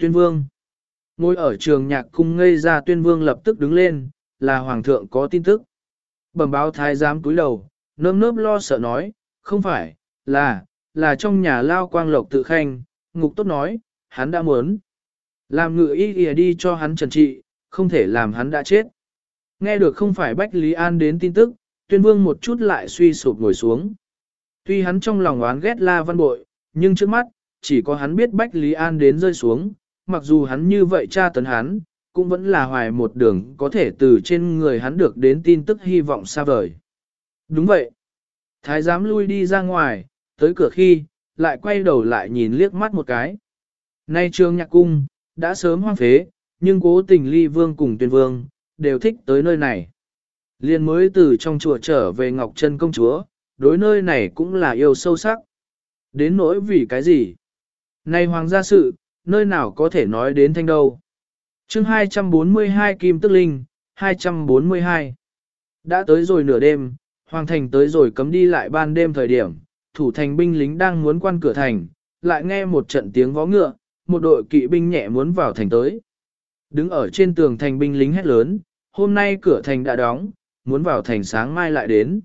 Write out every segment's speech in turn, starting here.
Tuyên vương. Ngồi ở trường nhạc cung ngây ra tuyên vương lập tức đứng lên, là hoàng thượng có tin tức. Bẩm báo thái giám cúi đầu, nơm nớp lo sợ nói, không phải, là, là trong nhà lao quang lộc tự khanh, ngục tốt nói, hắn đã muốn. Làm ngự y ỉa đi cho hắn trần trị, không thể làm hắn đã chết. Nghe được không phải Bách Lý An đến tin tức, tuyên vương một chút lại suy sụp ngồi xuống. Tuy hắn trong lòng oán ghét La Văn Bội, nhưng trước mắt, chỉ có hắn biết Bách Lý An đến rơi xuống, mặc dù hắn như vậy tra tấn hắn, cũng vẫn là hoài một đường có thể từ trên người hắn được đến tin tức hy vọng xa vời. Đúng vậy. Thái giám lui đi ra ngoài, tới cửa khi, lại quay đầu lại nhìn liếc mắt một cái. Nay trường nhạc cung, đã sớm hoang phế, nhưng cố tình ly vương cùng tuyên vương, đều thích tới nơi này. Liên mới từ trong chùa trở về Ngọc Trân công chúa, đối nơi này cũng là yêu sâu sắc. Đến nỗi vì cái gì? nay hoàng gia sự, nơi nào có thể nói đến thanh đâu. chương 242 Kim Tức Linh, 242. Đã tới rồi nửa đêm, hoàng thành tới rồi cấm đi lại ban đêm thời điểm, thủ thành binh lính đang muốn quan cửa thành, lại nghe một trận tiếng vó ngựa, một đội kỵ binh nhẹ muốn vào thành tới. Đứng ở trên tường thành binh lính hét lớn, hôm nay cửa thành đã đóng, muốn vào thành sáng mai lại đến.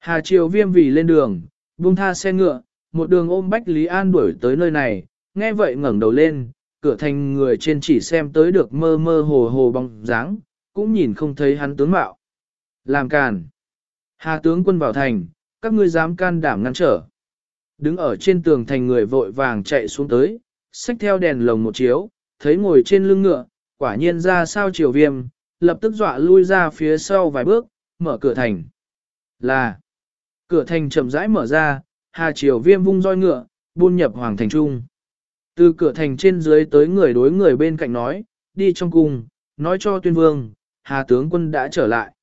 Hà Triều Viêm vì lên đường, buông tha xe ngựa, một đường ôm Bách Lý An đuổi tới nơi này, nghe vậy ngẩng đầu lên, cửa thành người trên chỉ xem tới được mơ mơ hồ hồ bóng dáng, cũng nhìn không thấy hắn tướng mạo. Làm càn. Hà tướng quân vào thành, các ngươi dám can đảm ngăn trở. Đứng ở trên tường thành người vội vàng chạy xuống tới, xách theo đèn lồng một chiếu, thấy ngồi trên lưng ngựa, quả nhiên ra sao triều viêm, lập tức dọa lui ra phía sau vài bước, mở cửa thành. Là, cửa thành chậm rãi mở ra, hà triều viêm vung roi ngựa, buôn nhập hoàng thành trung. Từ cửa thành trên dưới tới người đối người bên cạnh nói, đi trong cung, nói cho tuyên vương, hà tướng quân đã trở lại.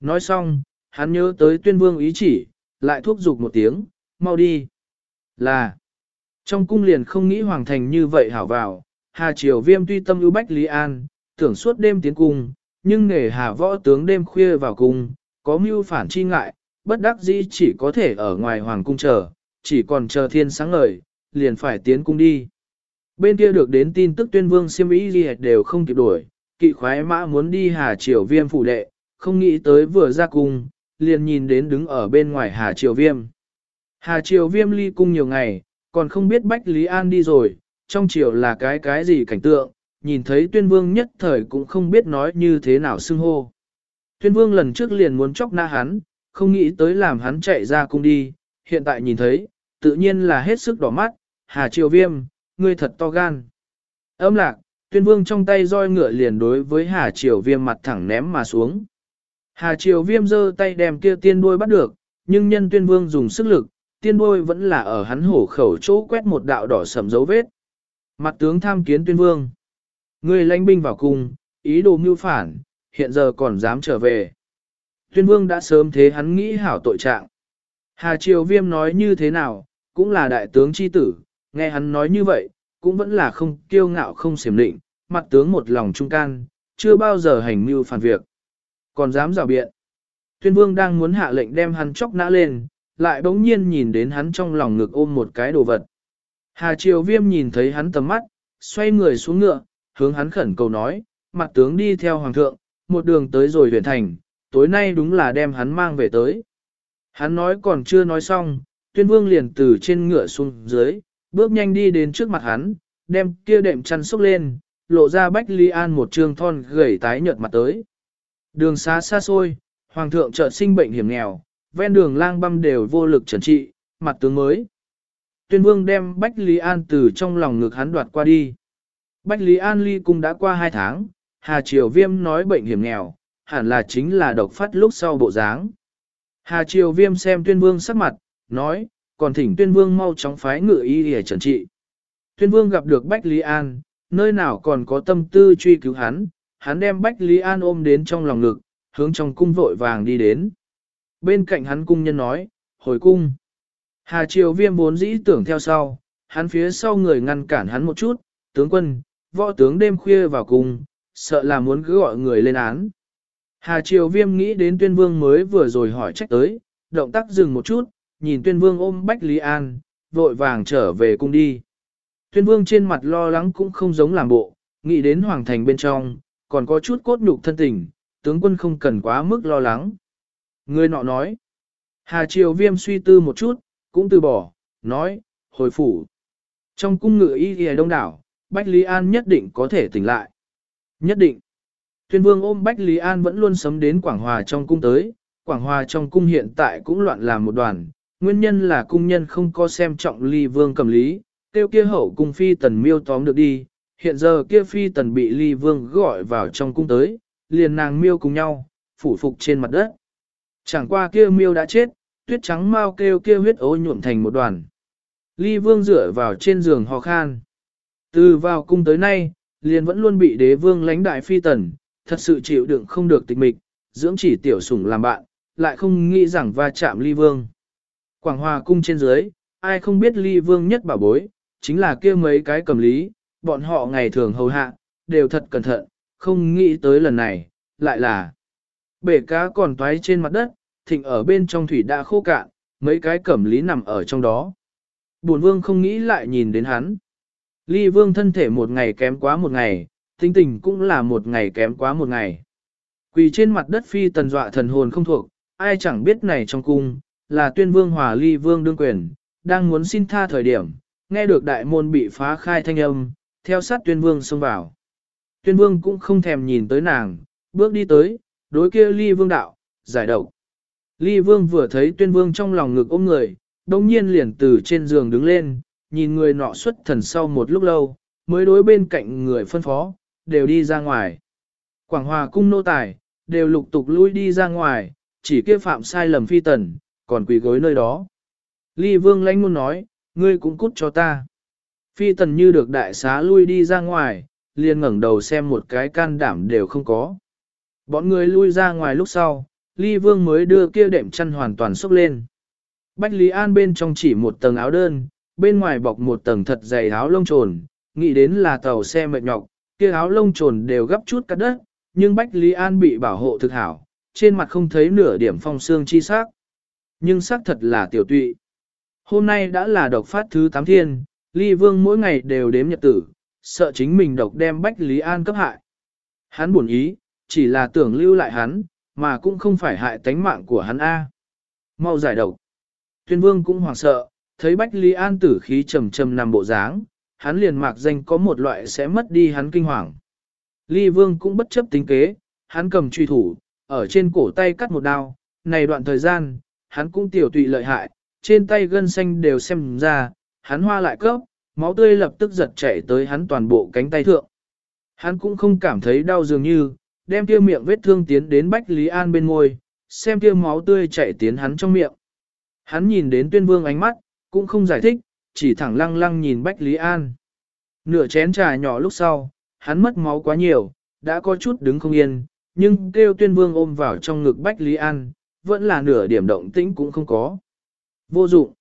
Nói xong, hắn nhớ tới tuyên vương ý chỉ, lại thúc giục một tiếng, mau đi. Là, trong cung liền không nghĩ hoàng thành như vậy hảo vào, Hà Triều Viêm tuy tâm ưu bách Lý An, tưởng suốt đêm tiến cung, nhưng nể Hà võ tướng đêm khuya vào cung, có mưu phản chi ngại, bất đắc dĩ chỉ có thể ở ngoài hoàng cung chờ, chỉ còn chờ thiên sáng ngời, liền phải tiến cung đi. Bên kia được đến tin tức tuyên vương siêm ý gì đều không kịp đuổi, kỵ khoái mã muốn đi Hà Triều Viêm phủ đệ, không nghĩ tới vừa ra cung, liền nhìn đến đứng ở bên ngoài Hà Triều Viêm. Hà Triều Viêm ly cung nhiều ngày, còn không biết Bách Lý An đi rồi, trong triều là cái cái gì cảnh tượng, nhìn thấy tuyên vương nhất thời cũng không biết nói như thế nào xưng hô. Tuyên vương lần trước liền muốn chóc na hắn, không nghĩ tới làm hắn chạy ra cung đi, hiện tại nhìn thấy, tự nhiên là hết sức đỏ mắt, Hà Triều Viêm, ngươi thật to gan. Âm lạc, tuyên vương trong tay roi ngựa liền đối với Hà Triều Viêm mặt thẳng ném mà xuống. Hà Triều Viêm giơ tay đem kia tiên đuôi bắt được, nhưng nhân tuyên vương dùng sức lực, tiên đuôi vẫn là ở hắn hổ khẩu chỗ quét một đạo đỏ sầm dấu vết. Mặt tướng tham kiến tuyên vương. Người lãnh binh vào cung, ý đồ mưu phản, hiện giờ còn dám trở về. Tuyên vương đã sớm thế hắn nghĩ hảo tội trạng. Hà Triều Viêm nói như thế nào, cũng là đại tướng chi tử, nghe hắn nói như vậy, cũng vẫn là không kiêu ngạo không xiểm định, mặt tướng một lòng trung can, chưa bao giờ hành mưu phản việc. Còn dám rào biện. Tuyên vương đang muốn hạ lệnh đem hắn chóc nã lên, lại bỗng nhiên nhìn đến hắn trong lòng ngực ôm một cái đồ vật. Hà Triều Viêm nhìn thấy hắn tầm mắt, xoay người xuống ngựa, hướng hắn khẩn cầu nói, mặt tướng đi theo hoàng thượng, một đường tới rồi huyện thành, tối nay đúng là đem hắn mang về tới. Hắn nói còn chưa nói xong, tuyên vương liền từ trên ngựa xuống dưới, bước nhanh đi đến trước mặt hắn, đem kia đệm chăn xúc lên, lộ ra Bách Ly An một trương thon gầy tái nhợt mặt tới. Đường xa xa xôi, hoàng thượng chợt sinh bệnh hiểm nghèo, ven đường lang băm đều vô lực trần trị, mặt tướng mới. Tuyên vương đem Bách Lý An từ trong lòng ngực hắn đoạt qua đi. Bách Lý An ly cung đã qua hai tháng, Hà Triều Viêm nói bệnh hiểm nghèo, hẳn là chính là độc phát lúc sau bộ dáng. Hà Triều Viêm xem tuyên vương sắc mặt, nói, còn thỉnh tuyên vương mau chóng phái ngựa y để trần trị. Tuyên vương gặp được Bách Lý An, nơi nào còn có tâm tư truy cứu hắn, hắn đem Bách Lý An ôm đến trong lòng ngực, hướng trong cung vội vàng đi đến. Bên cạnh hắn cung nhân nói, hồi cung. Hà Triều Viêm vốn dĩ tưởng theo sau, hắn phía sau người ngăn cản hắn một chút, tướng quân, võ tướng đêm khuya vào cung, sợ là muốn cứ gọi người lên án. Hà Triều Viêm nghĩ đến tuyên vương mới vừa rồi hỏi trách tới, động tác dừng một chút, nhìn tuyên vương ôm Bách Lý An, vội vàng trở về cung đi. Tuyên vương trên mặt lo lắng cũng không giống làm bộ, nghĩ đến hoàng thành bên trong, còn có chút cốt nhục thân tình, tướng quân không cần quá mức lo lắng. Người nọ nói, Hà Triều Viêm suy tư một chút, cũng từ bỏ, nói, hồi phủ. Trong cung ngự y y đông đảo, Bách Lý An nhất định có thể tỉnh lại. Nhất định. Tuyên vương ôm Bách Lý An vẫn luôn sấm đến Quảng Hòa trong cung tới, Quảng Hòa trong cung hiện tại cũng loạn làm một đoàn, nguyên nhân là cung nhân không có xem trọng ly vương cầm lý, tiêu kia hậu cung phi tần miêu tóm được đi, hiện giờ kia phi tần bị ly vương gọi vào trong cung tới, liền nàng miêu cùng nhau, phủ phục trên mặt đất. Chẳng qua kia miêu đã chết, tuyết trắng mau kêu kia huyết ố nhuộm thành một đoàn. Ly vương dựa vào trên giường ho khan. Từ vào cung tới nay, liền vẫn luôn bị đế vương lãnh đại phi tần, thật sự chịu đựng không được tịch mịch, dưỡng chỉ tiểu sủng làm bạn, lại không nghĩ rằng va chạm ly vương. Quảng hòa cung trên dưới, ai không biết ly vương nhất bảo bối, chính là kia mấy cái cầm lý, bọn họ ngày thường hầu hạ, đều thật cẩn thận, không nghĩ tới lần này, lại là bể cá còn toái trên mặt đất, thịnh ở bên trong thủy đã khô cạn, mấy cái cẩm lý nằm ở trong đó. Bổn vương không nghĩ lại nhìn đến hắn. Ly vương thân thể một ngày kém quá một ngày, tinh tình cũng là một ngày kém quá một ngày. Quỳ trên mặt đất phi tần dọa thần hồn không thuộc, ai chẳng biết này trong cung, là tuyên vương hòa ly vương đương quyền, đang muốn xin tha thời điểm, nghe được đại môn bị phá khai thanh âm, theo sát tuyên vương xông vào. Tuyên vương cũng không thèm nhìn tới nàng, bước đi tới, đối kia ly vương đạo, giải độc. Ly vương vừa thấy tuyên vương trong lòng ngực ôm người, đồng nhiên liền từ trên giường đứng lên, nhìn người nọ xuất thần sau một lúc lâu, mới đối bên cạnh người phân phó, đều đi ra ngoài. Quảng hòa cung nô tài, đều lục tục lui đi ra ngoài, chỉ kia phạm sai lầm phi tần, còn quỳ gối nơi đó. Ly vương lánh muốn nói, ngươi cũng cút cho ta. Phi tần như được đại xá lui đi ra ngoài, liền ngẩng đầu xem một cái can đảm đều không có. Bọn người lui ra ngoài lúc sau, Ly Vương mới đưa kia đệm chăn hoàn toàn xốc lên. Bách Lý An bên trong chỉ một tầng áo đơn, bên ngoài bọc một tầng thật dày áo lông trồn, nghĩ đến là tàu xe mệt nhọc, kia áo lông trồn đều gấp chút cắt đất, nhưng Bách Lý An bị bảo hộ thực hảo, trên mặt không thấy nửa điểm phong xương chi sắc. Nhưng xác thật là tiểu tụy. Hôm nay đã là độc phát thứ tám thiên, Ly Vương mỗi ngày đều đếm nhật tử, sợ chính mình độc đem Bách Lý An cấp hại. Hắn buồn ý, chỉ là tưởng lưu lại hắn, mà cũng không phải hại tánh mạng của hắn A. Mau giải độc. Tuyên vương cũng hoảng sợ, thấy Bách Lý An tử khí trầm trầm nằm bộ dáng, hắn liền mạc danh có một loại sẽ mất đi hắn kinh hoàng. Ly vương cũng bất chấp tính kế, hắn cầm truy thủ, ở trên cổ tay cắt một đao, này đoạn thời gian, hắn cũng tiểu tụy lợi hại, trên tay gân xanh đều xem ra, hắn hoa lại cấp, máu tươi lập tức giật chảy tới hắn toàn bộ cánh tay thượng. Hắn cũng không cảm thấy đau dường như, đem kia miệng vết thương tiến đến Bách Lý An bên môi, xem kia máu tươi chảy tiến hắn trong miệng. Hắn nhìn đến tuyên vương ánh mắt, cũng không giải thích, chỉ thẳng lăng lăng nhìn Bách Lý An. Nửa chén trà nhỏ lúc sau, hắn mất máu quá nhiều, đã có chút đứng không yên, nhưng kêu tuyên vương ôm vào trong ngực Bách Lý An, vẫn là nửa điểm động tĩnh cũng không có. Vô dụng.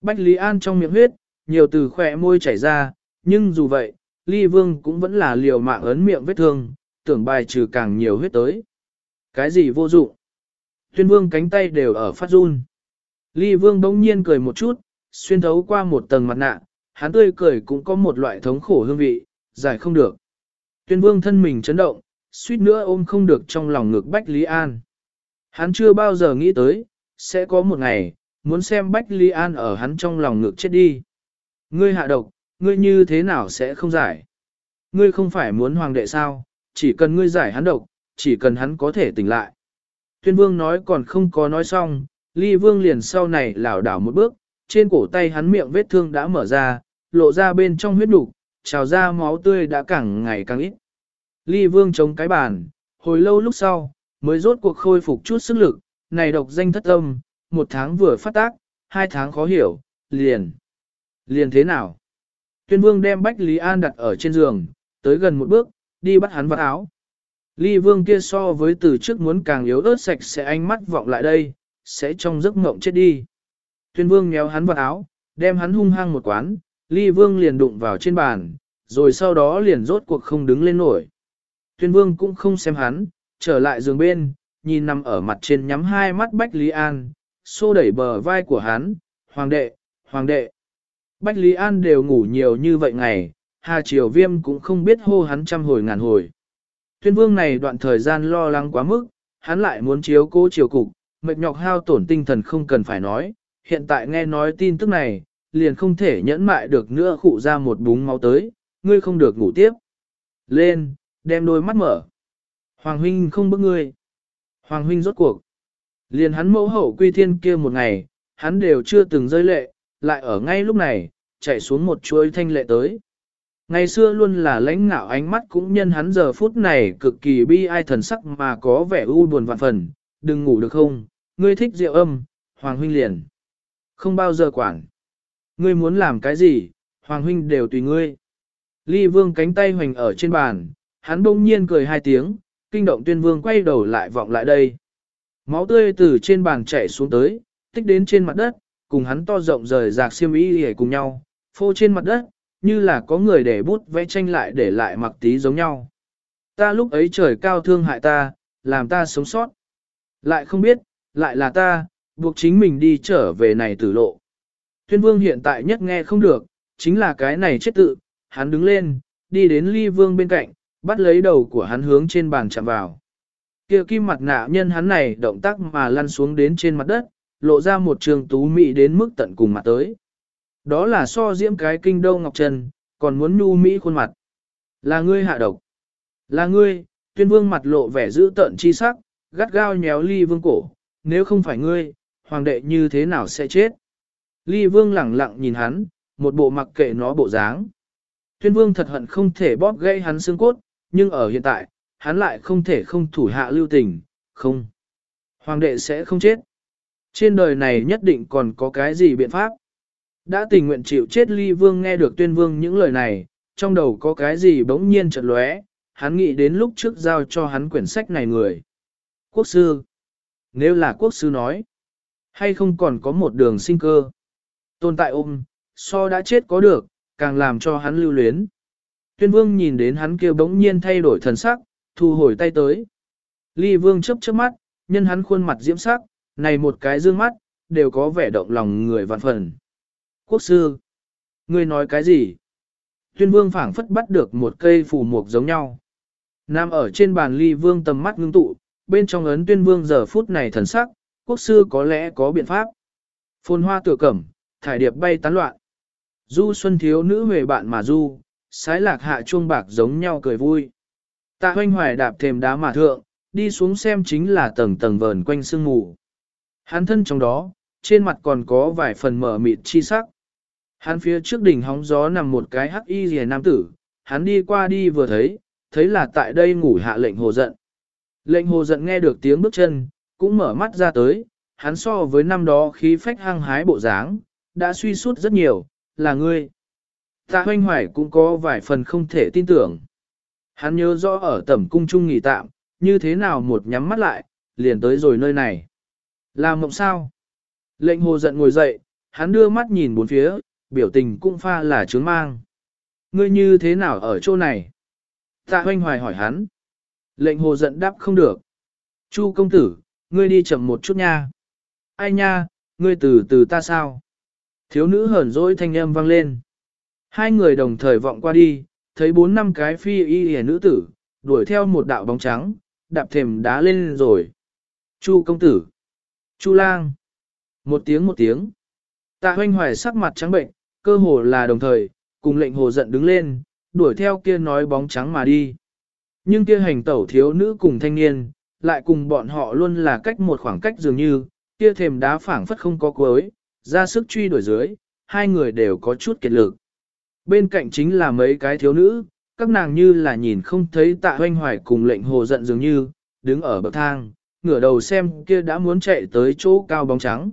Bách Lý An trong miệng huyết, nhiều từ khỏe môi chảy ra, nhưng dù vậy, Ly Vương cũng vẫn là liều mạng ấn miệng vết thương, tưởng bài trừ càng nhiều huyết tới. Cái gì vô dụng? Tuyên Vương cánh tay đều ở phát run. Ly Vương bỗng nhiên cười một chút, xuyên thấu qua một tầng mặt nạ, hắn tươi cười cũng có một loại thống khổ hương vị, giải không được. Tuyên Vương thân mình chấn động, suýt nữa ôm không được trong lòng ngực Bách Lý An. Hắn chưa bao giờ nghĩ tới, sẽ có một ngày, muốn xem Bách Ly An ở hắn trong lòng ngực chết đi. Ngươi hạ độc, ngươi như thế nào sẽ không giải? Ngươi không phải muốn hoàng đệ sao, chỉ cần ngươi giải hắn độc, chỉ cần hắn có thể tỉnh lại. Tuyên vương nói còn không có nói xong, ly vương liền sau này lảo đảo một bước, trên cổ tay hắn miệng vết thương đã mở ra, lộ ra bên trong huyết đục, trào ra máu tươi đã càng ngày càng ít. Ly vương chống cái bàn, hồi lâu lúc sau, mới rốt cuộc khôi phục chút sức lực, này độc danh thất âm, một tháng vừa phát tác, hai tháng khó hiểu, liền. Liền thế nào? Tuyên vương đem Bách Lý An đặt ở trên giường, tới gần một bước, đi bắt hắn vào áo. Ly vương kia so với từ trước muốn càng yếu ớt sạch sẽ ánh mắt vọng lại đây, sẽ trong giấc mộng chết đi. Tuyên vương méo hắn vào áo, đem hắn hung hăng một quán, ly vương liền đụng vào trên bàn, rồi sau đó liền rốt cuộc không đứng lên nổi. Tuyên vương cũng không xem hắn, trở lại giường bên, nhìn nằm ở mặt trên nhắm hai mắt Bách Lý An, xô đẩy bờ vai của hắn, hoàng đệ, hoàng đệ. Bách Lý An đều ngủ nhiều như vậy ngày, Hà Triều Viêm cũng không biết hô hắn trăm hồi ngàn hồi. Tuyên vương này đoạn thời gian lo lắng quá mức, hắn lại muốn chiếu cố triều cục, mệt nhọc hao tổn tinh thần không cần phải nói, hiện tại nghe nói tin tức này, liền không thể nhẫn mại được nữa khụ ra một búng máu tới, ngươi không được ngủ tiếp. Lên, đem đôi mắt mở. Hoàng huynh không bức ngươi. Hoàng huynh rốt cuộc. Liền hắn mẫu hậu quy thiên kia một ngày, hắn đều chưa từng rơi lệ, lại ở ngay lúc này, chạy xuống một chuỗi thanh lệ tới. Ngày xưa luôn là lãnh ngạo ánh mắt cũng nhân hắn giờ phút này cực kỳ bi ai thần sắc mà có vẻ u buồn vạn phần, đừng ngủ được không, ngươi thích rượu âm, Hoàng huynh liền. Không bao giờ quản. Ngươi muốn làm cái gì, Hoàng huynh đều tùy ngươi. Ly vương cánh tay hoành ở trên bàn, hắn bỗng nhiên cười hai tiếng, kinh động tuyên vương quay đầu lại vọng lại đây. Máu tươi từ trên bàn chảy xuống tới, tích đến trên mặt đất, cùng hắn to rộng rời rạc xiêm y hề cùng nhau, phô trên mặt đất, như là có người để bút vẽ tranh lại để lại mặc tí giống nhau. Ta lúc ấy trời cao thương hại ta, làm ta sống sót. Lại không biết, lại là ta, buộc chính mình đi trở về này tử lộ. Tuyên vương hiện tại nhất nghe không được, chính là cái này chết tự, hắn đứng lên, đi đến ly vương bên cạnh, bắt lấy đầu của hắn hướng trên bàn chạm vào. Kia kim mặt nạ nhân hắn này động tác mà lăn xuống đến trên mặt đất, lộ ra một trường tú mỹ đến mức tận cùng mặt tới. Đó là so diễm cái kinh đô ngọc trần, còn muốn nhu mỹ khuôn mặt. Là ngươi hạ độc. Là ngươi, tuyên vương mặt lộ vẻ giữ tợn chi sắc, gắt gao nhéo ly vương cổ, nếu không phải ngươi, hoàng đệ như thế nào sẽ chết. Ly vương lẳng lặng nhìn hắn, một bộ mặc kệ nó bộ dáng. Tuyên vương thật hận không thể bóp gãy hắn xương cốt, nhưng ở hiện tại, hắn lại không thể không thủ hạ lưu tình, không. Hoàng đệ sẽ không chết. Trên đời này nhất định còn có cái gì biện pháp. Đã tình nguyện chịu chết ly vương nghe được tuyên vương những lời này, trong đầu có cái gì bỗng nhiên chợt lóe, hắn nghĩ đến lúc trước giao cho hắn quyển sách này người. Quốc sư. Nếu là quốc sư nói, hay không còn có một đường sinh cơ. Tồn tại ôm, so đã chết có được, càng làm cho hắn lưu luyến. Tuyên vương nhìn đến hắn kia bỗng nhiên thay đổi thần sắc, thu hồi tay tới. Ly vương chấp chớp mắt, nhân hắn khuôn mặt diễm sắc, này một cái dương mắt, đều có vẻ động lòng người vạn phần. Quốc sư, ngươi nói cái gì? Tuyên vương phảng phất bắt được một cây phù mục giống nhau. Nam ở trên bàn ly vương tầm mắt ngưng tụ, bên trong ấn tuyên vương giờ phút này thần sắc, quốc sư có lẽ có biện pháp. Phồn hoa tựa cẩm, thải điệp bay tán loạn. Du xuân thiếu nữ về bạn mà du, sái lạc hạ chuông bạc giống nhau cười vui. Tạ hoanh hoài đạp thềm đá mà thượng, đi xuống xem chính là tầng tầng vờn quanh sương mù. Hắn thân trong đó, trên mặt còn có vài phần mở mịt chi sắc. Hắn phía trước đỉnh hóng gió nằm một cái hắc y rìa nam tử, hắn đi qua đi vừa thấy, thấy là tại đây ngủ hạ lệnh hồ giận. Lệnh hồ giận nghe được tiếng bước chân, cũng mở mắt ra tới, hắn so với năm đó khí phách hăng hái bộ dáng, đã suy sút rất nhiều, là ngươi. Tạ hoanh hoài cũng có vài phần không thể tin tưởng. Hắn nhớ rõ ở tẩm cung trung nghỉ tạm, như thế nào một nhắm mắt lại, liền tới rồi nơi này. Là mộng sao? Lệnh hồ giận ngồi dậy, hắn đưa mắt nhìn bốn phía, biểu tình cũng pha là trướng mang. Ngươi như thế nào ở chỗ này? Tạ hoanh hoài hỏi hắn. Lệnh hồ giận đáp không được. Chu công tử, ngươi đi chậm một chút nha. Ai nha, ngươi từ từ ta sao? Thiếu nữ hờn dỗi thanh âm vang lên. Hai người đồng thời vọng qua đi, thấy bốn năm cái phi y hề nữ tử, đuổi theo một đạo bóng trắng, đạp thềm đá lên rồi. Chu công tử. Chu lang. Một tiếng một tiếng. Tạ hoanh hoài sắc mặt trắng bệnh, cơ hồ là đồng thời, cùng lệnh hồ giận đứng lên, đuổi theo kia nói bóng trắng mà đi. Nhưng kia hành tẩu thiếu nữ cùng thanh niên, lại cùng bọn họ luôn là cách một khoảng cách dường như, kia thềm đá phảng phất không có cuối, ra sức truy đuổi dưới, hai người đều có chút kiệt lực. Bên cạnh chính là mấy cái thiếu nữ, các nàng như là nhìn không thấy tạ hoanh hoài cùng lệnh hồ giận dường như, đứng ở bậc thang, ngửa đầu xem kia đã muốn chạy tới chỗ cao bóng trắng.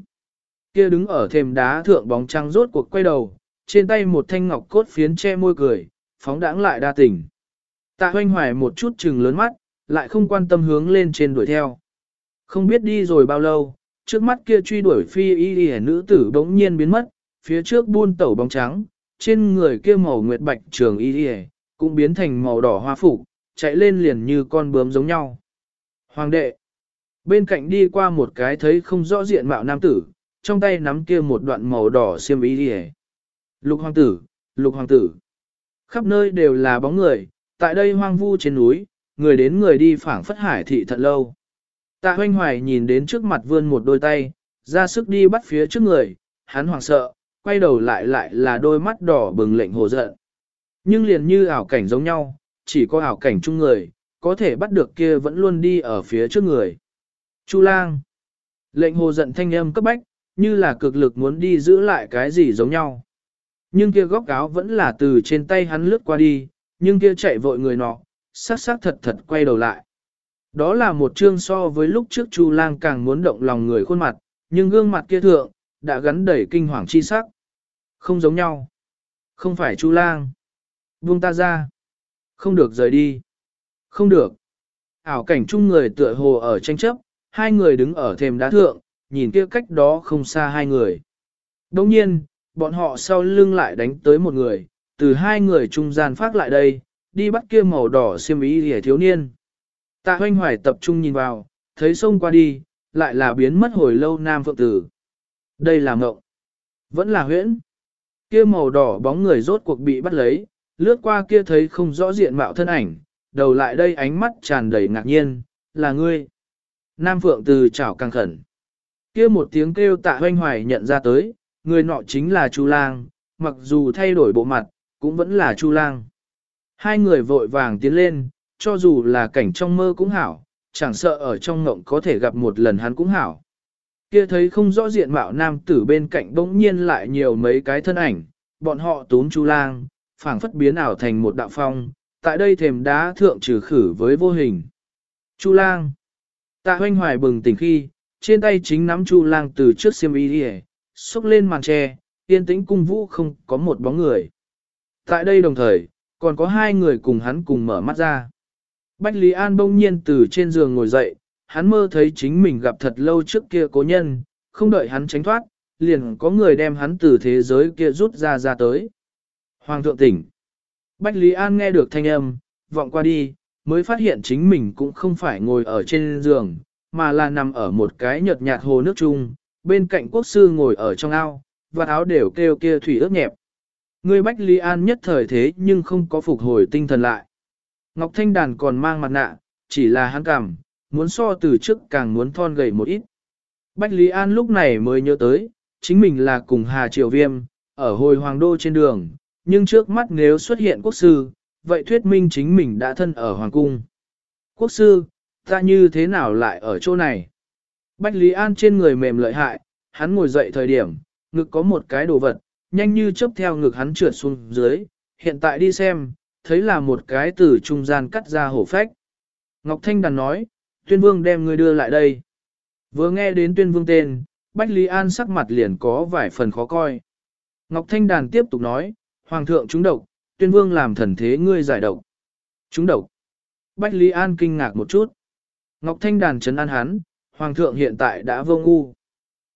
Kia đứng ở thềm đá thượng bóng trắng rốt cuộc quay đầu, trên tay một thanh ngọc cốt phiến che môi cười, phóng đãng lại đa tình. Tạ hoanh hoài một chút chừng lớn mắt, lại không quan tâm hướng lên trên đuổi theo. Không biết đi rồi bao lâu, trước mắt kia truy đuổi phi y y nữ tử bỗng nhiên biến mất, phía trước buôn tẩu bóng trắng, trên người kia màu nguyệt bạch trường y y cũng biến thành màu đỏ hoa phủ, chạy lên liền như con bướm giống nhau. Hoàng đệ, bên cạnh đi qua một cái thấy không rõ diện mạo nam tử, trong tay nắm kia một đoạn màu đỏ xiêm y y Lục hoàng tử, lục hoàng tử. Khắp nơi đều là bóng người, tại đây hoang vu trên núi, người đến người đi phảng phất hải thị thật lâu. Tạ hoanh hoài nhìn đến trước mặt vươn một đôi tay, ra sức đi bắt phía trước người, hắn hoảng sợ, quay đầu lại lại là đôi mắt đỏ bừng lệnh hồ giận. Nhưng liền như ảo cảnh giống nhau, chỉ có ảo cảnh chung người, có thể bắt được kia vẫn luôn đi ở phía trước người. Chu lang. Lệnh hồ giận thanh âm cấp bách, như là cực lực muốn đi giữ lại cái gì giống nhau. Nhưng kia góc áo vẫn là từ trên tay hắn lướt qua đi, nhưng kia chạy vội người nọ, sát sát thật thật quay đầu lại. Đó là một chương so với lúc trước Chu Lang càng muốn động lòng người khuôn mặt, nhưng gương mặt kia thượng, đã gắn đầy kinh hoàng chi sắc. Không giống nhau. Không phải Chu Lang. Buông ta ra. Không được rời đi. Không được. Ảo cảnh chung người tựa hồ ở tranh chấp, hai người đứng ở thềm đá thượng, nhìn kia cách đó không xa hai người. Đồng nhiên, bọn họ sau lưng lại đánh tới một người, từ hai người trung gian phát lại đây, đi bắt kia màu đỏ xiêm ý hề thiếu niên. Tạ hoanh hoài tập trung nhìn vào, thấy sông qua đi, lại là biến mất hồi lâu nam phượng tử. Đây là mộng. Vẫn là huyễn. Kia màu đỏ bóng người rốt cuộc bị bắt lấy, lướt qua kia thấy không rõ diện mạo thân ảnh, đầu lại đây ánh mắt tràn đầy ngạc nhiên, là ngươi. Nam phượng từ chảo càng khẩn. Kia một tiếng kêu tạ hoanh hoài nhận ra tới, người nọ chính là Chu Lang, mặc dù thay đổi bộ mặt, cũng vẫn là Chu Lang. Hai người vội vàng tiến lên, cho dù là cảnh trong mơ cũng hảo, chẳng sợ ở trong ngộng có thể gặp một lần hắn cũng hảo. Kia thấy không rõ diện mạo nam tử bên cạnh bỗng nhiên lại nhiều mấy cái thân ảnh, bọn họ tốn Chu Lang, phảng phất biến ảo thành một đạo phong, tại đây thềm đá thượng trừ khử với vô hình. Chu Lang. Tạ hoanh hoài bừng tỉnh khi, trên tay chính nắm Chu Lang từ trước xiêm y đi xúc lên màn tre, yên tĩnh cung vũ không có một bóng người. Tại đây đồng thời, còn có hai người cùng hắn cùng mở mắt ra. Bách Lý An bỗng nhiên từ trên giường ngồi dậy, hắn mơ thấy chính mình gặp thật lâu trước kia cố nhân, không đợi hắn tránh thoát, liền có người đem hắn từ thế giới kia rút ra ra tới. Hoàng thượng tỉnh. Bách Lý An nghe được thanh âm, vọng qua đi, mới phát hiện chính mình cũng không phải ngồi ở trên giường, mà là nằm ở một cái nhợt nhạt hồ nước chung, bên cạnh quốc sư ngồi ở trong ao, và áo đều kêu kia thủy ướt nhẹp. Người Bách Lý An nhất thời thế nhưng không có phục hồi tinh thần lại. Ngọc Thanh Đàn còn mang mặt nạ, chỉ là hắn cảm, muốn so từ trước càng muốn thon gầy một ít. Bách Lý An lúc này mới nhớ tới, chính mình là cùng Hà Triều Viêm, ở hồi hoàng đô trên đường, nhưng trước mắt nếu xuất hiện quốc sư, vậy thuyết minh chính mình đã thân ở hoàng cung. Quốc sư, ta như thế nào lại ở chỗ này? Bách Lý An trên người mềm lợi hại, hắn ngồi dậy thời điểm, ngực có một cái đồ vật, nhanh như chớp theo ngực hắn trượt xuống dưới, hiện tại đi xem, thấy là một cái từ trung gian cắt ra hổ phách. Ngọc Thanh Đàn nói, tuyên vương đem ngươi đưa lại đây. Vừa nghe đến tuyên vương tên, Bách Lý An sắc mặt liền có vài phần khó coi. Ngọc Thanh Đàn tiếp tục nói, Hoàng thượng trúng độc, tuyên vương làm thần thế ngươi giải độc. Trúng độc. Bách Lý An kinh ngạc một chút. Ngọc Thanh Đàn chấn an hắn, Hoàng thượng hiện tại đã vô ngu.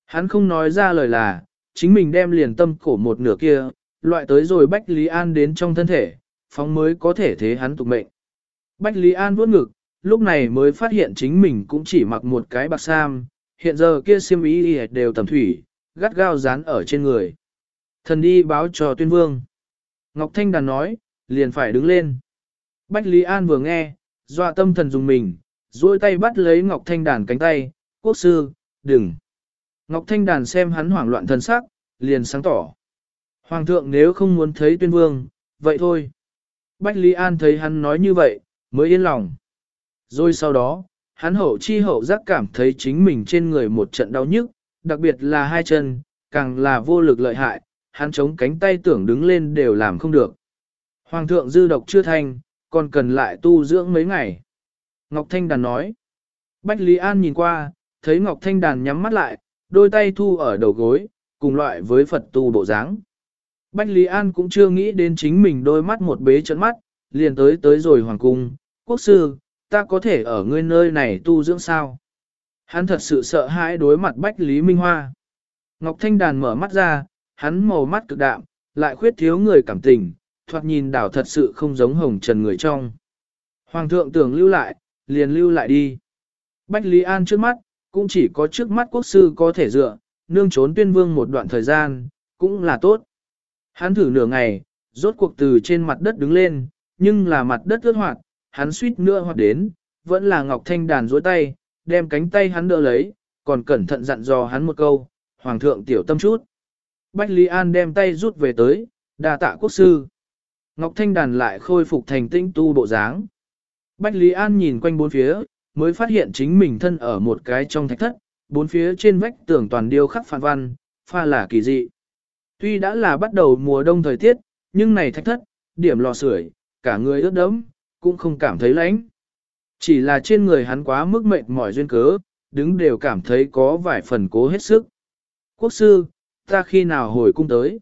Hắn không nói ra lời là, chính mình đem liền tâm cổ một nửa kia, loại tới rồi Bách Lý An đến trong thân thể, phóng mới có thể thế hắn tục mệnh. Bách Lý An vuốt ngực, lúc này mới phát hiện chính mình cũng chỉ mặc một cái bạc sam, hiện giờ kia xiêm y đều tầm thủy, gắt gao dán ở trên người. Thần đi báo cho tuyên vương. Ngọc Thanh Đàn nói, liền phải đứng lên. Bách Lý An vừa nghe, dọa tâm thần dùng mình, duỗi tay bắt lấy Ngọc Thanh Đàn cánh tay, quốc sư, đừng. Ngọc Thanh Đàn xem hắn hoảng loạn thần sắc, liền sáng tỏ. Hoàng thượng nếu không muốn thấy tuyên vương, vậy thôi. Bách Lý An thấy hắn nói như vậy, mới yên lòng. Rồi sau đó, hắn hậu chi hậu giác cảm thấy chính mình trên người một trận đau nhức, đặc biệt là hai chân, càng là vô lực lợi hại, hắn chống cánh tay tưởng đứng lên đều làm không được. Hoàng thượng dư độc chưa thành, còn cần lại tu dưỡng mấy ngày. Ngọc Thanh Đàn nói. Bách Lý An nhìn qua, thấy Ngọc Thanh Đàn nhắm mắt lại, đôi tay thu ở đầu gối, cùng loại với Phật tu bộ dáng. Bách Lý An cũng chưa nghĩ đến chính mình đôi mắt một bế trận mắt, liền tới tới rồi hoàng cung, quốc sư, ta có thể ở ngươi nơi này tu dưỡng sao? Hắn thật sự sợ hãi đối mặt Bách Lý Minh Hoa. Ngọc Thanh Đàn mở mắt ra, hắn màu mắt cực đạm, lại khuyết thiếu người cảm tình, thoạt nhìn đảo thật sự không giống hồng trần người trong. Hoàng thượng tưởng lưu lại, liền lưu lại đi. Bách Lý An trước mắt, cũng chỉ có trước mắt quốc sư có thể dựa, nương trốn tuyên vương một đoạn thời gian, cũng là tốt. Hắn thử nửa ngày, rốt cuộc từ trên mặt đất đứng lên, nhưng là mặt đất ướt hoạt, hắn suýt nữa hoặc đến, vẫn là Ngọc Thanh đàn dối tay, đem cánh tay hắn đỡ lấy, còn cẩn thận dặn dò hắn một câu, Hoàng thượng tiểu tâm chút. Bách Lý An đem tay rút về tới, đà tạ quốc sư. Ngọc Thanh đàn lại khôi phục thành tinh tu bộ dáng. Bách Lý An nhìn quanh bốn phía, mới phát hiện chính mình thân ở một cái trong thạch thất, bốn phía trên vách tường toàn điêu khắc phản văn, pha là kỳ dị. Tuy đã là bắt đầu mùa đông thời tiết, nhưng này thạch thất, điểm lò sưởi, cả người ướt đẫm, cũng không cảm thấy lạnh. Chỉ là trên người hắn quá mức mệt mỏi duyên cớ, đứng đều cảm thấy có vài phần cố hết sức. Quốc sư, ta khi nào hồi cung tới?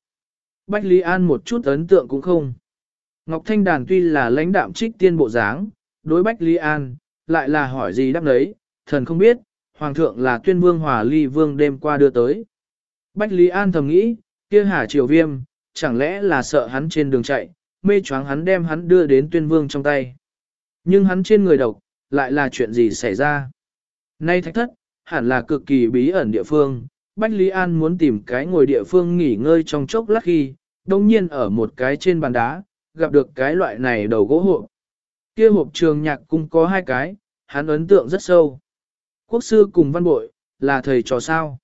Bách Lý An một chút ấn tượng cũng không. Ngọc Thanh Đàn tuy là lãnh đạm trích tiên bộ dáng, đối Bách Lý An, lại là hỏi gì đáp đấy, thần không biết, Hoàng thượng là tuyên vương hòa ly vương đêm qua đưa tới. Bách Lý An thầm nghĩ, kia hà triều viêm, chẳng lẽ là sợ hắn trên đường chạy, mê choáng hắn đem hắn đưa đến tuyên vương trong tay. Nhưng hắn trên người độc, lại là chuyện gì xảy ra? Nay thách thất, hẳn là cực kỳ bí ẩn địa phương, Bách Lý An muốn tìm cái ngồi địa phương nghỉ ngơi trong chốc lát khi, đồng nhiên ở một cái trên bàn đá, gặp được cái loại này đầu gỗ hộp. Kia hộp trường nhạc cũng có hai cái, hắn ấn tượng rất sâu. Quốc sư cùng văn bội, là thầy trò sao.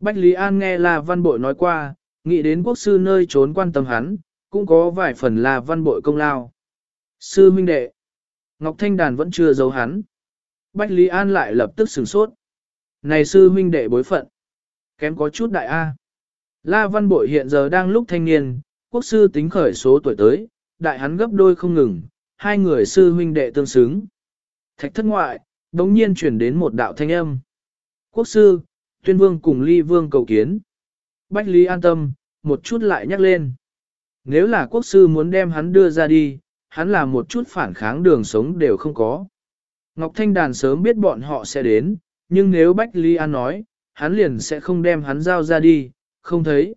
Bách Lý An nghe là văn bội nói qua, nghĩ đến quốc sư nơi trốn quan tâm hắn, cũng có vài phần là văn bội công lao. Sư huynh đệ, Ngọc Thanh Đàn vẫn chưa giấu hắn. Bách Lý An lại lập tức sửng sốt. Này sư huynh đệ bối phận, kém có chút đại A. La văn bội hiện giờ đang lúc thanh niên, quốc sư tính khởi số tuổi tới, đại hắn gấp đôi không ngừng, hai người sư huynh đệ tương xứng. Thạch thất ngoại, đống nhiên chuyển đến một đạo thanh âm. Quốc sư, tuyên vương cùng ly vương cầu kiến. Bách Lý an tâm, một chút lại nhắc lên. Nếu là quốc sư muốn đem hắn đưa ra đi, hắn là một chút phản kháng đường sống đều không có. Ngọc Thanh Đàn sớm biết bọn họ sẽ đến, nhưng nếu Bách Lý An nói, hắn liền sẽ không đem hắn giao ra đi, không thấy.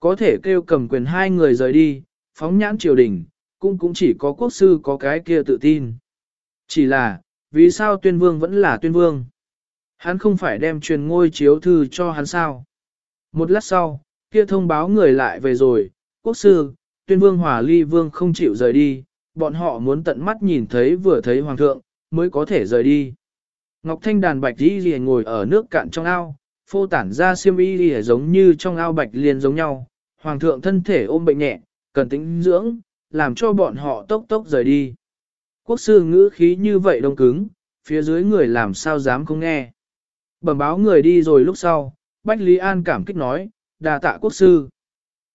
Có thể kêu cầm quyền hai người rời đi, phóng nhãn triều đình, cũng cũng chỉ có quốc sư có cái kia tự tin. Chỉ là, vì sao tuyên vương vẫn là tuyên vương? Hắn không phải đem truyền ngôi chiếu thư cho hắn sao? Một lát sau, kia thông báo người lại về rồi, quốc sư, tuyên vương hòa ly vương không chịu rời đi, bọn họ muốn tận mắt nhìn thấy vừa thấy hoàng thượng, mới có thể rời đi. Ngọc Thanh đàn bạch đi lìa ngồi ở nước cạn trong ao, phô tản ra xiêm y lìa giống như trong ao bạch liền giống nhau, hoàng thượng thân thể ôm bệnh nhẹ, cần tĩnh dưỡng, làm cho bọn họ tốc tốc rời đi. Quốc sư ngữ khí như vậy đông cứng, phía dưới người làm sao dám không nghe. Bẩm báo người đi rồi lúc sau, Bách Lý An cảm kích nói, đà tạ quốc sư.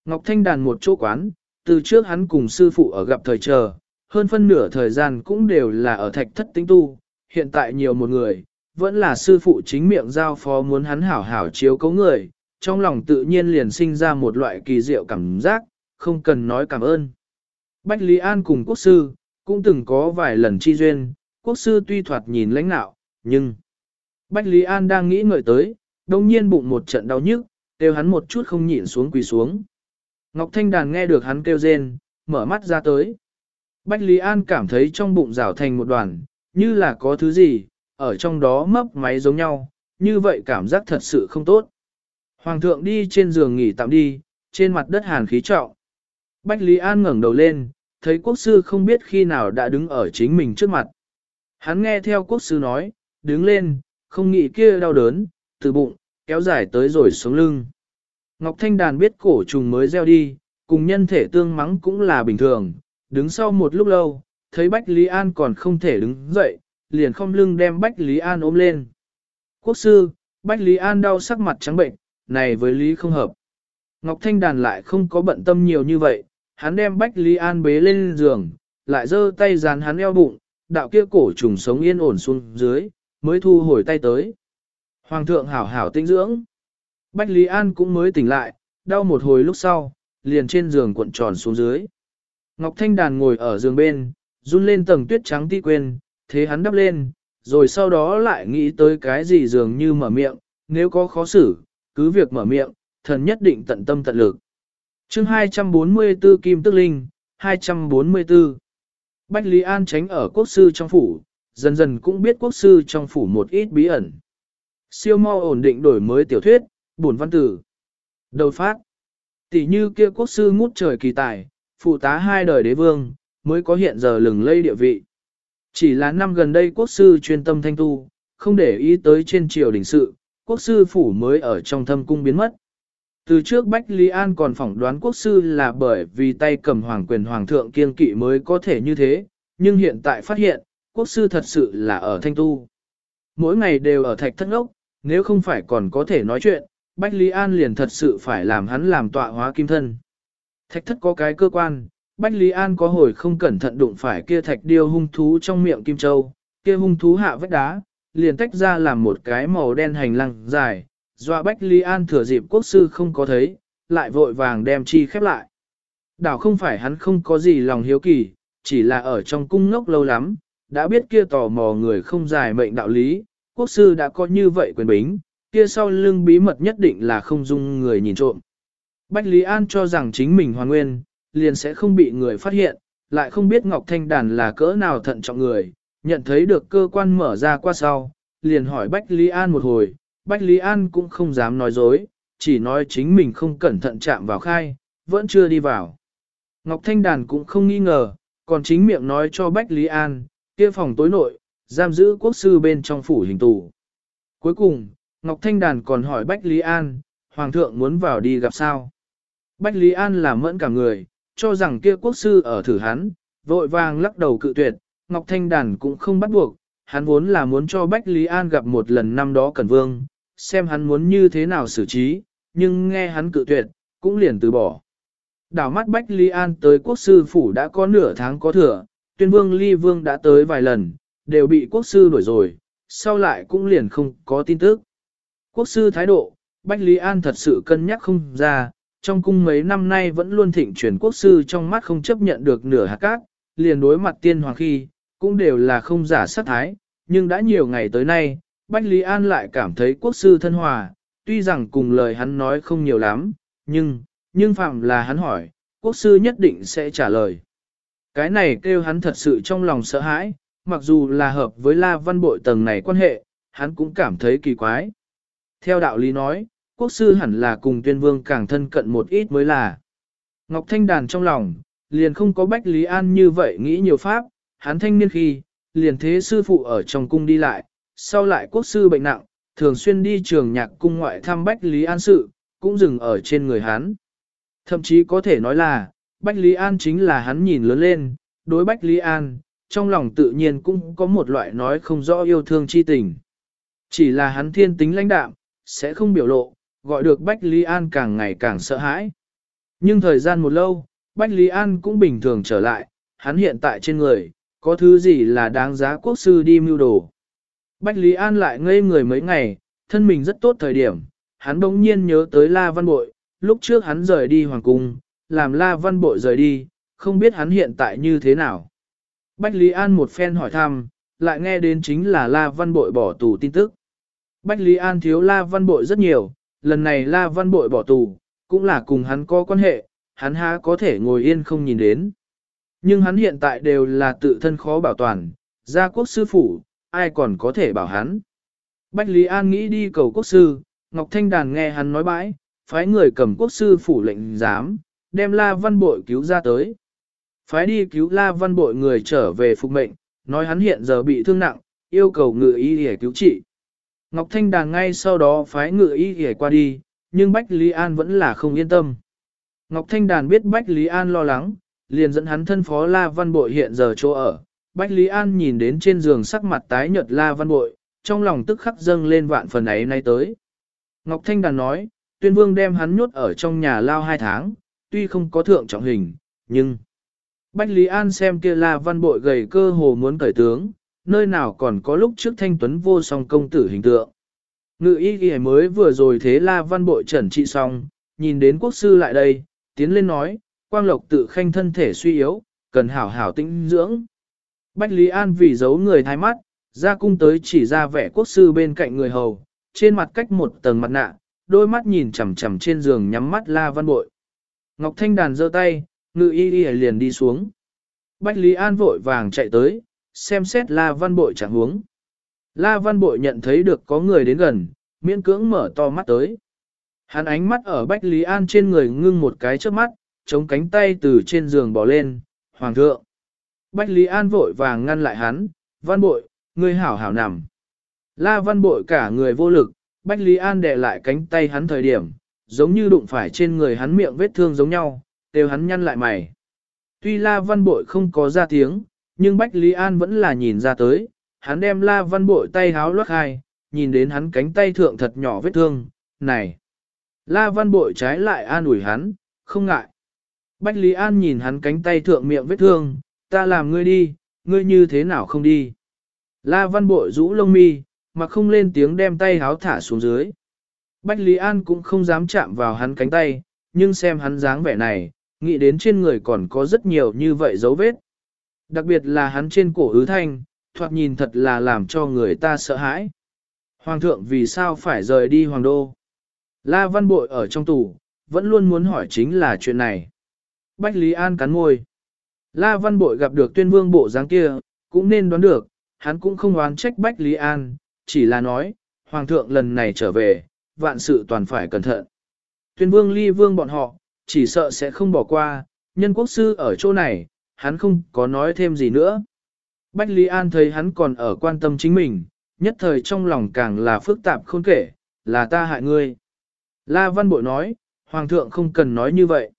Ngọc Thanh đàn một chỗ quán, từ trước hắn cùng sư phụ ở gặp thời chờ, hơn phân nửa thời gian cũng đều là ở thạch thất tinh tu, hiện tại nhiều một người, vẫn là sư phụ chính miệng giao phó muốn hắn hảo hảo chiếu cấu người, trong lòng tự nhiên liền sinh ra một loại kỳ diệu cảm giác, không cần nói cảm ơn. Bách Lý An cùng quốc sư, cũng từng có vài lần chi duyên, quốc sư tuy thoạt nhìn lãnh nạo, nhưng... Bách Lý An đang nghĩ ngợi tới, đồng nhiên bụng một trận đau nhức, đều hắn một chút không nhịn xuống quỳ xuống. Ngọc Thanh Đàn nghe được hắn kêu rên, mở mắt ra tới. Bách Lý An cảm thấy trong bụng rào thành một đoàn, như là có thứ gì, ở trong đó mấp máy giống nhau, như vậy cảm giác thật sự không tốt. Hoàng thượng đi trên giường nghỉ tạm đi, trên mặt đất hàn khí trọng. Bách Lý An ngẩng đầu lên, thấy quốc sư không biết khi nào đã đứng ở chính mình trước mặt. Hắn nghe theo quốc sư nói, đứng lên, không nghĩ kia đau đớn, từ bụng, kéo dài tới rồi xuống lưng. Ngọc Thanh Đàn biết cổ trùng mới gieo đi, cùng nhân thể tương mắng cũng là bình thường, đứng sau một lúc lâu, thấy Bách Lý An còn không thể đứng dậy, liền không lưng đem Bách Lý An ôm lên. Quốc sư, Bách Lý An đau sắc mặt trắng bệnh, này với Lý không hợp. Ngọc Thanh Đàn lại không có bận tâm nhiều như vậy, hắn đem Bách Lý An bế lên giường, lại giơ tay dán hắn eo bụng, đạo kia cổ trùng sống yên ổn xuống dưới, mới thu hồi tay tới. Hoàng thượng hảo hảo tinh dưỡng. Bách Lý An cũng mới tỉnh lại, đau một hồi lúc sau, liền trên giường cuộn tròn xuống dưới. Ngọc Thanh Đàn ngồi ở giường bên, run lên tầng tuyết trắng ti quên, thế hắn đắp lên, rồi sau đó lại nghĩ tới cái gì dường như mở miệng, nếu có khó xử, cứ việc mở miệng, thần nhất định tận tâm tận lực. chương 244 Kim Tức Linh, 244 Bách Lý An tránh ở quốc sư trong phủ, dần dần cũng biết quốc sư trong phủ một ít bí ẩn. Siêu mau ổn định đổi mới tiểu thuyết, Bổn văn tử. Đầu phát. Tỷ như kia quốc sư ngút trời kỳ tài, phụ tá hai đời đế vương, mới có hiện giờ lừng lây địa vị. Chỉ là năm gần đây quốc sư chuyên tâm thanh tu, không để ý tới trên triều đình sự, quốc sư phủ mới ở trong thâm cung biến mất. Từ trước Bách Lý An còn phỏng đoán quốc sư là bởi vì tay cầm hoàng quyền hoàng thượng kiên kỵ mới có thể như thế, nhưng hiện tại phát hiện, quốc sư thật sự là ở thanh tu. Mỗi ngày đều ở thạch thất ốc, nếu không phải còn có thể nói chuyện, Bách Lý An liền thật sự phải làm hắn làm tọa hóa kim thân. Thạch thất có cái cơ quan, Bách Lý An có hồi không cẩn thận đụng phải kia thạch điêu hung thú trong miệng kim châu, kia hung thú hạ vách đá, liền tách ra làm một cái màu đen hành lang dài, doa Bách Lý An thừa dịp quốc sư không có thấy, lại vội vàng đem chi khép lại. Đảo không phải hắn không có gì lòng hiếu kỳ, chỉ là ở trong cung ngốc lâu lắm, đã biết kia tò mò người không giải mệnh đạo lý, quốc sư đã có như vậy quyền bính, kia sau lưng bí mật nhất định là không dung người nhìn trộm. Bách Lý An cho rằng chính mình hoàn nguyên, liền sẽ không bị người phát hiện, lại không biết Ngọc Thanh Đàn là cỡ nào thận trọng người, nhận thấy được cơ quan mở ra qua sau, liền hỏi Bách Lý An một hồi, Bách Lý An cũng không dám nói dối, chỉ nói chính mình không cẩn thận chạm vào khai, vẫn chưa đi vào. Ngọc Thanh Đàn cũng không nghi ngờ, còn chính miệng nói cho Bách Lý An, kia phòng tối nội, giam giữ quốc sư bên trong phủ hình tù. Cuối cùng, Ngọc Thanh Đàn còn hỏi Bách Lý An, Hoàng thượng muốn vào đi gặp sao? Bách Lý An làm mẫn cả người, cho rằng kia quốc sư ở thử hắn, vội vàng lắc đầu cự tuyệt, Ngọc Thanh Đàn cũng không bắt buộc, hắn vốn là muốn cho Bách Lý An gặp một lần năm đó Cẩn Vương, xem hắn muốn như thế nào xử trí, nhưng nghe hắn cự tuyệt, cũng liền từ bỏ. Đảo mắt Bách Lý An tới quốc sư phủ đã có nửa tháng có thừa, tuyên vương ly vương đã tới vài lần, đều bị quốc sư đuổi rồi, sau lại cũng liền không có tin tức. Quốc sư thái độ, Bách Lý An thật sự cân nhắc không ra, trong cung mấy năm nay vẫn luôn thịnh truyền quốc sư trong mắt không chấp nhận được nửa hạt cát, liền đối mặt tiên hoàng khi, cũng đều là không giả sát thái, nhưng đã nhiều ngày tới nay, Bách Lý An lại cảm thấy quốc sư thân hòa, tuy rằng cùng lời hắn nói không nhiều lắm, nhưng, nhưng phạm là hắn hỏi, quốc sư nhất định sẽ trả lời. Cái này kêu hắn thật sự trong lòng sợ hãi, mặc dù là hợp với La Văn Bội tầng này quan hệ, hắn cũng cảm thấy kỳ quái. Theo đạo lý nói, quốc sư hẳn là cùng tuyên vương càng thân cận một ít mới là. Ngọc Thanh Đàn trong lòng, liền không có Bách Lý An như vậy nghĩ nhiều pháp, hắn thanh niên khi, liền thế sư phụ ở trong cung đi lại, sau lại quốc sư bệnh nặng, thường xuyên đi trường nhạc cung ngoại thăm Bách Lý An sự, cũng dừng ở trên người hắn. Thậm chí có thể nói là, Bách Lý An chính là hắn nhìn lớn lên, đối Bách Lý An, trong lòng tự nhiên cũng có một loại nói không rõ yêu thương chi tình. Chỉ là hắn thiên tính lãnh đạm, sẽ không biểu lộ, gọi được Bách Lý An càng ngày càng sợ hãi. Nhưng thời gian một lâu, Bách Lý An cũng bình thường trở lại, hắn hiện tại trên người, có thứ gì là đáng giá quốc sư đi mưu đồ. Bách Lý An lại ngây người mấy ngày, thân mình rất tốt thời điểm, hắn bỗng nhiên nhớ tới La Văn Bội, lúc trước hắn rời đi Hoàng Cung, làm La Văn Bội rời đi, không biết hắn hiện tại như thế nào. Bách Lý An một phen hỏi thăm, lại nghe đến chính là La Văn Bội bỏ tù tin tức. Bách Lý An thiếu La Văn Bội rất nhiều, lần này La Văn Bội bỏ tù, cũng là cùng hắn có quan hệ, hắn há có thể ngồi yên không nhìn đến. Nhưng hắn hiện tại đều là tự thân khó bảo toàn, gia quốc sư phủ, ai còn có thể bảo hắn. Bách Lý An nghĩ đi cầu quốc sư, Ngọc Thanh Đàn nghe hắn nói bãi, phái người cầm quốc sư phủ lệnh giám, đem La Văn Bội cứu ra tới. Phái đi cứu La Văn Bội người trở về phục mệnh, nói hắn hiện giờ bị thương nặng, yêu cầu ngự y để cứu trị. Ngọc Thanh Đàn ngay sau đó phái ngự y để qua đi, nhưng Bách Lý An vẫn là không yên tâm. Ngọc Thanh Đàn biết Bách Lý An lo lắng, liền dẫn hắn thân phó La Văn Bội hiện giờ chỗ ở. Bách Lý An nhìn đến trên giường sắc mặt tái nhợt La Văn Bội, trong lòng tức khắc dâng lên vạn phần ấy nay tới. Ngọc Thanh Đàn nói, tuyên vương đem hắn nhốt ở trong nhà lao hai tháng, tuy không có thượng trọng hình, nhưng... Bách Lý An xem kia La Văn Bội gầy cơ hồ muốn cởi tướng, nơi nào còn có lúc trước thanh tuấn vô song công tử hình tượng. Ngự y ghi mới vừa rồi thế La Văn Bội trần trị xong, nhìn đến quốc sư lại đây, tiến lên nói, quang lộc tự khanh thân thể suy yếu, cần hảo hảo tĩnh dưỡng. Bách Lý An vì giấu người thái mắt, ra cung tới chỉ ra vẻ quốc sư bên cạnh người hầu, trên mặt cách một tầng mặt nạ, đôi mắt nhìn chằm chằm trên giường nhắm mắt La Văn Bội. Ngọc Thanh Đàn giơ tay, ngự y y liền đi xuống. Bách Lý An vội vàng chạy tới, xem xét La Văn Bội chẳng huống. La Văn Bội nhận thấy được có người đến gần, miễn cưỡng mở to mắt tới. Hắn ánh mắt ở Bách Lý An trên người ngưng một cái trước mắt, chống cánh tay từ trên giường bỏ lên, Hoàng thượng. Bách Lý An vội vàng ngăn lại hắn, văn bội, ngươi hảo hảo nằm. La văn bội cả người vô lực, Bách Lý An đè lại cánh tay hắn thời điểm, giống như đụng phải trên người hắn miệng vết thương giống nhau, đều hắn nhăn lại mày. Tuy La văn bội không có ra tiếng, nhưng Bách Lý An vẫn là nhìn ra tới, hắn đem La văn bội tay háo loát hai, nhìn đến hắn cánh tay thượng thật nhỏ vết thương, này. La văn bội trái lại an ủi hắn, không ngại. Bách Lý An nhìn hắn cánh tay thượng miệng vết thương, ta làm ngươi đi, ngươi như thế nào không đi. La văn bội rũ lông mi, mà không lên tiếng đem tay háo thả xuống dưới. Bách Lý An cũng không dám chạm vào hắn cánh tay, nhưng xem hắn dáng vẻ này, nghĩ đến trên người còn có rất nhiều như vậy dấu vết. Đặc biệt là hắn trên cổ ứ thanh, thoạt nhìn thật là làm cho người ta sợ hãi. Hoàng thượng vì sao phải rời đi hoàng đô? La Văn Bội ở trong tù, vẫn luôn muốn hỏi chính là chuyện này. Bách Lý An cắn môi. La Văn Bội gặp được tuyên vương bộ dáng kia, cũng nên đoán được, hắn cũng không oán trách Bách Lý An, chỉ là nói, Hoàng thượng lần này trở về, vạn sự toàn phải cẩn thận. Tuyên vương ly vương bọn họ, chỉ sợ sẽ không bỏ qua, nhân quốc sư ở chỗ này, hắn không có nói thêm gì nữa. Bách Lý An thấy hắn còn ở quan tâm chính mình, nhất thời trong lòng càng là phức tạp khôn kể, là ta hại ngươi. La Văn Bội nói, Hoàng thượng không cần nói như vậy.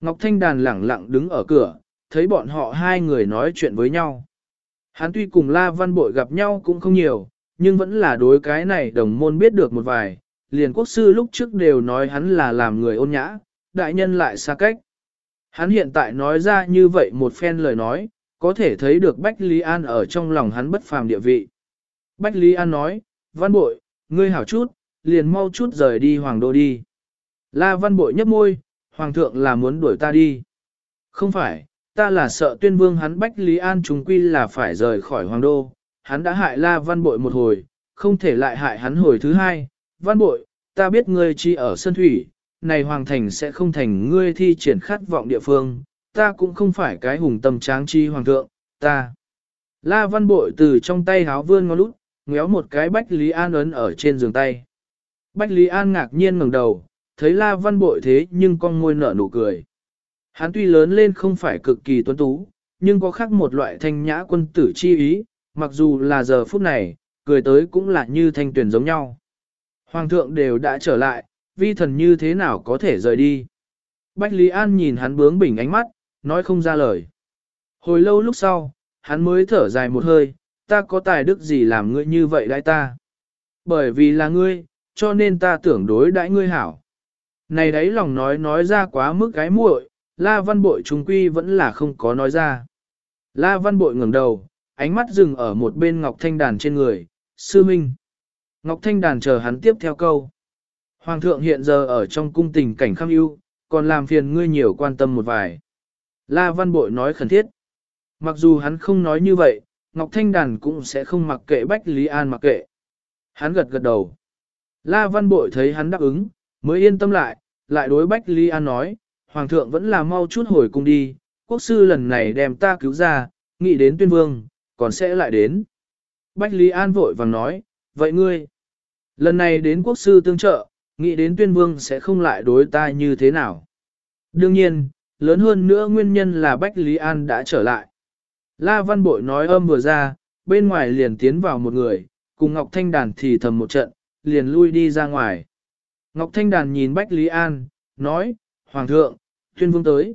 Ngọc Thanh Đàn lẳng lặng đứng ở cửa, thấy bọn họ hai người nói chuyện với nhau. Hắn tuy cùng La Văn Bội gặp nhau cũng không nhiều, nhưng vẫn là đối cái này đồng môn biết được một vài, liền quốc sư lúc trước đều nói hắn là làm người ôn nhã, đại nhân lại xa cách. Hắn hiện tại nói ra như vậy một phen lời nói, có thể thấy được Bách Lý An ở trong lòng hắn bất phàm địa vị. Bách Lý An nói, văn bội, ngươi hảo chút, liền mau chút rời đi hoàng đô đi. La văn bội nhấp môi, hoàng thượng là muốn đuổi ta đi. Không phải, ta là sợ tuyên vương hắn Bách Lý An chúng quy là phải rời khỏi hoàng đô. Hắn đã hại la văn bội một hồi, không thể lại hại hắn hồi thứ hai. Văn bội, ta biết ngươi chỉ ở sân Thủy, này hoàng thành sẽ không thành ngươi thi triển khát vọng địa phương, ta cũng không phải cái hùng tâm tráng chi hoàng thượng, ta. La văn bội từ trong tay háo vươn ngón lút, ngéo một cái Bách Lý An ấn ở trên giường tay. Bách Lý An ngạc nhiên ngẩng đầu, thấy La văn bội thế nhưng con môi nở nụ cười. Hắn tuy lớn lên không phải cực kỳ tuấn tú, nhưng có khác một loại thanh nhã quân tử chi ý, mặc dù là giờ phút này, cười tới cũng là như thanh tuyển giống nhau. Hoàng thượng đều đã trở lại, vi thần như thế nào có thể rời đi. Bách Lý An nhìn hắn bướng bỉnh ánh mắt, nói không ra lời. Hồi lâu lúc sau, hắn mới thở dài một hơi, ta có tài đức gì làm ngươi như vậy đại ta. Bởi vì là ngươi, cho nên ta tưởng đối đãi ngươi hảo. Này đấy lòng nói nói ra quá mức cái muội, La Văn Bội trung quy vẫn là không có nói ra. La Văn Bội ngẩng đầu, ánh mắt dừng ở một bên Ngọc Thanh Đàn trên người, sư minh. Ngọc Thanh Đàn chờ hắn tiếp theo câu. Hoàng thượng hiện giờ ở trong cung tình cảnh khăm ưu, còn làm phiền ngươi nhiều quan tâm một vài. La Văn Bội nói khẩn thiết. Mặc dù hắn không nói như vậy, Ngọc Thanh Đàn cũng sẽ không mặc kệ Bách Lý An mặc kệ. Hắn gật gật đầu. La Văn Bội thấy hắn đáp ứng, mới yên tâm lại, lại đối Bách Lý An nói, Hoàng thượng vẫn là mau chút hồi cung đi, quốc sư lần này đem ta cứu ra, nghĩ đến tuyên vương, còn sẽ lại đến. Bách Lý An vội vàng nói, vậy ngươi, lần này đến quốc sư tương trợ, nghĩ đến tuyên vương sẽ không lại đối ta như thế nào. Đương nhiên, lớn hơn nữa nguyên nhân là Bách Lý An đã trở lại. La Văn Bội nói âm vừa ra, bên ngoài liền tiến vào một người, cùng Ngọc Thanh Đàn thì thầm một trận, liền lui đi ra ngoài. Ngọc Thanh Đàn nhìn Bách Lý An, nói, Hoàng thượng, tuyên vương tới.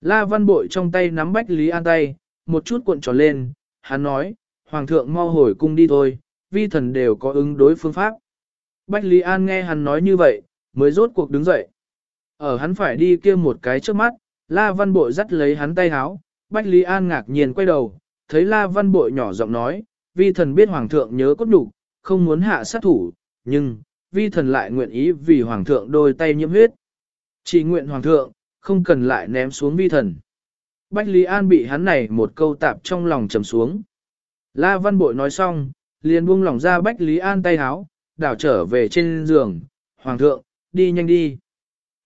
La Văn Bội trong tay nắm Bách Lý An tay, một chút cuộn tròn lên, hắn nói, Hoàng thượng mau hồi cung đi thôi, vi thần đều có ứng đối phương pháp. Bách Lý An nghe hắn nói như vậy, mới rốt cuộc đứng dậy. Ở hắn phải đi kia một cái trước mắt, La Văn Bội dắt lấy hắn tay háo, Bách Lý An ngạc nhiên quay đầu, thấy La Văn Bội nhỏ giọng nói, vi thần biết Hoàng thượng nhớ cốt đủ, không muốn hạ sát thủ, nhưng, vi thần lại nguyện ý vì Hoàng thượng đôi tay nhiễm huyết. Chỉ nguyện Hoàng thượng, không cần lại ném xuống vi thần. Bách Lý An bị hắn này một câu tạp trong lòng trầm xuống. La Văn Bội nói xong, liền buông lỏng ra Bách Lý An tay háo, đảo trở về trên giường, Hoàng thượng, đi nhanh đi.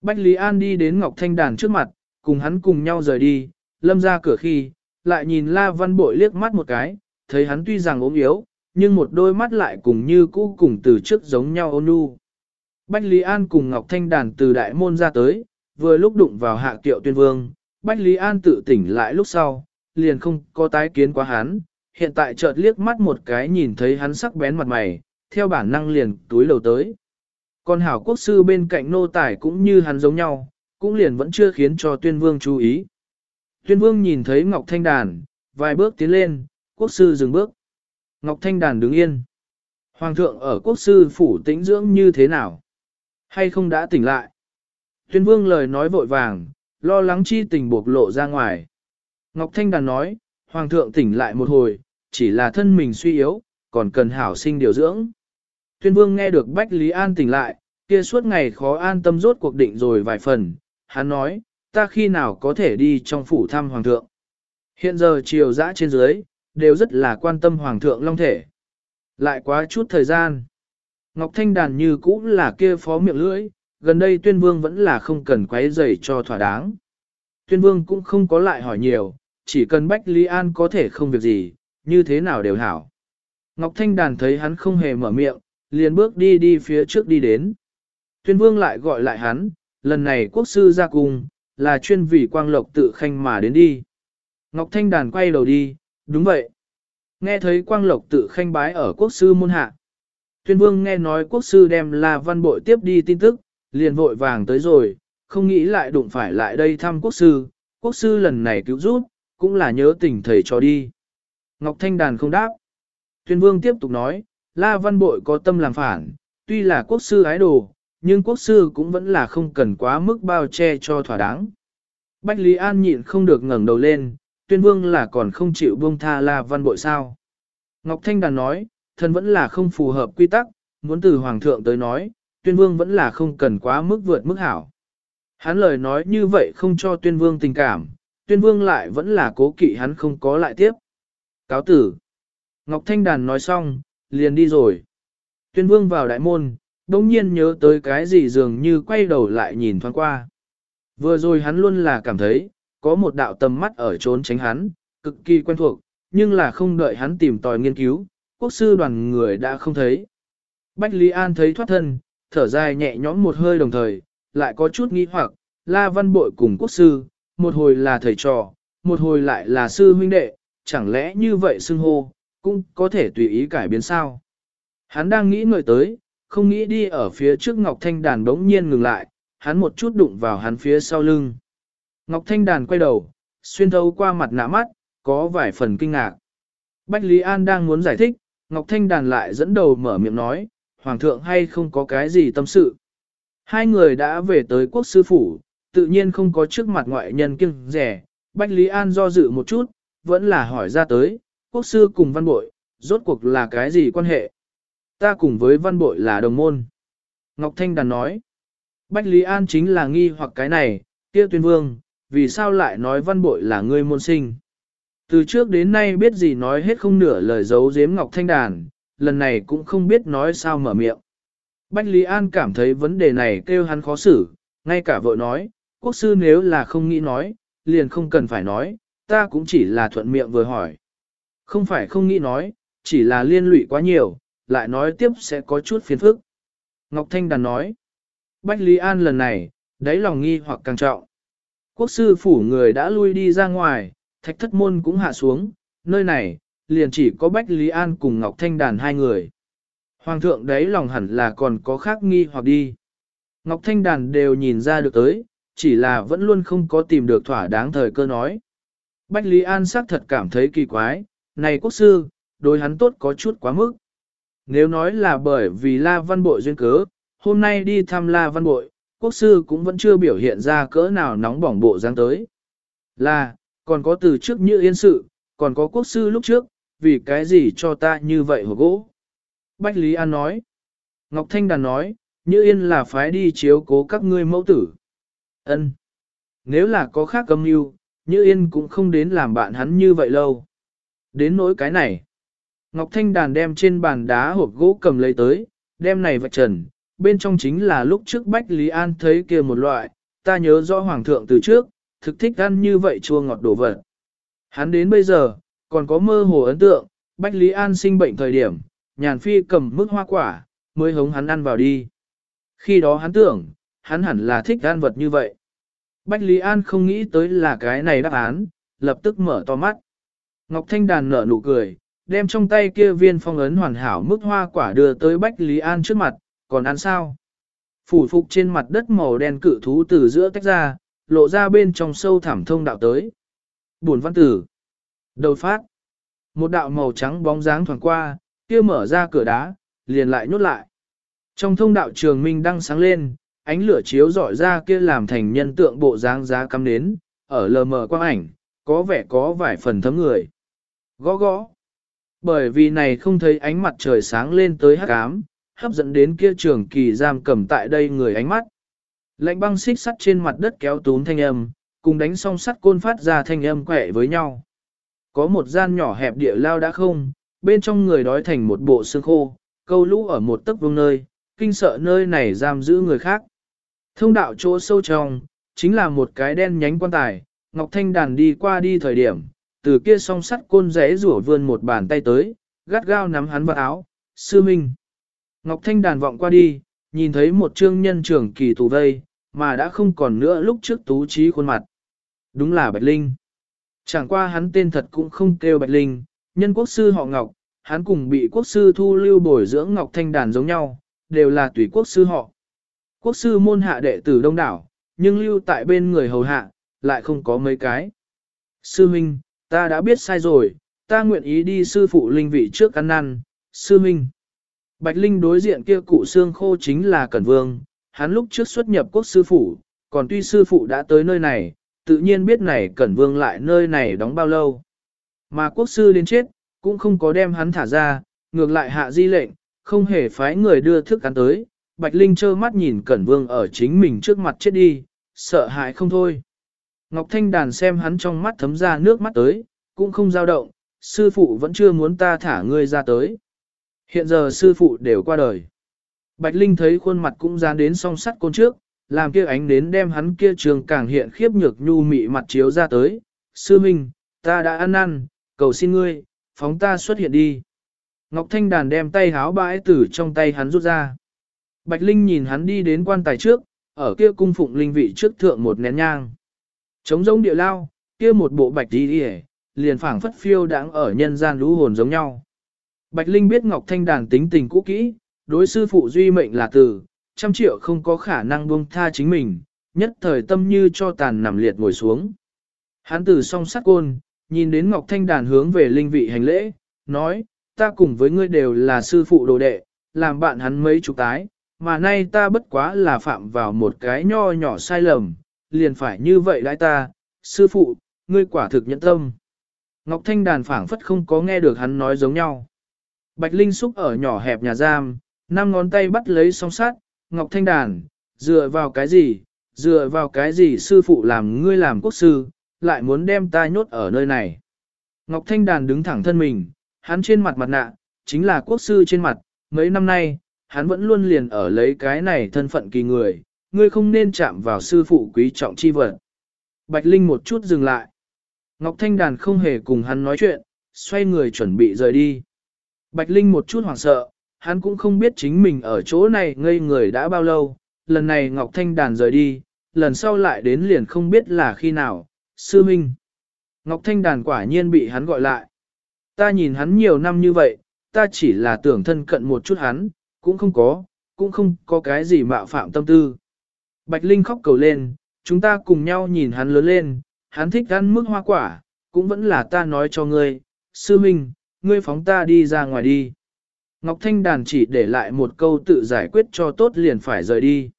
Bách Lý An đi đến Ngọc Thanh Đàn trước mặt, cùng hắn cùng nhau rời đi, lâm ra cửa khi, lại nhìn La Văn Bội liếc mắt một cái, thấy hắn tuy rằng ốm yếu, nhưng một đôi mắt lại cùng như cũ cùng từ trước giống nhau ôn nhu. Bách Lý An cùng Ngọc Thanh Đàn từ đại môn ra tới, vừa lúc đụng vào hạ Tiệu tuyên vương, Bách Lý An tự tỉnh lại lúc sau, liền không có tái kiến quá hắn, hiện tại chợt liếc mắt một cái nhìn thấy hắn sắc bén mặt mày, theo bản năng liền túi lầu tới. Còn hảo quốc sư bên cạnh nô tài cũng như hắn giống nhau, cũng liền vẫn chưa khiến cho tuyên vương chú ý. Tuyên vương nhìn thấy Ngọc Thanh Đàn, vài bước tiến lên, quốc sư dừng bước. Ngọc Thanh Đàn đứng yên. Hoàng thượng ở quốc sư phủ tĩnh dưỡng như thế nào? Hay không đã tỉnh lại? Tuyên vương lời nói vội vàng, lo lắng chi tình bộc lộ ra ngoài. Ngọc Thanh Đàn nói, Hoàng thượng tỉnh lại một hồi, chỉ là thân mình suy yếu, còn cần hảo sinh điều dưỡng. Tuyên vương nghe được Bách Lý An tỉnh lại, kia suốt ngày khó an tâm rốt cuộc định rồi vài phần, hắn nói, ta khi nào có thể đi trong phủ thăm Hoàng thượng. Hiện giờ triều dã trên dưới, đều rất là quan tâm Hoàng thượng long thể. Lại quá chút thời gian. Ngọc Thanh Đàn như cũ là kia phó miệng lưỡi, gần đây tuyên vương vẫn là không cần quấy rầy cho thỏa đáng. Tuyên vương cũng không có lại hỏi nhiều, chỉ cần Bách Lý An có thể không việc gì, như thế nào đều hảo. Ngọc Thanh Đàn thấy hắn không hề mở miệng, liền bước đi đi phía trước đi đến. Tuyên vương lại gọi lại hắn, lần này quốc sư ra cùng, là chuyên vì quang lộc tự khanh mà đến đi. Ngọc Thanh Đàn quay đầu đi, đúng vậy. Nghe thấy quang lộc tự khanh bái ở quốc sư môn hạ. Tuyên vương nghe nói quốc sư đem La Văn Bội tiếp đi tin tức, liền vội vàng tới rồi, không nghĩ lại đụng phải lại đây thăm quốc sư, quốc sư lần này cứu giúp, cũng là nhớ tình thầy cho đi. Ngọc Thanh Đàn không đáp. Tuyên vương tiếp tục nói, La Văn Bội có tâm làm phản, tuy là quốc sư ái đồ, nhưng quốc sư cũng vẫn là không cần quá mức bao che cho thỏa đáng. Bách Lý An nhịn không được ngẩng đầu lên, tuyên vương là còn không chịu buông tha La Văn Bội sao. Ngọc Thanh Đàn nói, thân vẫn là không phù hợp quy tắc, muốn từ Hoàng thượng tới nói, tuyên vương vẫn là không cần quá mức vượt mức hảo. Hắn lời nói như vậy không cho tuyên vương tình cảm, tuyên vương lại vẫn là cố kỵ hắn không có lại tiếp. Cáo tử. Ngọc Thanh Đàn nói xong, liền đi rồi. Tuyên vương vào đại môn, đông nhiên nhớ tới cái gì dường như quay đầu lại nhìn thoáng qua. Vừa rồi hắn luôn là cảm thấy, có một đạo tầm mắt ở trốn tránh hắn, cực kỳ quen thuộc, nhưng là không đợi hắn tìm tòi nghiên cứu, quốc sư đoàn người đã không thấy. Bách Lý An thấy thoát thân, thở dài nhẹ nhõm một hơi đồng thời, lại có chút nghi hoặc, La Văn Bội cùng quốc sư, một hồi là thầy trò, một hồi lại là sư huynh đệ, chẳng lẽ như vậy xưng hô, cũng có thể tùy ý cải biến sao. Hắn đang nghĩ người tới, không nghĩ đi ở phía trước Ngọc Thanh Đàn đống nhiên ngừng lại, hắn một chút đụng vào hắn phía sau lưng. Ngọc Thanh Đàn quay đầu, xuyên thấu qua mặt nạ mắt, có vài phần kinh ngạc. Bách Lý An đang muốn giải thích, Ngọc Thanh Đàn lại dẫn đầu mở miệng nói, Hoàng thượng hay không có cái gì tâm sự. Hai người đã về tới quốc sư phủ, tự nhiên không có trước mặt ngoại nhân kiêng rẻ. Bách Lý An do dự một chút, vẫn là hỏi ra tới, quốc sư cùng văn bội, rốt cuộc là cái gì quan hệ? Ta cùng với văn bội là đồng môn. Ngọc Thanh Đàn nói, Bách Lý An chính là nghi hoặc cái này, kia tuyên vương, vì sao lại nói văn bội là ngươi môn sinh? Từ trước đến nay biết gì nói hết không nửa lời giấu giếm Ngọc Thanh Đàn, lần này cũng không biết nói sao mở miệng. Bách Lý An cảm thấy vấn đề này kêu hắn khó xử, ngay cả vợ nói, quốc sư nếu là không nghĩ nói, liền không cần phải nói, ta cũng chỉ là thuận miệng vừa hỏi. Không phải không nghĩ nói, chỉ là liên lụy quá nhiều, lại nói tiếp sẽ có chút phiền phức. Ngọc Thanh Đàn nói, Bách Lý An lần này, đáy lòng nghi hoặc càng trọng. Quốc sư phủ người đã lui đi ra ngoài, thạch thất môn cũng hạ xuống, nơi này, liền chỉ có Bách Lý An cùng Ngọc Thanh Đàn hai người. Hoàng thượng đấy lòng hẳn là còn có khác nghi hoặc đi. Ngọc Thanh Đàn đều nhìn ra được tới, chỉ là vẫn luôn không có tìm được thỏa đáng thời cơ nói. Bách Lý An xác thật cảm thấy kỳ quái, này quốc sư, đối hắn tốt có chút quá mức. Nếu nói là bởi vì La Văn Bội duyên cớ, hôm nay đi thăm La Văn Bội, quốc sư cũng vẫn chưa biểu hiện ra cỡ nào nóng bỏng bộ dáng tới. Là, còn có từ trước như yên sự, còn có quốc sư lúc trước, vì cái gì cho ta như vậy hổ gỗ. Bách Lý An nói. Ngọc Thanh Đàn nói, như yên là phái đi chiếu cố các ngươi mẫu tử. ân Nếu là có khác âm mưu, như yên cũng không đến làm bạn hắn như vậy lâu. Đến nỗi cái này. Ngọc Thanh Đàn đem trên bàn đá hộp gỗ cầm lấy tới, đem này vạch trần, bên trong chính là lúc trước Bách Lý An thấy kia một loại, ta nhớ rõ Hoàng thượng từ trước, thực thích ăn như vậy chua ngọt đổ vật. Hắn đến bây giờ, còn có mơ hồ ấn tượng, Bách Lý An sinh bệnh thời điểm, nhàn phi cầm mức hoa quả, mới hống hắn ăn vào đi. Khi đó hắn tưởng, hắn hẳn là thích ăn vật như vậy. Bách Lý An không nghĩ tới là cái này đáp án, lập tức mở to mắt. Ngọc Thanh Đàn nở nụ cười, đem trong tay kia viên phong ấn hoàn hảo mức hoa quả đưa tới Bách Lý An trước mặt, còn ăn sao? Phủ phục trên mặt đất màu đen cự thú từ giữa tách ra, lộ ra bên trong sâu thẳm thông đạo tới. Buồn văn tử. Đầu phát. Một đạo màu trắng bóng dáng thoảng qua, kia mở ra cửa đá, liền lại nhốt lại. Trong thông đạo trường minh đang sáng lên, ánh lửa chiếu rọi ra kia làm thành nhân tượng bộ dáng giá cắm nến, ở lờ mờ quang ảnh, có vẻ có vài phần thấm người. Gõ gõ. Bởi vì này không thấy ánh mặt trời sáng lên tới hắc ám, hấp dẫn đến kia trường kỳ giam cầm tại đây người ánh mắt. Lạnh băng xích sắt trên mặt đất kéo tún thanh âm, cùng đánh song sắt côn phát ra thanh âm quẹ với nhau. Có một gian nhỏ hẹp địa lao đã không, bên trong người đói thành một bộ xương khô, câu lũ ở một tấc vương nơi, kinh sợ nơi này giam giữ người khác. Thông đạo chỗ sâu trong, chính là một cái đen nhánh quan tài, Ngọc Thanh Đàn đi qua đi thời điểm, từ kia song sắt côn rẽ rủa vươn một bàn tay tới, gắt gao nắm hắn vào áo, sư minh. Ngọc Thanh Đàn vọng qua đi, nhìn thấy một trương nhân trưởng kỳ tù vây, mà đã không còn nữa lúc trước tú trí khuôn mặt. Đúng là Bạch Linh. Chẳng qua hắn tên thật cũng không kêu Bạch Linh, nhân quốc sư họ Ngọc, hắn cùng bị quốc sư thu lưu bồi dưỡng Ngọc Thanh Đàn giống nhau, đều là tùy quốc sư họ. Quốc sư môn hạ đệ tử đông đảo, nhưng lưu tại bên người hầu hạ, lại không có mấy cái. Sư Minh, ta đã biết sai rồi, ta nguyện ý đi sư phụ linh vị trước ăn năn, sư Minh. Bạch Linh đối diện kia cụ xương khô chính là Cẩn Vương, hắn lúc trước xuất nhập quốc sư phụ, còn tuy sư phụ đã tới nơi này, tự nhiên biết này Cẩn Vương lại nơi này đóng bao lâu. Mà quốc sư đến chết, cũng không có đem hắn thả ra, ngược lại hạ di lệnh, không hề phái người đưa thức ăn tới. Bạch Linh trơ mắt nhìn Cẩn Vương ở chính mình trước mặt chết đi, sợ hãi không thôi. Ngọc Thanh Đàn xem hắn trong mắt thấm ra nước mắt tới, cũng không dao động, sư phụ vẫn chưa muốn ta thả ngươi ra tới. Hiện giờ sư phụ đều qua đời. Bạch Linh thấy khuôn mặt cũng dán đến song sắt côn trước, làm kia ánh đến đem hắn kia trường càng hiện khiếp nhược nhu mị mặt chiếu ra tới. Sư Minh, ta đã ăn năn, cầu xin ngươi, phóng ta xuất hiện đi. Ngọc Thanh Đàn đem tay háo bãi tử trong tay hắn rút ra. Bạch Linh nhìn hắn đi đến quan tài trước, ở kia cung phụng linh vị trước thượng một nén nhang. Trống giống địa lao, kia một bộ bạch đi đi liền phảng phất phiêu đáng ở nhân gian lũ hồn giống nhau. Bạch Linh biết Ngọc Thanh Đàn tính tình cũ kỹ, đối sư phụ duy mệnh là từ, trăm triệu không có khả năng buông tha chính mình, nhất thời tâm như cho tàn nằm liệt ngồi xuống. Hắn tử song sắt côn, nhìn đến Ngọc Thanh Đàn hướng về linh vị hành lễ, nói, ta cùng với ngươi đều là sư phụ đồ đệ, làm bạn hắn mấy chục tái, mà nay ta bất quá là phạm vào một cái nho nhỏ sai lầm, liền phải như vậy đãi ta, sư phụ, ngươi quả thực nhẫn tâm. Ngọc Thanh Đàn phảng phất không có nghe được hắn nói giống nhau. Bạch Linh xúc ở nhỏ hẹp nhà giam, năm ngón tay bắt lấy song sát, Ngọc Thanh Đàn, dựa vào cái gì, dựa vào cái gì sư phụ làm ngươi làm quốc sư, lại muốn đem ta nhốt ở nơi này. Ngọc Thanh Đàn đứng thẳng thân mình, hắn trên mặt mặt nạ, chính là quốc sư trên mặt, mấy năm nay, hắn vẫn luôn liền ở lấy cái này thân phận kỳ người, ngươi không nên chạm vào sư phụ quý trọng chi vật. Bạch Linh một chút dừng lại. Ngọc Thanh Đàn không hề cùng hắn nói chuyện, xoay người chuẩn bị rời đi. Bạch Linh một chút hoảng sợ, hắn cũng không biết chính mình ở chỗ này ngây người đã bao lâu, lần này Ngọc Thanh Đàn rời đi, lần sau lại đến liền không biết là khi nào, sư minh. Ngọc Thanh Đàn quả nhiên bị hắn gọi lại. Ta nhìn hắn nhiều năm như vậy, ta chỉ là tưởng thân cận một chút hắn, cũng không có, cũng không có cái gì mạo phạm tâm tư. Bạch Linh khóc cầu lên, chúng ta cùng nhau nhìn hắn lớn lên, hắn thích ăn mức hoa quả, cũng vẫn là ta nói cho ngươi, sư minh, ngươi phóng ta đi ra ngoài đi. Ngọc Thanh Đàn chỉ để lại một câu tự giải quyết cho tốt liền phải rời đi.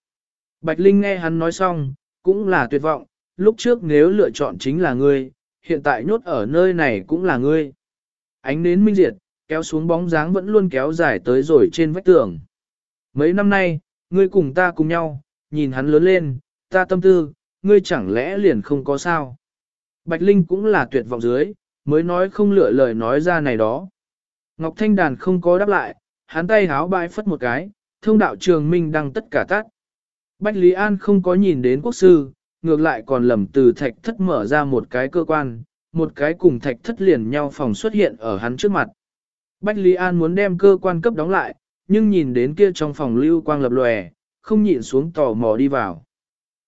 Bạch Linh nghe hắn nói xong, cũng là tuyệt vọng, lúc trước nếu lựa chọn chính là ngươi, hiện tại nhốt ở nơi này cũng là ngươi. Ánh nến minh diệt, kéo xuống bóng dáng vẫn luôn kéo dài tới rồi trên vách tường. Mấy năm nay, ngươi cùng ta cùng nhau, nhìn hắn lớn lên, ta tâm tư, ngươi chẳng lẽ liền không có sao. Bạch Linh cũng là tuyệt vọng dưới, mới nói không lựa lời nói ra này đó. Ngọc Thanh Đàn không có đáp lại, hắn tay háo bãi phất một cái, thông đạo trường minh đăng tất cả tắt. Bạch Lý An không có nhìn đến quốc sư, ngược lại còn lầm từ thạch thất mở ra một cái cơ quan, một cái cùng thạch thất liền nhau phòng xuất hiện ở hắn trước mặt. Bách Lý An muốn đem cơ quan cấp đóng lại, nhưng nhìn đến kia trong phòng lưu quang lập lòe, không nhịn xuống tò mò đi vào.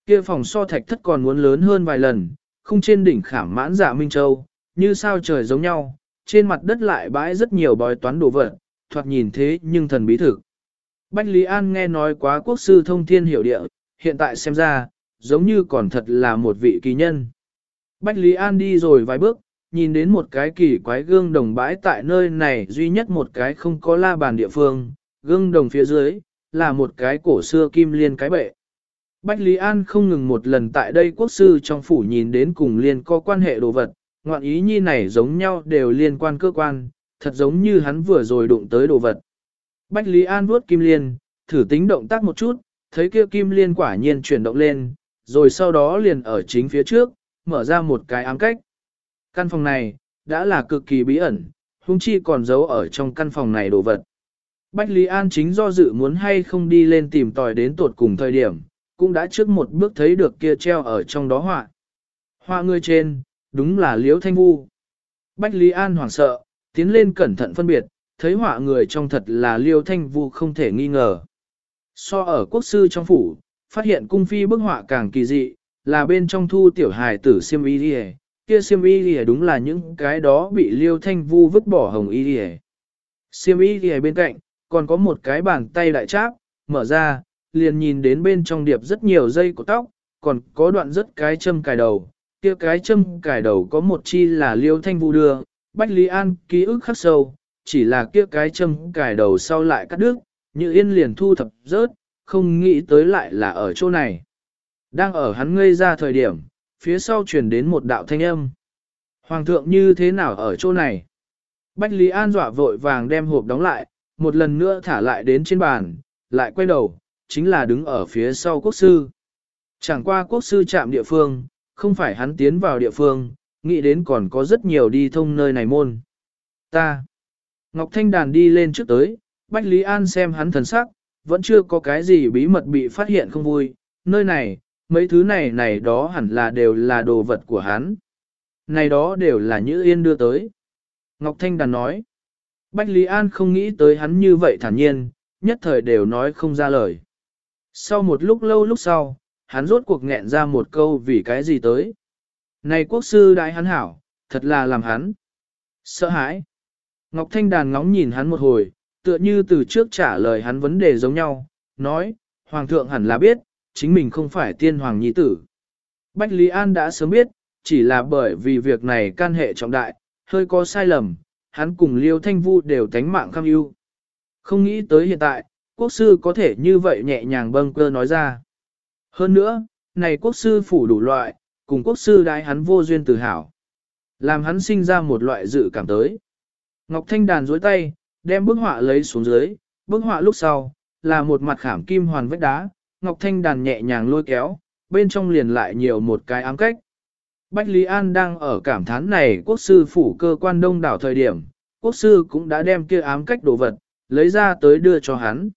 Kia phòng so thạch thất còn muốn lớn hơn vài lần, không trên đỉnh khảm mãn dạ Minh Châu, như sao trời giống nhau, trên mặt đất lại bãi rất nhiều bói toán đồ vật, thoạt nhìn thế nhưng thần bí thực. Bách Lý An nghe nói quá quốc sư thông thiên hiểu địa, hiện tại xem ra, giống như còn thật là một vị kỳ nhân. Bách Lý An đi rồi vài bước, nhìn đến một cái kỳ quái gương đồng bãi tại nơi này duy nhất một cái không có la bàn địa phương, gương đồng phía dưới, là một cái cổ xưa kim liên cái bệ. Bách Lý An không ngừng một lần tại đây quốc sư trong phủ nhìn đến cùng liên có quan hệ đồ vật, ngoạn ý nhi này giống nhau đều liên quan cơ quan, thật giống như hắn vừa rồi đụng tới đồ vật. Bách Lý An vuốt kim liên, thử tính động tác một chút, thấy kia kim liên quả nhiên chuyển động lên, rồi sau đó liền ở chính phía trước, mở ra một cái ám cách. Căn phòng này, đã là cực kỳ bí ẩn, hung chi còn giấu ở trong căn phòng này đồ vật. Bách Lý An chính do dự muốn hay không đi lên tìm tòi đến tột cùng thời điểm, cũng đã trước một bước thấy được kia treo ở trong đó họa. Họa người trên, đúng là Liễu Thanh Vu. Bách Lý An hoảng sợ, tiến lên cẩn thận phân biệt, thấy họa người trong thật là Liêu Thanh Vu không thể nghi ngờ. So ở quốc sư trong phủ, phát hiện cung phi bức họa càng kỳ dị, là bên trong thu tiểu hài tử siêm y đi kia siêm y đi đúng là những cái đó bị Liêu Thanh Vu vứt bỏ hồng y đi Siêm y đi bên cạnh, còn có một cái bàn tay đại cháp, mở ra, liền nhìn đến bên trong điệp rất nhiều dây của tóc, còn có đoạn rất cái châm cài đầu, kia cái châm cài đầu có một chi là liêu thanh vu đưa, Bách Lý An ký ức khắc sâu, chỉ là kia cái châm cài đầu sau lại cắt đứt, như yên liền thu thập rớt, không nghĩ tới lại là ở chỗ này. Đang ở hắn ngây ra thời điểm, phía sau truyền đến một đạo thanh âm. Hoàng thượng như thế nào ở chỗ này? Bách Lý An dọa vội vàng đem hộp đóng lại, một lần nữa thả lại đến trên bàn, lại quay đầu, chính là đứng ở phía sau quốc sư. Chẳng qua quốc sư chạm địa phương, không phải hắn tiến vào địa phương, nghĩ đến còn có rất nhiều đi thông nơi này môn. Ta. Ngọc Thanh Đàn đi lên trước tới, Bách Lý An xem hắn thần sắc, vẫn chưa có cái gì bí mật bị phát hiện không vui, nơi này, mấy thứ này này đó hẳn là đều là đồ vật của hắn. Này đó đều là Như Yên đưa tới. Ngọc Thanh Đàn nói. Bách Lý An không nghĩ tới hắn như vậy thản nhiên, nhất thời đều nói không ra lời. Sau một lúc lâu lúc sau, hắn rốt cuộc nghẹn ra một câu vì cái gì tới. Này quốc sư đại hắn hảo, thật là làm hắn. Sợ hãi. Ngọc Thanh Đàn ngóng nhìn hắn một hồi, tựa như từ trước trả lời hắn vấn đề giống nhau, nói, Hoàng thượng hẳn là biết, chính mình không phải tiên hoàng nhi tử. Bách Lý An đã sớm biết, chỉ là bởi vì việc này can hệ trọng đại, hơi có sai lầm, hắn cùng Liêu Thanh Vu đều tánh mạng kham ưu. Không nghĩ tới hiện tại, quốc sư có thể như vậy nhẹ nhàng bâng cơ nói ra. Hơn nữa, này quốc sư phủ đủ loại, cùng quốc sư đái hắn vô duyên tự hào. Làm hắn sinh ra một loại dự cảm tới. Ngọc Thanh đàn dối tay, đem bức họa lấy xuống dưới, bức họa lúc sau, là một mặt khảm kim hoàn vách đá, Ngọc Thanh đàn nhẹ nhàng lôi kéo, bên trong liền lại nhiều một cái ám cách. Bách Lý An đang ở cảm thán này quốc sư phủ cơ quan đông đảo thời điểm, quốc sư cũng đã đem kia ám cách đồ vật, lấy ra tới đưa cho hắn.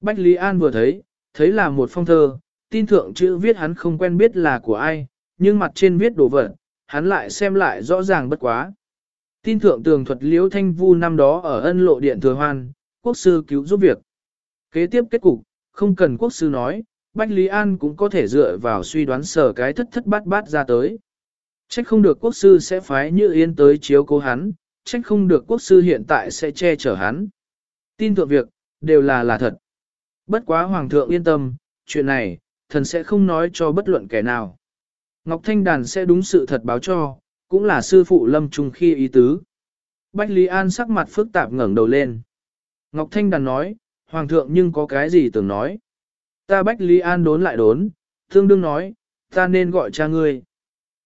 Bách Lý An vừa thấy, thấy là một phong thơ, tin thượng chữ viết hắn không quen biết là của ai, nhưng mặt trên viết đồ vật, hắn lại xem lại rõ ràng bất quá. Tin thượng tường thuật liễu thanh vu năm đó ở ân lộ điện thừa hoan, quốc sư cứu giúp việc. Kế tiếp kết cục, không cần quốc sư nói, Bách Lý An cũng có thể dựa vào suy đoán sở cái thất thất bát bát ra tới. Trách không được quốc sư sẽ phái như yên tới chiếu cố hắn, trách không được quốc sư hiện tại sẽ che chở hắn. Tin thượng việc, đều là là thật. Bất quá hoàng thượng yên tâm, chuyện này, thần sẽ không nói cho bất luận kẻ nào. Ngọc Thanh Đàn sẽ đúng sự thật báo cho, cũng là sư phụ lâm trung khi ý tứ. Bách Lý An sắc mặt phức tạp ngẩng đầu lên. Ngọc Thanh Đàn nói, Hoàng thượng nhưng có cái gì tưởng nói. Ta Bách Lý An đốn lại đốn, thương đương nói, ta nên gọi cha ngươi.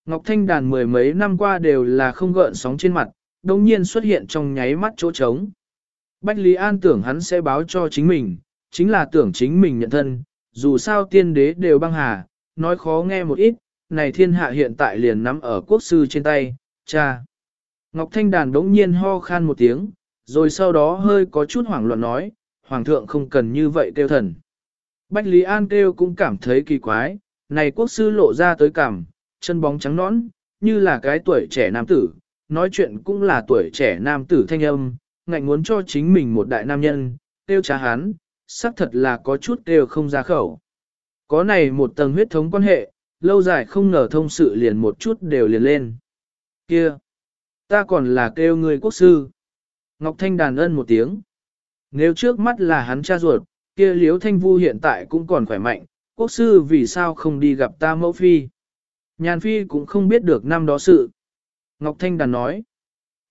Ngọc Thanh Đàn mười mấy năm qua đều là không gợn sóng trên mặt, đồng nhiên xuất hiện trong nháy mắt chỗ trống. Bách Lý An tưởng hắn sẽ báo cho chính mình, chính là tưởng chính mình nhận thân, dù sao tiên đế đều băng hà, nói khó nghe một ít, này thiên hạ hiện tại liền nắm ở quốc sư trên tay, cha. Ngọc Thanh Đàn đống nhiên ho khan một tiếng, rồi sau đó hơi có chút hoảng loạn nói, Hoàng thượng không cần như vậy kêu thần. Bách Lý An kêu cũng cảm thấy kỳ quái, này quốc sư lộ ra tới cảm, chân bóng trắng nõn, như là cái tuổi trẻ nam tử, nói chuyện cũng là tuổi trẻ nam tử thanh âm, ngạnh muốn cho chính mình một đại nam nhân, tiêu cha hắn, xác thật là có chút đều không ra khẩu. Có này một tầng huyết thống quan hệ, lâu dài không ngờ thông sự liền một chút đều liền lên. Kia! Ta còn là kêu người quốc sư. Ngọc Thanh đàn ân một tiếng. Nếu trước mắt là hắn cha ruột, kia liếu thanh vu hiện tại cũng còn khỏe mạnh, quốc sư vì sao không đi gặp ta mẫu phi. Nhàn phi cũng không biết được năm đó sự. Ngọc Thanh đàn nói.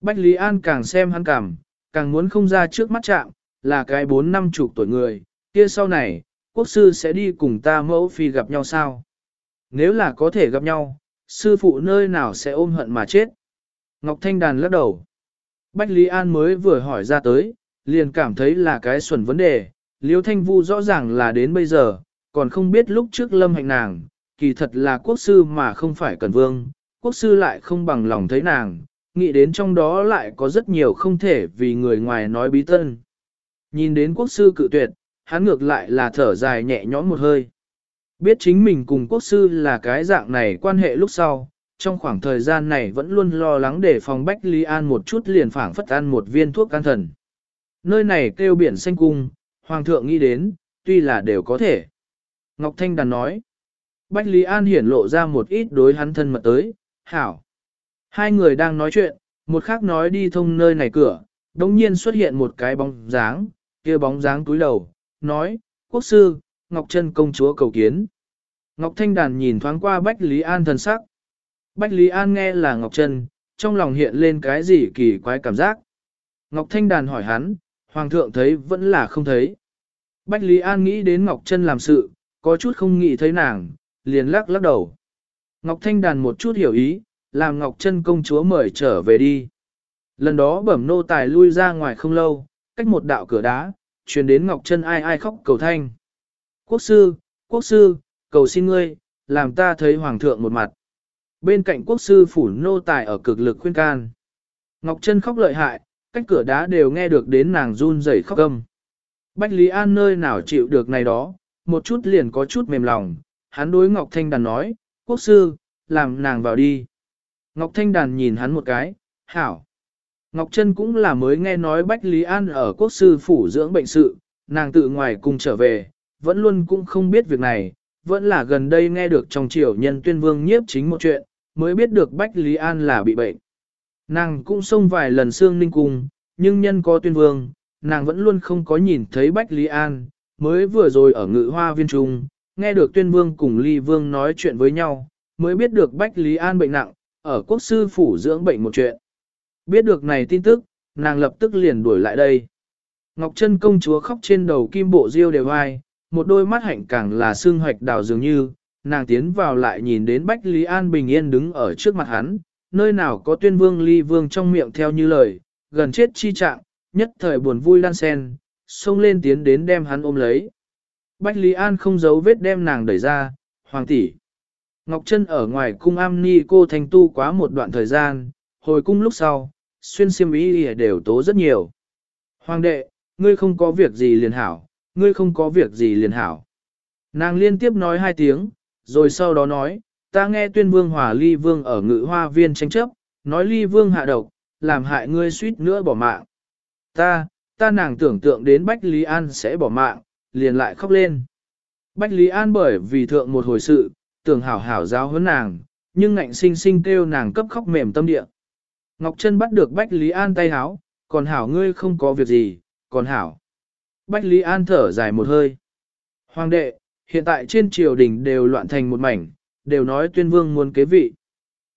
Bách Lý An càng xem hắn cảm, càng muốn không ra trước mắt chạm, là cái bốn năm chục tuổi người, kia sau này, quốc sư sẽ đi cùng ta mẫu phi gặp nhau sao? Nếu là có thể gặp nhau, sư phụ nơi nào sẽ ôm hận mà chết? Ngọc Thanh Đàn lắc đầu. Bách Lý An mới vừa hỏi ra tới, liền cảm thấy là cái xuẩn vấn đề, Liêu Thanh Vu rõ ràng là đến bây giờ, còn không biết lúc trước lâm hạnh nàng, kỳ thật là quốc sư mà không phải cần vương, quốc sư lại không bằng lòng thấy nàng, nghĩ đến trong đó lại có rất nhiều không thể vì người ngoài nói bí tân. Nhìn đến quốc sư cự tuyệt, hắn ngược lại là thở dài nhẹ nhõm một hơi. Biết chính mình cùng quốc sư là cái dạng này quan hệ lúc sau, trong khoảng thời gian này vẫn luôn lo lắng để phòng Bách Lý An một chút liền phảng phất ăn một viên thuốc can thần. Nơi này kêu biển xanh cung, Hoàng thượng nghĩ đến, tuy là đều có thể. Ngọc Thanh Đàn nói, Bách Lý An hiển lộ ra một ít đối hắn thân mật tới, hảo. Hai người đang nói chuyện, một khác nói đi thông nơi này cửa, đồng nhiên xuất hiện một cái bóng dáng, kia bóng dáng túi đầu, nói, quốc sư, Ngọc Trân công chúa cầu kiến. Ngọc Thanh Đàn nhìn thoáng qua Bách Lý An thần sắc. Bách Lý An nghe là Ngọc Trân, trong lòng hiện lên cái gì kỳ quái cảm giác. Ngọc Thanh Đàn hỏi hắn, Hoàng thượng thấy vẫn là không thấy. Bách Lý An nghĩ đến Ngọc Trân làm sự, có chút không nghĩ thấy nàng, liền lắc lắc đầu. Ngọc Thanh Đàn một chút hiểu ý, làm Ngọc Trân công chúa mời trở về đi. Lần đó bẩm nô tài lui ra ngoài không lâu, cách một đạo cửa đá, truyền đến Ngọc Trân ai ai khóc cầu thanh. Quốc sư, quốc sư, cầu xin ngươi, làm ta thấy hoàng thượng một mặt. Bên cạnh quốc sư phủ nô tài ở cực lực khuyên can. Ngọc Trân khóc lợi hại, cách cửa đá đều nghe được đến nàng run rẩy khóc gầm, Bách Lý An nơi nào chịu được này đó, một chút liền có chút mềm lòng, hắn đối Ngọc Thanh Đàn nói, quốc sư, làm nàng vào đi. Ngọc Thanh Đàn nhìn hắn một cái, hảo. Ngọc Trân cũng là mới nghe nói Bách Lý An ở quốc sư phủ dưỡng bệnh sự, nàng tự ngoài cùng trở về, vẫn luôn cũng không biết việc này, vẫn là gần đây nghe được trong triều nhân tuyên vương nhiếp chính một chuyện, mới biết được Bách Lý An là bị bệnh. Nàng cũng xông vài lần xương ninh cung, nhưng nhân có tuyên vương, nàng vẫn luôn không có nhìn thấy Bách Lý An, mới vừa rồi ở ngự hoa viên trung, nghe được tuyên vương cùng ly vương nói chuyện với nhau, mới biết được Bách Lý An bệnh nặng, ở quốc sư phủ dưỡng bệnh một chuyện. Biết được này tin tức, nàng lập tức liền đuổi lại đây. Ngọc Trân công chúa khóc trên đầu kim bộ diêu đều ai, một đôi mắt hạnh càng là xương hoạch đào dường như, nàng tiến vào lại nhìn đến Bách Lý An bình yên đứng ở trước mặt hắn, nơi nào có tuyên vương ly vương trong miệng theo như lời, gần chết chi trạng, nhất thời buồn vui lan sen, xông lên tiến đến đem hắn ôm lấy. Bách Lý An không giấu vết đem nàng đẩy ra, hoàng tỷ. Ngọc Trân ở ngoài cung am ni cô thành tu quá một đoạn thời gian, hồi cung lúc sau, xuyên xiêm ý đều tố rất nhiều. Hoàng đệ, ngươi không có việc gì liền hảo, ngươi không có việc gì liền hảo. Nàng liên tiếp nói hai tiếng, rồi sau đó nói, ta nghe tuyên vương hòa ly vương ở ngự hoa viên tranh chấp, nói ly vương hạ độc, làm hại ngươi suýt nữa bỏ mạng. Ta, ta nàng tưởng tượng đến Bách Lý An sẽ bỏ mạng, liền lại khóc lên. Bách Lý An bởi vì thượng một hồi sự, tưởng hảo hảo giáo huấn nàng, nhưng ngạnh sinh sinh kêu nàng cấp khóc mềm tâm địa. Ngọc Trân bắt được Bách Lý An tay háo, còn hảo ngươi không có việc gì, còn hảo. Bách Lý An thở dài một hơi. Hoàng đệ, hiện tại trên triều đình đều loạn thành một mảnh, đều nói tuyên vương muốn kế vị.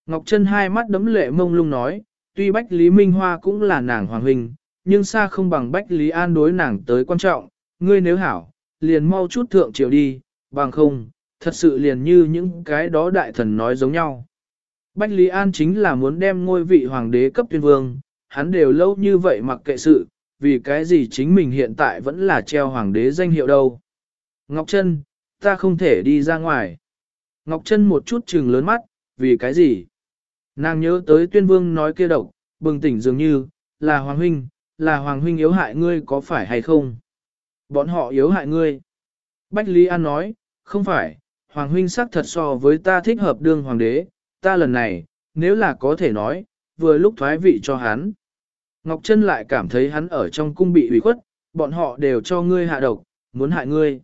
Ngọc Trân hai mắt đấm lệ mông lung nói, tuy Bách Lý Minh Hoa cũng là nàng hoàng huynh, nhưng xa không bằng Bách Lý An đối nàng tới quan trọng, ngươi nếu hảo, liền mau chút thượng triều đi, bằng không, thật sự liền như những cái đó đại thần nói giống nhau. Bách Lý An chính là muốn đem ngôi vị hoàng đế cấp tuyên vương, hắn đều lâu như vậy mặc kệ sự, vì cái gì chính mình hiện tại vẫn là treo hoàng đế danh hiệu đâu. Ngọc Trân, ta không thể đi ra ngoài. Ngọc Trân một chút trừng lớn mắt, vì cái gì? Nàng nhớ tới tuyên vương nói kia độc, bừng tỉnh dường như, là hoàng huynh, là hoàng huynh yếu hại ngươi có phải hay không? Bọn họ yếu hại ngươi. Bách Lý An nói, không phải, hoàng huynh sắc thật so với ta thích hợp đương hoàng đế, ta lần này, nếu là có thể nói, vừa lúc thoái vị cho hắn. Ngọc Trân lại cảm thấy hắn ở trong cung bị ủy khuất, bọn họ đều cho ngươi hạ độc, muốn hại ngươi.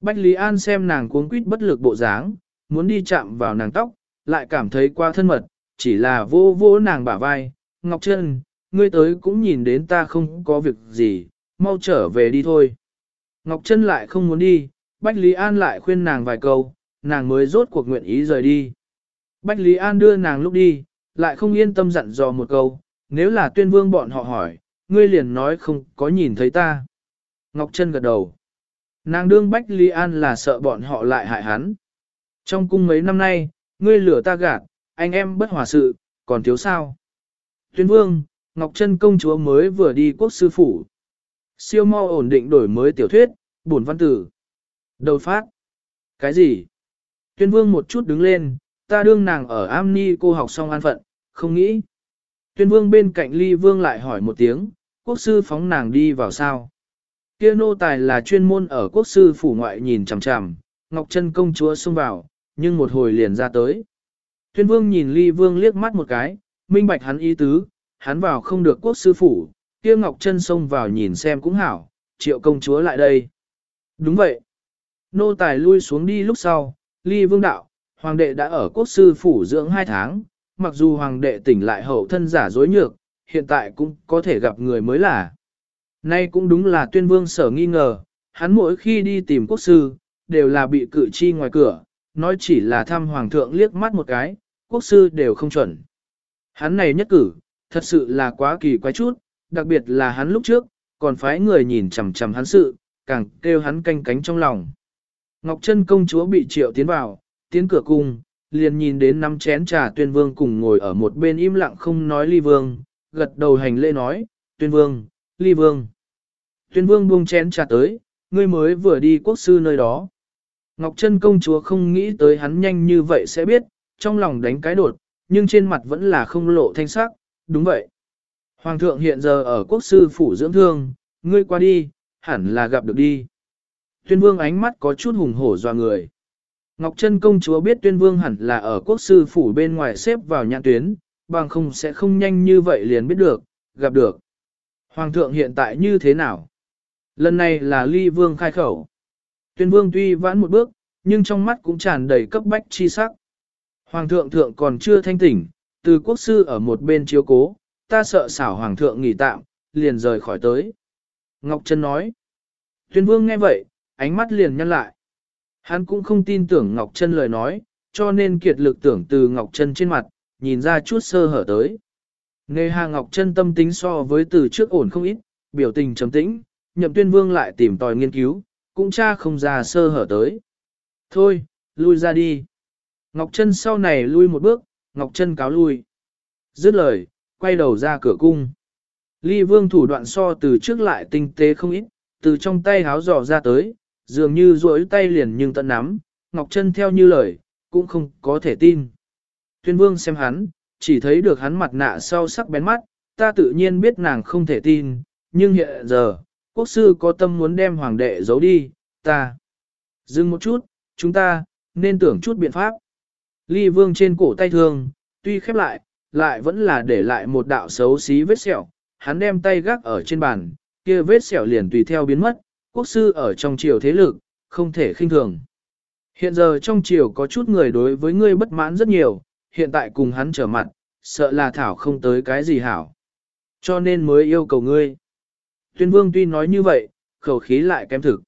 Bách Lý An xem nàng cuống quýt bất lực bộ dáng, muốn đi chạm vào nàng tóc, lại cảm thấy qua thân mật, chỉ là vô vô nàng bả vai, Ngọc Trân, ngươi tới cũng nhìn đến ta không có việc gì, mau trở về đi thôi. Ngọc Trân lại không muốn đi, Bách Lý An lại khuyên nàng vài câu, nàng mới rốt cuộc nguyện ý rời đi. Bách Lý An đưa nàng lúc đi, lại không yên tâm dặn dò một câu, nếu là tuyên vương bọn họ hỏi, ngươi liền nói không có nhìn thấy ta. Ngọc Trân gật đầu. Nàng đương Bách Lý An là sợ bọn họ lại hại hắn. Trong cung mấy năm nay, ngươi lửa ta gạt, anh em bất hòa sự, còn thiếu sao. Tuyên vương, Ngọc Trân công chúa mới vừa đi quốc sư phủ. Siêu mau ổn định đổi mới tiểu thuyết, bổn văn tử. Đầu phát. Cái gì? Tuyên vương một chút đứng lên, ta đương nàng ở am ni cô học xong an phận, không nghĩ. Tuyên vương bên cạnh ly vương lại hỏi một tiếng, quốc sư phóng nàng đi vào sao? Kia nô tài là chuyên môn ở quốc sư phủ ngoại nhìn chằm chằm, Ngọc Trân công chúa xông vào, nhưng một hồi liền ra tới. Tuyên vương nhìn ly vương liếc mắt một cái, minh bạch hắn ý tứ, hắn vào không được quốc sư phủ, kia Ngọc Trân xông vào nhìn xem cũng hảo, triệu công chúa lại đây. Đúng vậy. Nô tài lui xuống đi lúc sau, ly vương đạo, hoàng đệ đã ở quốc sư phủ dưỡng hai tháng, mặc dù hoàng đệ tỉnh lại hậu thân giả dối nhược, hiện tại cũng có thể gặp người mới là. Nay cũng đúng là tuyên vương sở nghi ngờ, hắn mỗi khi đi tìm quốc sư, đều là bị cử chi ngoài cửa, nói chỉ là thăm hoàng thượng liếc mắt một cái, quốc sư đều không chuẩn. Hắn này nhất cử, thật sự là quá kỳ quái chút, đặc biệt là hắn lúc trước, còn phái người nhìn chằm chằm hắn sự, càng kêu hắn canh cánh trong lòng. Ngọc Trân công chúa bị triệu tiến vào, tiến cửa cung, liền nhìn đến năm chén trà tuyên vương cùng ngồi ở một bên im lặng không nói ly vương, gật đầu hành lễ nói, tuyên vương, ly vương. Tuyên vương buông chén trà tới, ngươi mới vừa đi quốc sư nơi đó. Ngọc Trân công chúa không nghĩ tới hắn nhanh như vậy sẽ biết, trong lòng đánh cái đột, nhưng trên mặt vẫn là không lộ thanh sắc, đúng vậy. Hoàng thượng hiện giờ ở quốc sư phủ dưỡng thương, ngươi qua đi, hẳn là gặp được đi. Tuyên vương ánh mắt có chút hùng hổ doa người. Ngọc Trân công chúa biết tuyên vương hẳn là ở quốc sư phủ bên ngoài xếp vào nhãn tuyến, bằng không sẽ không nhanh như vậy liền biết được, gặp được. Hoàng thượng hiện tại như thế nào? Lần này là ly vương khai khẩu. Tuyên vương tuy vãn một bước, nhưng trong mắt cũng tràn đầy cấp bách chi sắc. Hoàng thượng thượng còn chưa thanh tỉnh, từ quốc sư ở một bên chiếu cố, ta sợ xảo hoàng thượng nghỉ tạm, liền rời khỏi tới. Ngọc Trân nói. Tuyên vương nghe vậy, ánh mắt liền nhăn lại. Hắn cũng không tin tưởng Ngọc Trân lời nói, cho nên kiệt lực tưởng từ Ngọc Trân trên mặt, nhìn ra chút sơ hở tới. Nghe Hà Ngọc Trân tâm tính so với từ trước ổn không ít, biểu tình trầm tĩnh, nhậm tuyên vương lại tìm tòi nghiên cứu, cũng cha không ra sơ hở tới. Thôi, lui ra đi. Ngọc Trân sau này lui một bước, Ngọc Trân cáo lui. Dứt lời, quay đầu ra cửa cung. Ly vương thủ đoạn so từ trước lại tinh tế không ít, từ trong tay háo dò ra tới, dường như duỗi tay liền nhưng tận nắm, Ngọc Trân theo như lời, cũng không có thể tin. Tuyên vương xem hắn, chỉ thấy được hắn mặt nạ sau sắc bén mắt, ta tự nhiên biết nàng không thể tin, nhưng hiện giờ, quốc sư có tâm muốn đem hoàng đệ giấu đi, ta. Dừng một chút, chúng ta, nên tưởng chút biện pháp. Ly vương trên cổ tay thương, tuy khép lại, lại vẫn là để lại một đạo xấu xí vết sẹo, hắn đem tay gác ở trên bàn, kia vết sẹo liền tùy theo biến mất, quốc sư ở trong triều thế lực, không thể khinh thường. Hiện giờ trong triều có chút người đối với ngươi bất mãn rất nhiều, hiện tại cùng hắn trở mặt, sợ là thảo không tới cái gì hảo. Cho nên mới yêu cầu ngươi. Tuyên vương tuy nói như vậy, khẩu khí lại kém thực.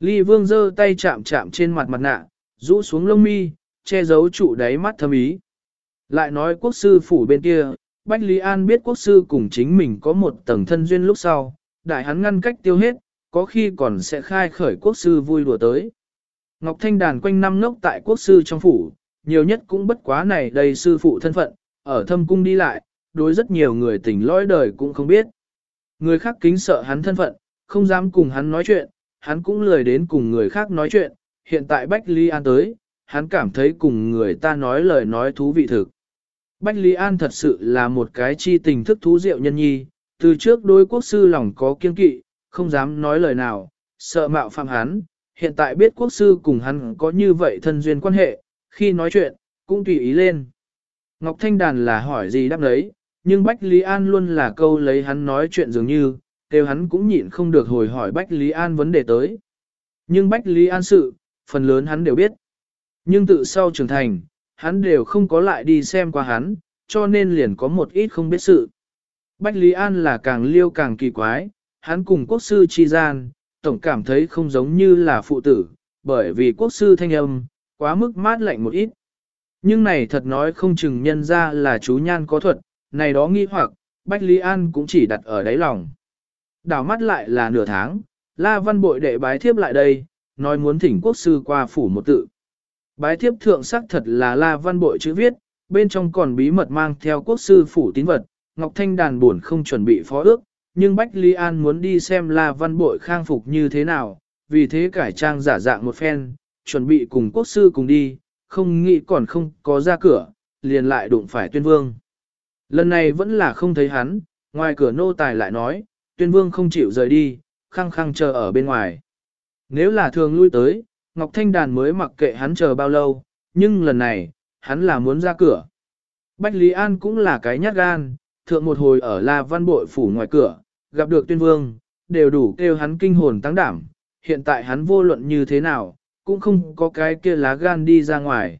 Ly vương giơ tay chạm chạm trên mặt mặt nạ, rũ xuống lông mi, che giấu trụ đáy mắt thâm ý. Lại nói quốc sư phủ bên kia, Bách Lý An biết quốc sư cùng chính mình có một tầng thân duyên lúc sau, đại hắn ngăn cách tiêu hết, có khi còn sẽ khai khởi quốc sư vui đùa tới. Ngọc Thanh đàn quanh năm ngốc tại quốc sư trong phủ, nhiều nhất cũng bất quá này đầy sư phụ thân phận, ở thâm cung đi lại, đối rất nhiều người tình lõi đời cũng không biết. Người khác kính sợ hắn thân phận, không dám cùng hắn nói chuyện, hắn cũng lười đến cùng người khác nói chuyện, hiện tại Bách Lý An tới, hắn cảm thấy cùng người ta nói lời nói thú vị thực. Bách Lý An thật sự là một cái chi tình thức thú diệu nhân nhi, từ trước đối quốc sư lòng có kiên kỵ, không dám nói lời nào, sợ mạo phạm hắn, hiện tại biết quốc sư cùng hắn có như vậy thân duyên quan hệ, khi nói chuyện, cũng tùy ý lên. Ngọc Thanh Đàn là hỏi gì đáp đấy, nhưng Bách Lý An luôn là câu lấy hắn nói chuyện dường như, kêu hắn cũng nhịn không được hồi hỏi Bách Lý An vấn đề tới. Nhưng Bách Lý An sự, phần lớn hắn đều biết. Nhưng tự sau trưởng thành, hắn đều không có lại đi xem qua hắn, cho nên liền có một ít không biết sự. Bách Lý An là càng liêu càng kỳ quái, hắn cùng quốc sư chi gian, tổng cảm thấy không giống như là phụ tử, bởi vì quốc sư thanh âm, quá mức mát lạnh một ít. Nhưng này thật nói không chừng nhân ra là chú nhan có thuật, này đó nghi hoặc, Bách Lý An cũng chỉ đặt ở đáy lòng. Đảo mắt lại là nửa tháng, La Văn Bội đệ bái thiếp lại đây, nói muốn thỉnh quốc sư qua phủ một tự. Bái thiếp thượng sắc thật là La Văn Bội chữ viết, bên trong còn bí mật mang theo quốc sư phủ tín vật, Ngọc Thanh đàn buồn không chuẩn bị phó ước, nhưng Bách Ly An muốn đi xem La Văn Bội khang phục như thế nào, vì thế cải trang giả dạng một phen, chuẩn bị cùng quốc sư cùng đi, không nghĩ còn không có ra cửa, liền lại đụng phải tuyên vương. Lần này vẫn là không thấy hắn, ngoài cửa nô tài lại nói, tuyên vương không chịu rời đi, khăng khăng chờ ở bên ngoài. Nếu là thường lui tới, Ngọc Thanh Đàn mới mặc kệ hắn chờ bao lâu, nhưng lần này, hắn là muốn ra cửa. Bách Lý An cũng là cái nhát gan, thượng một hồi ở La Văn Bội phủ ngoài cửa, gặp được tuyên vương, đều đủ kêu hắn kinh hồn tăng đảm, hiện tại hắn vô luận như thế nào, cũng không có cái kia lá gan đi ra ngoài.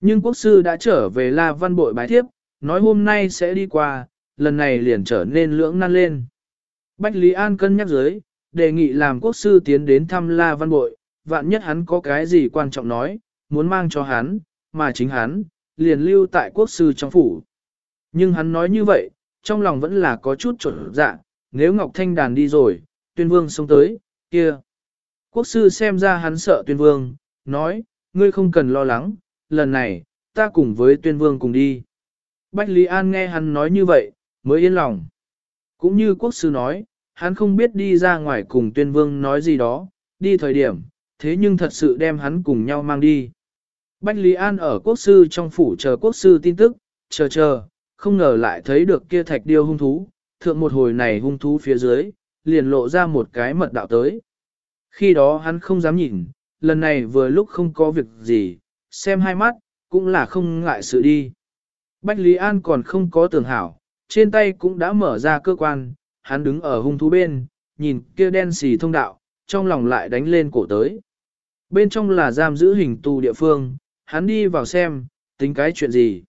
Nhưng quốc sư đã trở về La Văn Bội bái thiếp, nói hôm nay sẽ đi qua, lần này liền trở nên lưỡng nan lên. Bách Lý An cân nhắc dưới, đề nghị làm quốc sư tiến đến thăm La Văn Bội, vạn nhất hắn có cái gì quan trọng nói, muốn mang cho hắn, mà chính hắn, liền lưu tại quốc sư trong phủ. Nhưng hắn nói như vậy, trong lòng vẫn là có chút trộn dạ, nếu Ngọc Thanh đàn đi rồi, tuyên vương xông tới, kia. Quốc sư xem ra hắn sợ tuyên vương, nói, ngươi không cần lo lắng, lần này, ta cùng với tuyên vương cùng đi. Bách Lý An nghe hắn nói như vậy, mới yên lòng. Cũng như quốc sư nói, hắn không biết đi ra ngoài cùng tuyên vương nói gì đó, đi thời điểm, thế nhưng thật sự đem hắn cùng nhau mang đi. Bách Lý An ở quốc sư trong phủ chờ quốc sư tin tức, chờ chờ, không ngờ lại thấy được kia thạch điêu hung thú, thượng một hồi này hung thú phía dưới, liền lộ ra một cái mật đạo tới. Khi đó hắn không dám nhìn, lần này vừa lúc không có việc gì, xem hai mắt, cũng là không ngại sự đi. Bách Lý An còn không có tưởng hảo, trên tay cũng đã mở ra cơ quan, hắn đứng ở hung thú bên, nhìn kia đen xì thông đạo, trong lòng lại đánh lên cổ tới. Bên trong là giam giữ hình tù địa phương, hắn đi vào xem, tính cái chuyện gì.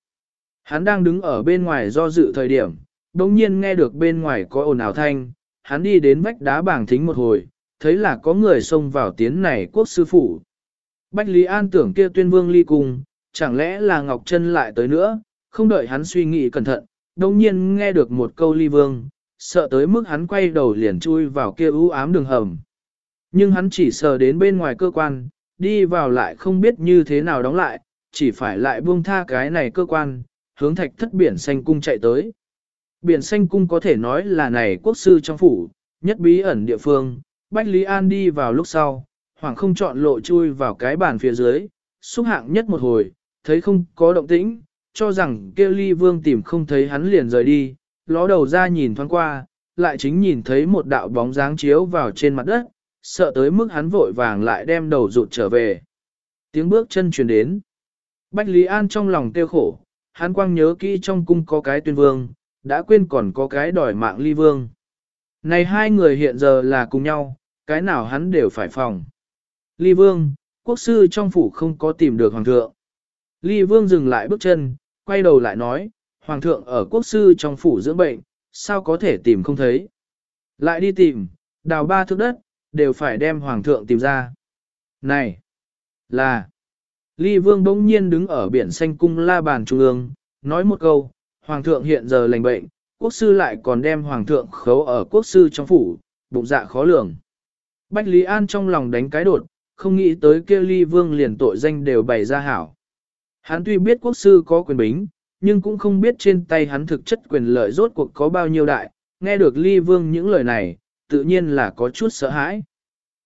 Hắn đang đứng ở bên ngoài do dự thời điểm, đồng nhiên nghe được bên ngoài có ồn ào thanh, hắn đi đến vách đá bảng thính một hồi, thấy là có người xông vào tiến này quốc sư phủ. Bách Lý An tưởng kia tuyên vương ly cung, chẳng lẽ là Ngọc Trân lại tới nữa, không đợi hắn suy nghĩ cẩn thận, đồng nhiên nghe được một câu ly vương, sợ tới mức hắn quay đầu liền chui vào kia u ám đường hầm. Nhưng hắn chỉ sờ đến bên ngoài cơ quan, đi vào lại không biết như thế nào đóng lại, chỉ phải lại buông tha cái này cơ quan, hướng thạch thất biển xanh cung chạy tới. Biển xanh cung có thể nói là này quốc sư trong phủ, nhất bí ẩn địa phương, Bách Lý An đi vào lúc sau, hoàng không chọn lộ chui vào cái bàn phía dưới, xúc hạng nhất một hồi, thấy không có động tĩnh, cho rằng kêu ly vương tìm không thấy hắn liền rời đi, ló đầu ra nhìn thoáng qua, lại chính nhìn thấy một đạo bóng dáng chiếu vào trên mặt đất, sợ tới mức hắn vội vàng lại đem đầu rụt trở về. Tiếng bước chân truyền đến. Bách Lý An trong lòng tiêu khổ, hắn quang nhớ kỹ trong cung có cái tuyên vương, đã quên còn có cái đòi mạng ly vương. Này hai người hiện giờ là cùng nhau, cái nào hắn đều phải phòng. Ly vương, quốc sư trong phủ không có tìm được hoàng thượng. Ly vương dừng lại bước chân, quay đầu lại nói, hoàng thượng ở quốc sư trong phủ dưỡng bệnh, sao có thể tìm không thấy. Lại đi tìm, đào ba thước đất, đều phải đem hoàng thượng tìm ra. Này, là, ly vương bỗng nhiên đứng ở biển xanh cung la bàn trung ương, nói một câu, hoàng thượng hiện giờ lành bệnh, quốc sư lại còn đem hoàng thượng khấu ở quốc sư trong phủ, bụng dạ khó lường. Bách Lý An trong lòng đánh cái đột, không nghĩ tới kia ly vương liền tội danh đều bày ra hảo. Hắn tuy biết quốc sư có quyền bính, nhưng cũng không biết trên tay hắn thực chất quyền lợi rốt cuộc có bao nhiêu đại, nghe được ly vương những lời này, tự nhiên là có chút sợ hãi.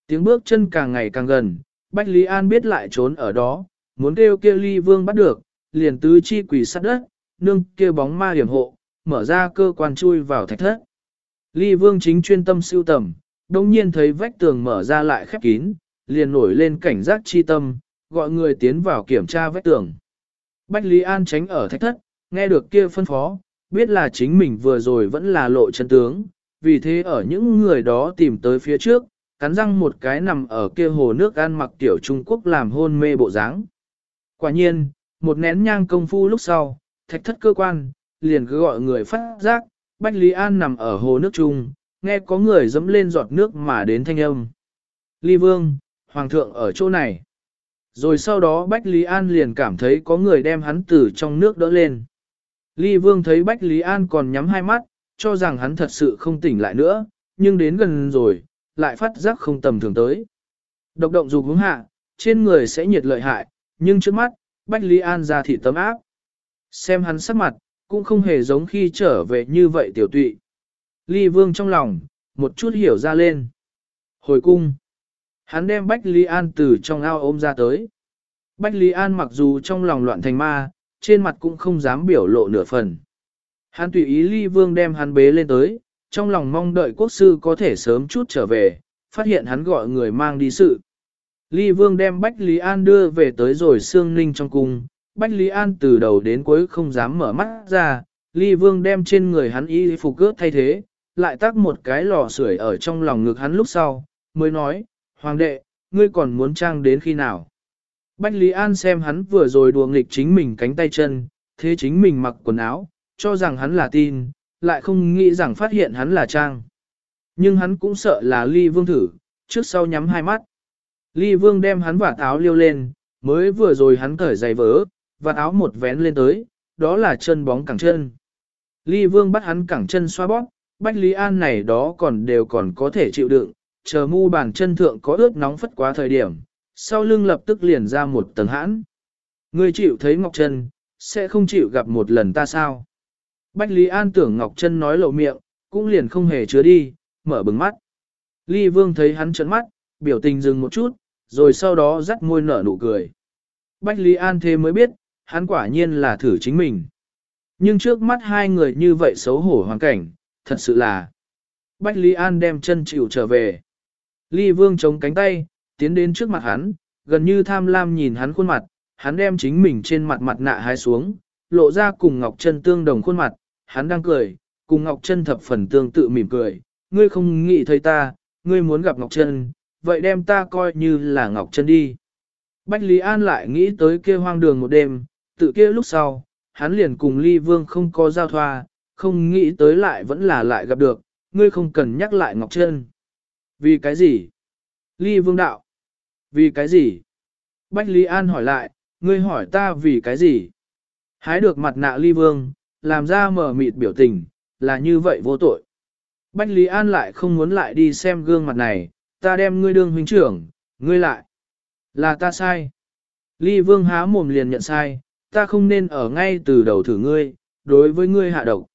Tiếng bước chân càng ngày càng gần, Bách Lý An biết lại trốn ở đó, muốn kêu kia ly vương bắt được, liền tứ chi quỷ sát đất, nương kia bóng ma hiểm hộ, mở ra cơ quan chui vào thạch thất. Ly vương chính chuyên tâm siêu tầm, đồng nhiên thấy vách tường mở ra lại khép kín, liền nổi lên cảnh giác chi tâm, gọi người tiến vào kiểm tra vách tường. Bách Lý An tránh ở thạch thất, nghe được kia phân phó, biết là chính mình vừa rồi vẫn là lộ chân tướng, vì thế ở những người đó tìm tới phía trước, cắn răng một cái nằm ở kia hồ nước ăn mặc tiểu Trung Quốc làm hôn mê bộ dáng. Quả nhiên, một nén nhang công phu lúc sau, thạch thất cơ quan, liền cứ gọi người phát giác, Bách Lý An nằm ở hồ nước trung nghe có người dẫm lên giọt nước mà đến thanh âm. Ly Vương, Hoàng thượng ở chỗ này. Rồi sau đó Bách Lý An liền cảm thấy có người đem hắn từ trong nước đỡ lên. Ly Vương thấy Bách Lý An còn nhắm hai mắt, cho rằng hắn thật sự không tỉnh lại nữa, nhưng đến gần rồi, lại phát giác không tầm thường tới. Độc động dục hướng hạ, trên người sẽ nhiệt lợi hại, nhưng trước mắt, Bách Lý An ra thị tấm áp. Xem hắn sắc mặt, cũng không hề giống khi trở về như vậy tiểu tụy. Ly Vương trong lòng, một chút hiểu ra lên. Hồi cung. Hắn đem Bách Lý An từ trong ao ôm ra tới. Bách Lý An mặc dù trong lòng loạn thành ma, trên mặt cũng không dám biểu lộ nửa phần. Hắn tùy ý Ly Vương đem hắn bế lên tới, trong lòng mong đợi quốc sư có thể sớm chút trở về, phát hiện hắn gọi người mang đi sự. Ly Vương đem Bách Lý An đưa về tới rồi xương ninh trong cung, Bách Lý An từ đầu đến cuối không dám mở mắt ra, Ly Vương đem trên người hắn y phục cướp thay thế, lại tắc một cái lò sưởi ở trong lòng ngực hắn lúc sau, mới nói, Hoàng đệ, ngươi còn muốn trang đến khi nào? Bách Lý An xem hắn vừa rồi đùa nghịch chính mình cánh tay chân, thế chính mình mặc quần áo, cho rằng hắn là tin, lại không nghĩ rằng phát hiện hắn là trang. Nhưng hắn cũng sợ là ly vương thử, trước sau nhắm hai mắt. Ly vương đem hắn vạt áo liêu lên, mới vừa rồi hắn cởi giày vỡ, vạt áo một vén lên tới, đó là chân bóng cẳng chân. Ly vương bắt hắn cẳng chân xoa bóp, Bách Lý An này đó còn đều còn có thể chịu đựng, chờ mu bàn chân thượng có ướt nóng phất quá thời điểm, sau lưng lập tức liền ra một tầng hãn. Ngươi chịu thấy Ngọc Trân, sẽ không chịu gặp một lần ta sao? Bách Lý An tưởng Ngọc Trân nói lộ miệng, cũng liền không hề chứa đi, mở bừng mắt. Ly Vương thấy hắn trấn mắt, biểu tình dừng một chút, rồi sau đó dắt môi nở nụ cười. Bách Lý An thế mới biết, hắn quả nhiên là thử chính mình. Nhưng trước mắt hai người như vậy xấu hổ hoàn cảnh, thật sự là. Bách Lý An đem chân chịu trở về. Ly Vương chống cánh tay, tiến đến trước mặt hắn, gần như tham lam nhìn hắn khuôn mặt, hắn đem chính mình trên mặt mặt nạ hái xuống, lộ ra cùng Ngọc Trân tương đồng khuôn mặt, hắn đang cười, cùng Ngọc Trân thập phần tương tự mỉm cười, ngươi không nghĩ thấy ta, ngươi muốn gặp Ngọc Trân, vậy đem ta coi như là Ngọc Trân đi. Bách Lý An lại nghĩ tới kia hoang đường một đêm, tự kia lúc sau, hắn liền cùng Ly Vương không có giao thoa, không nghĩ tới lại vẫn là lại gặp được, ngươi không cần nhắc lại Ngọc Trân. Vì cái gì? Ly Vương đạo. Vì cái gì? Bách Lý An hỏi lại, ngươi hỏi ta vì cái gì? Hái được mặt nạ Ly Vương, làm ra mở mịt biểu tình, là như vậy vô tội. Bách Lý An lại không muốn lại đi xem gương mặt này, ta đem ngươi đương huynh trưởng, ngươi lại. Là ta sai. Ly Vương há mồm liền nhận sai, ta không nên ở ngay từ đầu thử ngươi, đối với ngươi hạ độc.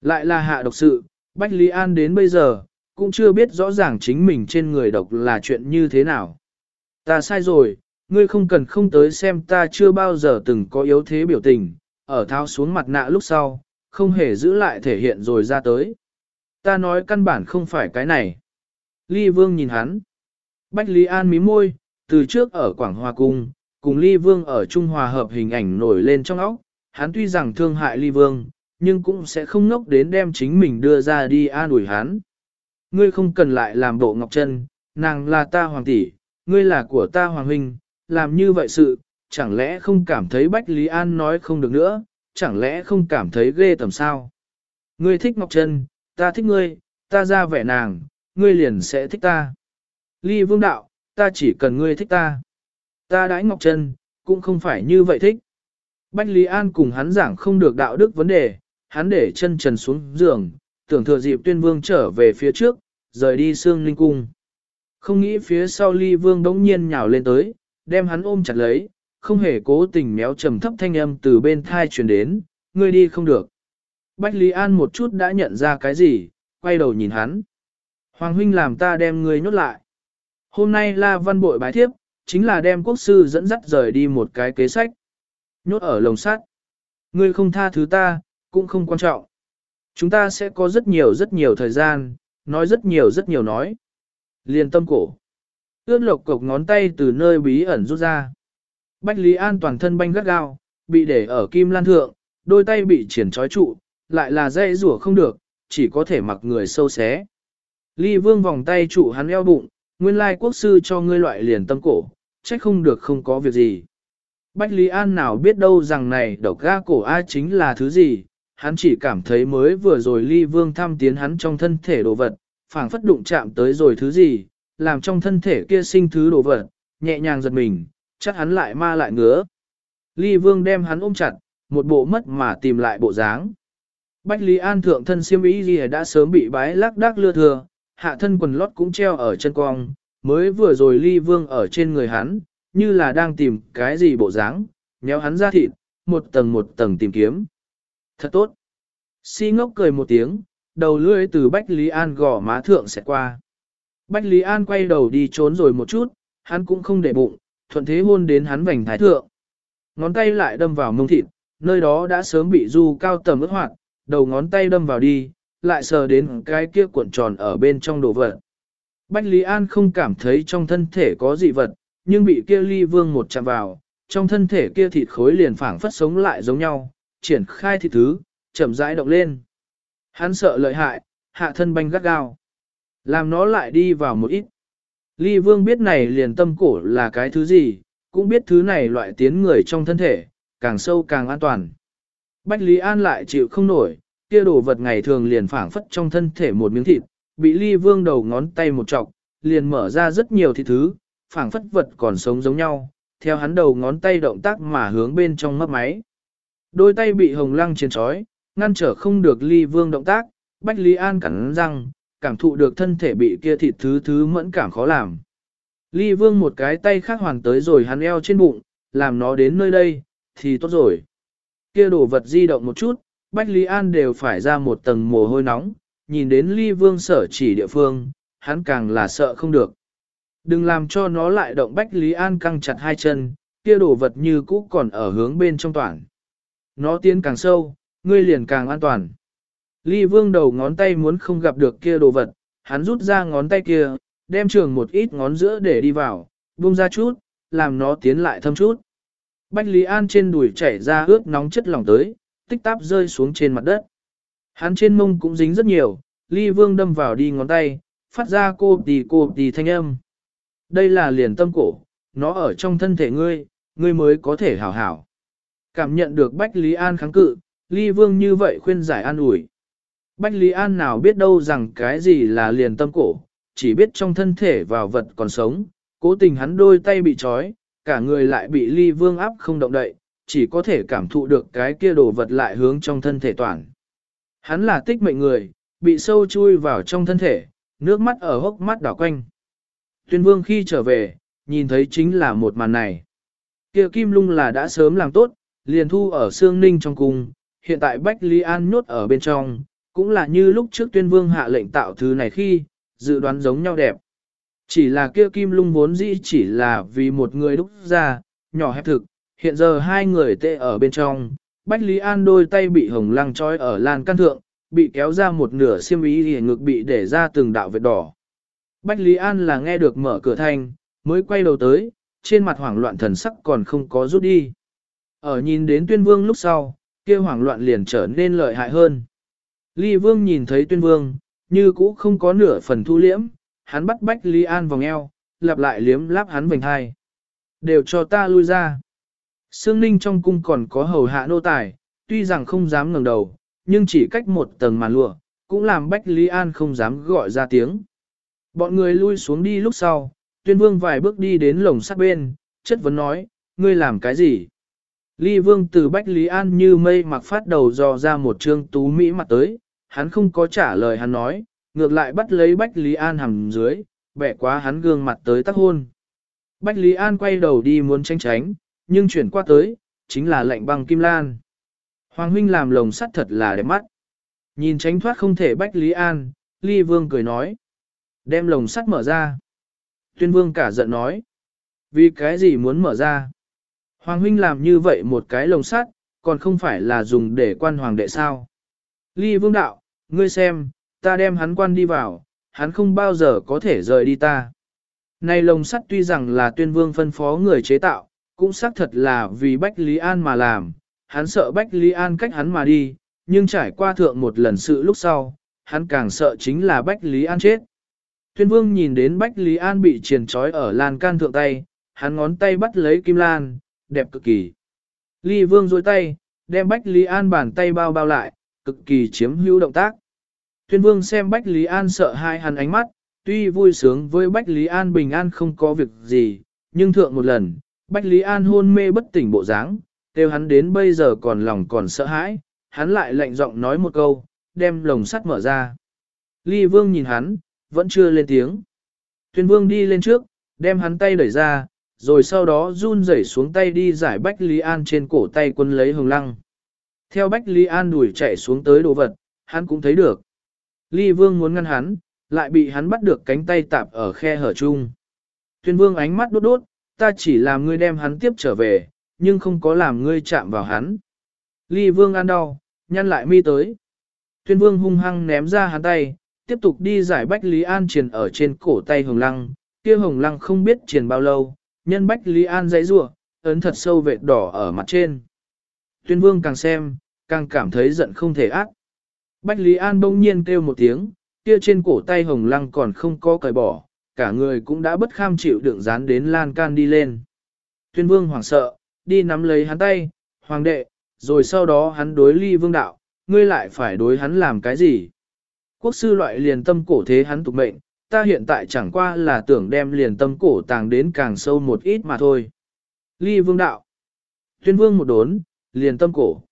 Lại là hạ độc sự, Bách Lý An đến bây giờ, cũng chưa biết rõ ràng chính mình trên người độc là chuyện như thế nào. Ta sai rồi, ngươi không cần không tới xem ta chưa bao giờ từng có yếu thế biểu tình, ở tháo xuống mặt nạ lúc sau, không hề giữ lại thể hiện rồi ra tới. Ta nói căn bản không phải cái này. Ly Vương nhìn hắn. Bách Lý An mím môi, từ trước ở Quảng Hòa Cung, cùng Ly Vương ở Trung Hòa hợp hình ảnh nổi lên trong óc, hắn tuy rằng thương hại Ly Vương, nhưng cũng sẽ không ngốc đến đem chính mình đưa ra đi an ủi hắn. Ngươi không cần lại làm bộ ngọc chân, nàng là ta hoàng tỷ, ngươi là của ta hoàng huynh, làm như vậy sự, chẳng lẽ không cảm thấy Bách Lý An nói không được nữa, chẳng lẽ không cảm thấy ghê tầm sao? Ngươi thích Ngọc Trân, ta thích ngươi, ta ra vẻ nàng, ngươi liền sẽ thích ta. Ly Vương Đạo, ta chỉ cần ngươi thích ta. Ta đãi Ngọc Trân, cũng không phải như vậy thích. Bách Lý An cùng hắn giảng không được đạo đức vấn đề, hắn để chân trần xuống giường, tưởng thừa dịp tuyên vương trở về phía trước, rời đi xương linh cung. Không nghĩ phía sau ly vương đống nhiên nhào lên tới, đem hắn ôm chặt lấy, không hề cố tình méo trầm thấp thanh âm từ bên thai truyền đến, ngươi đi không được. Bách Lý An một chút đã nhận ra cái gì, quay đầu nhìn hắn. Hoàng huynh làm ta đem ngươi nhốt lại. Hôm nay la văn bội bái thiếp, chính là đem quốc sư dẫn dắt rời đi một cái kế sách. Nhốt ở lồng sắt. Ngươi không tha thứ ta, cũng không quan trọng. Chúng ta sẽ có rất nhiều rất nhiều thời gian, nói rất nhiều rất nhiều nói. Liên tâm cổ. Ướt lộc cộc ngón tay từ nơi bí ẩn rút ra. Bách Lý An toàn thân banh gắt gao, bị để ở kim lan thượng, đôi tay bị triển trói trụ, lại là dây rủa không được, chỉ có thể mặc người sâu xé. Ly vương vòng tay trụ hắn eo bụng, nguyên lai quốc sư cho ngươi loại liền tâm cổ, trách không được không có việc gì. Bách Lý An nào biết đâu rằng này độc ga cổ A chính là thứ gì, hắn chỉ cảm thấy mới vừa rồi ly vương thăm tiến hắn trong thân thể đồ vật, phảng phất đụng chạm tới rồi thứ gì, làm trong thân thể kia sinh thứ đồ vật, nhẹ nhàng giật mình, chắc hắn lại ma lại ngứa. Ly vương đem hắn ôm chặt, một bộ mất mà tìm lại bộ dáng. Bách Lý An thượng thân siêm ý gì đã sớm bị bái lắc đắc lưa thừa, hạ thân quần lót cũng treo ở chân cong, mới vừa rồi ly vương ở trên người hắn, như là đang tìm cái gì bộ dáng, nhéo hắn ra thịt, một tầng một tầng tìm kiếm. Thật tốt. Si ngốc cười một tiếng, đầu lưỡi từ Bách Lý An gò má thượng sẽ qua. Bách Lý An quay đầu đi trốn rồi một chút, hắn cũng không để bụng, thuận thế hôn đến hắn vành thái thượng. Ngón tay lại đâm vào mông thịt, nơi đó đã sớm bị du cao tầm ướt hoạt, đầu ngón tay đâm vào đi, lại sờ đến cái kia cuộn tròn ở bên trong đồ vật. Bách Lý An không cảm thấy trong thân thể có dị vật, nhưng bị kia ly vương một chạm vào, trong thân thể kia thịt khối liền phảng phất sống lại giống nhau, triển khai thịt thứ, chậm rãi động lên. Hắn sợ lợi hại, hạ thân banh gắt gao. Làm nó lại đi vào một ít. Ly vương biết này liền tâm cổ là cái thứ gì, cũng biết thứ này loại tiến người trong thân thể, càng sâu càng an toàn. Bách Lý An lại chịu không nổi, kia đồ vật ngày thường liền phảng phất trong thân thể một miếng thịt, bị ly vương đầu ngón tay một chọc, liền mở ra rất nhiều thịt thứ, phảng phất vật còn sống giống nhau, theo hắn đầu ngón tay động tác mà hướng bên trong mấp máy. Đôi tay bị hồng lăng chiến trói, ngăn trở không được ly vương động tác, Bách Lý An cắn răng, cảm thụ được thân thể bị kia thịt thứ thứ mẫn cảm khó làm. Ly vương một cái tay khác hoàn tới rồi hắn eo trên bụng, làm nó đến nơi đây, thì tốt rồi. Kia đồ vật di động một chút, Bách Lý An đều phải ra một tầng mồ hôi nóng, nhìn đến ly vương sở chỉ địa phương, hắn càng là sợ không được. Đừng làm cho nó lại động Bách Lý An căng chặt hai chân, kia đồ vật như cũ còn ở hướng bên trong toàn. Nó tiến càng sâu, ngươi liền càng an toàn. Ly vương đầu ngón tay muốn không gặp được kia đồ vật, hắn rút ra ngón tay kia, đem trường một ít ngón giữa để đi vào, buông ra chút, làm nó tiến lại thâm chút. Bách Lý An trên đùi chảy ra ướt nóng chất lỏng tới, tích táp rơi xuống trên mặt đất. Hắn trên mông cũng dính rất nhiều, ly vương đâm vào đi ngón tay, phát ra cô tì cô tì thanh âm. Đây là liền tâm cổ, nó ở trong thân thể ngươi, ngươi mới có thể hảo hảo. Cảm nhận được Bách Lý An kháng cự, ly vương như vậy khuyên giải an ủi. Bách Lý An nào biết đâu rằng cái gì là liền tâm cổ, chỉ biết trong thân thể vào vật còn sống, cố tình hắn đôi tay bị trói, cả người lại bị ly vương áp không động đậy, chỉ có thể cảm thụ được cái kia đồ vật lại hướng trong thân thể toàn. Hắn là tích mệnh người, bị sâu chui vào trong thân thể, nước mắt ở hốc mắt đảo quanh. Tuyên vương khi trở về, nhìn thấy chính là một màn này. Kia kim lung là đã sớm làm tốt, liền thu ở xương ninh trong cung, hiện tại Bách Lý An nhốt ở bên trong, cũng là như lúc trước tuyên vương hạ lệnh tạo thứ này khi, dự đoán giống nhau đẹp. Chỉ là kia kim lung vốn dĩ chỉ là vì một người đúc ra, nhỏ hẹp thực, hiện giờ hai người tệ ở bên trong, Bách Lý An đôi tay bị hồng lăng trói ở lan căn thượng, bị kéo ra một nửa xiêm ý thì ngực bị để ra từng đạo vệt đỏ. Bách Lý An là nghe được mở cửa thanh, mới quay đầu tới, trên mặt hoảng loạn thần sắc còn không có rút đi. Ở nhìn đến tuyên vương lúc sau, kia hoảng loạn liền trở nên lợi hại hơn. Ly vương nhìn thấy tuyên vương, như cũ không có nửa phần thu liễm, hắn bắt Bách Lý An vòng eo, lặp lại liếm láp hắn vành hai. Đều cho ta lui ra. Sương Ninh trong cung còn có hầu hạ nô tài, tuy rằng không dám ngẩng đầu, nhưng chỉ cách một tầng màn lụa, cũng làm Bách Lý An không dám gọi ra tiếng. Bọn người lui xuống đi lúc sau, tuyên vương vài bước đi đến lồng sắt bên, chất vấn nói, ngươi làm cái gì? Ly vương từ Bách Lý An như mây mặc phát đầu dò ra một trương tú Mỹ mặt tới, hắn không có trả lời hắn nói, ngược lại bắt lấy Bách Lý An hầm dưới, bẻ quá hắn gương mặt tới tác hôn. Bách Lý An quay đầu đi muốn tranh tránh, nhưng chuyển qua tới, chính là lệnh băng kim lan. Hoàng huynh làm lồng sắt thật là đẹp mắt. Nhìn tránh thoát không thể Bách Lý An, Ly Vương cười nói. Đem lồng sắt mở ra. Tuyên Vương cả giận nói. Vì cái gì muốn mở ra? Hoàng huynh làm như vậy một cái lồng sắt, còn không phải là dùng để quan hoàng đệ sao? Ly Vương đạo, ngươi xem, ta đem hắn quan đi vào, hắn không bao giờ có thể rời đi ta. Này lồng sắt tuy rằng là tuyên vương phân phó người chế tạo, cũng xác thật là vì Bách Lý An mà làm, hắn sợ Bách Lý An cách hắn mà đi, nhưng trải qua thượng một lần sự lúc sau, hắn càng sợ chính là Bách Lý An chết. Tuyên vương nhìn đến Bách Lý An bị triền trói ở lan can thượng tay, hắn ngón tay bắt lấy kim lan, đẹp cực kỳ. Ly vương dối tay, đem Bách Lý An bàn tay bao bao lại, cực kỳ chiếm hữu động tác. Tuyên vương xem Bách Lý An sợ hai hắn ánh mắt, tuy vui sướng với Bách Lý An bình an không có việc gì, nhưng thượng một lần, Bách Lý An hôn mê bất tỉnh bộ dáng, kêu hắn đến bây giờ còn lòng còn sợ hãi, hắn lại lạnh giọng nói một câu, đem lồng sắt mở ra. Ly Vương nhìn hắn, vẫn chưa lên tiếng. Tuyên Vương đi lên trước, đem hắn tay đẩy ra, rồi sau đó run rẩy xuống tay đi giải Bách Lý An trên cổ tay quân lấy hồng lăng. Theo Bách Lý An đuổi chạy xuống tới đồ vật, hắn cũng thấy được. Ly Vương muốn ngăn hắn, lại bị hắn bắt được cánh tay tạp ở khe hở chung. Tuyên Vương ánh mắt đốt đốt, ta chỉ làm ngươi đem hắn tiếp trở về, nhưng không có làm ngươi chạm vào hắn. Ly Vương ăn đau, nhăn lại mi tới. Tuyên Vương hung hăng ném ra hắn tay, tiếp tục đi giải Bách Lý An triền ở trên cổ tay Hồng Lăng, kia Hồng Lăng không biết triền bao lâu, nhân Bách Lý An dãy rủa, ấn thật sâu vệt đỏ ở mặt trên. Tuyên Vương càng xem, càng cảm thấy giận không thể ác. Bách Lý An bỗng nhiên kêu một tiếng, kia trên cổ tay Hồng Lăng còn không có cởi bỏ, cả người cũng đã bất kham chịu đựng dán đến lan can đi lên. Tuyên Vương hoảng sợ, đi nắm lấy hắn tay, hoàng đệ, rồi sau đó hắn đối ly vương đạo, ngươi lại phải đối hắn làm cái gì? Quốc sư loại liền tâm cổ thế hắn tục mệnh, ta hiện tại chẳng qua là tưởng đem liền tâm cổ tàng đến càng sâu một ít mà thôi. Ly vương đạo. Tuyên vương một đốn, liền tâm cổ.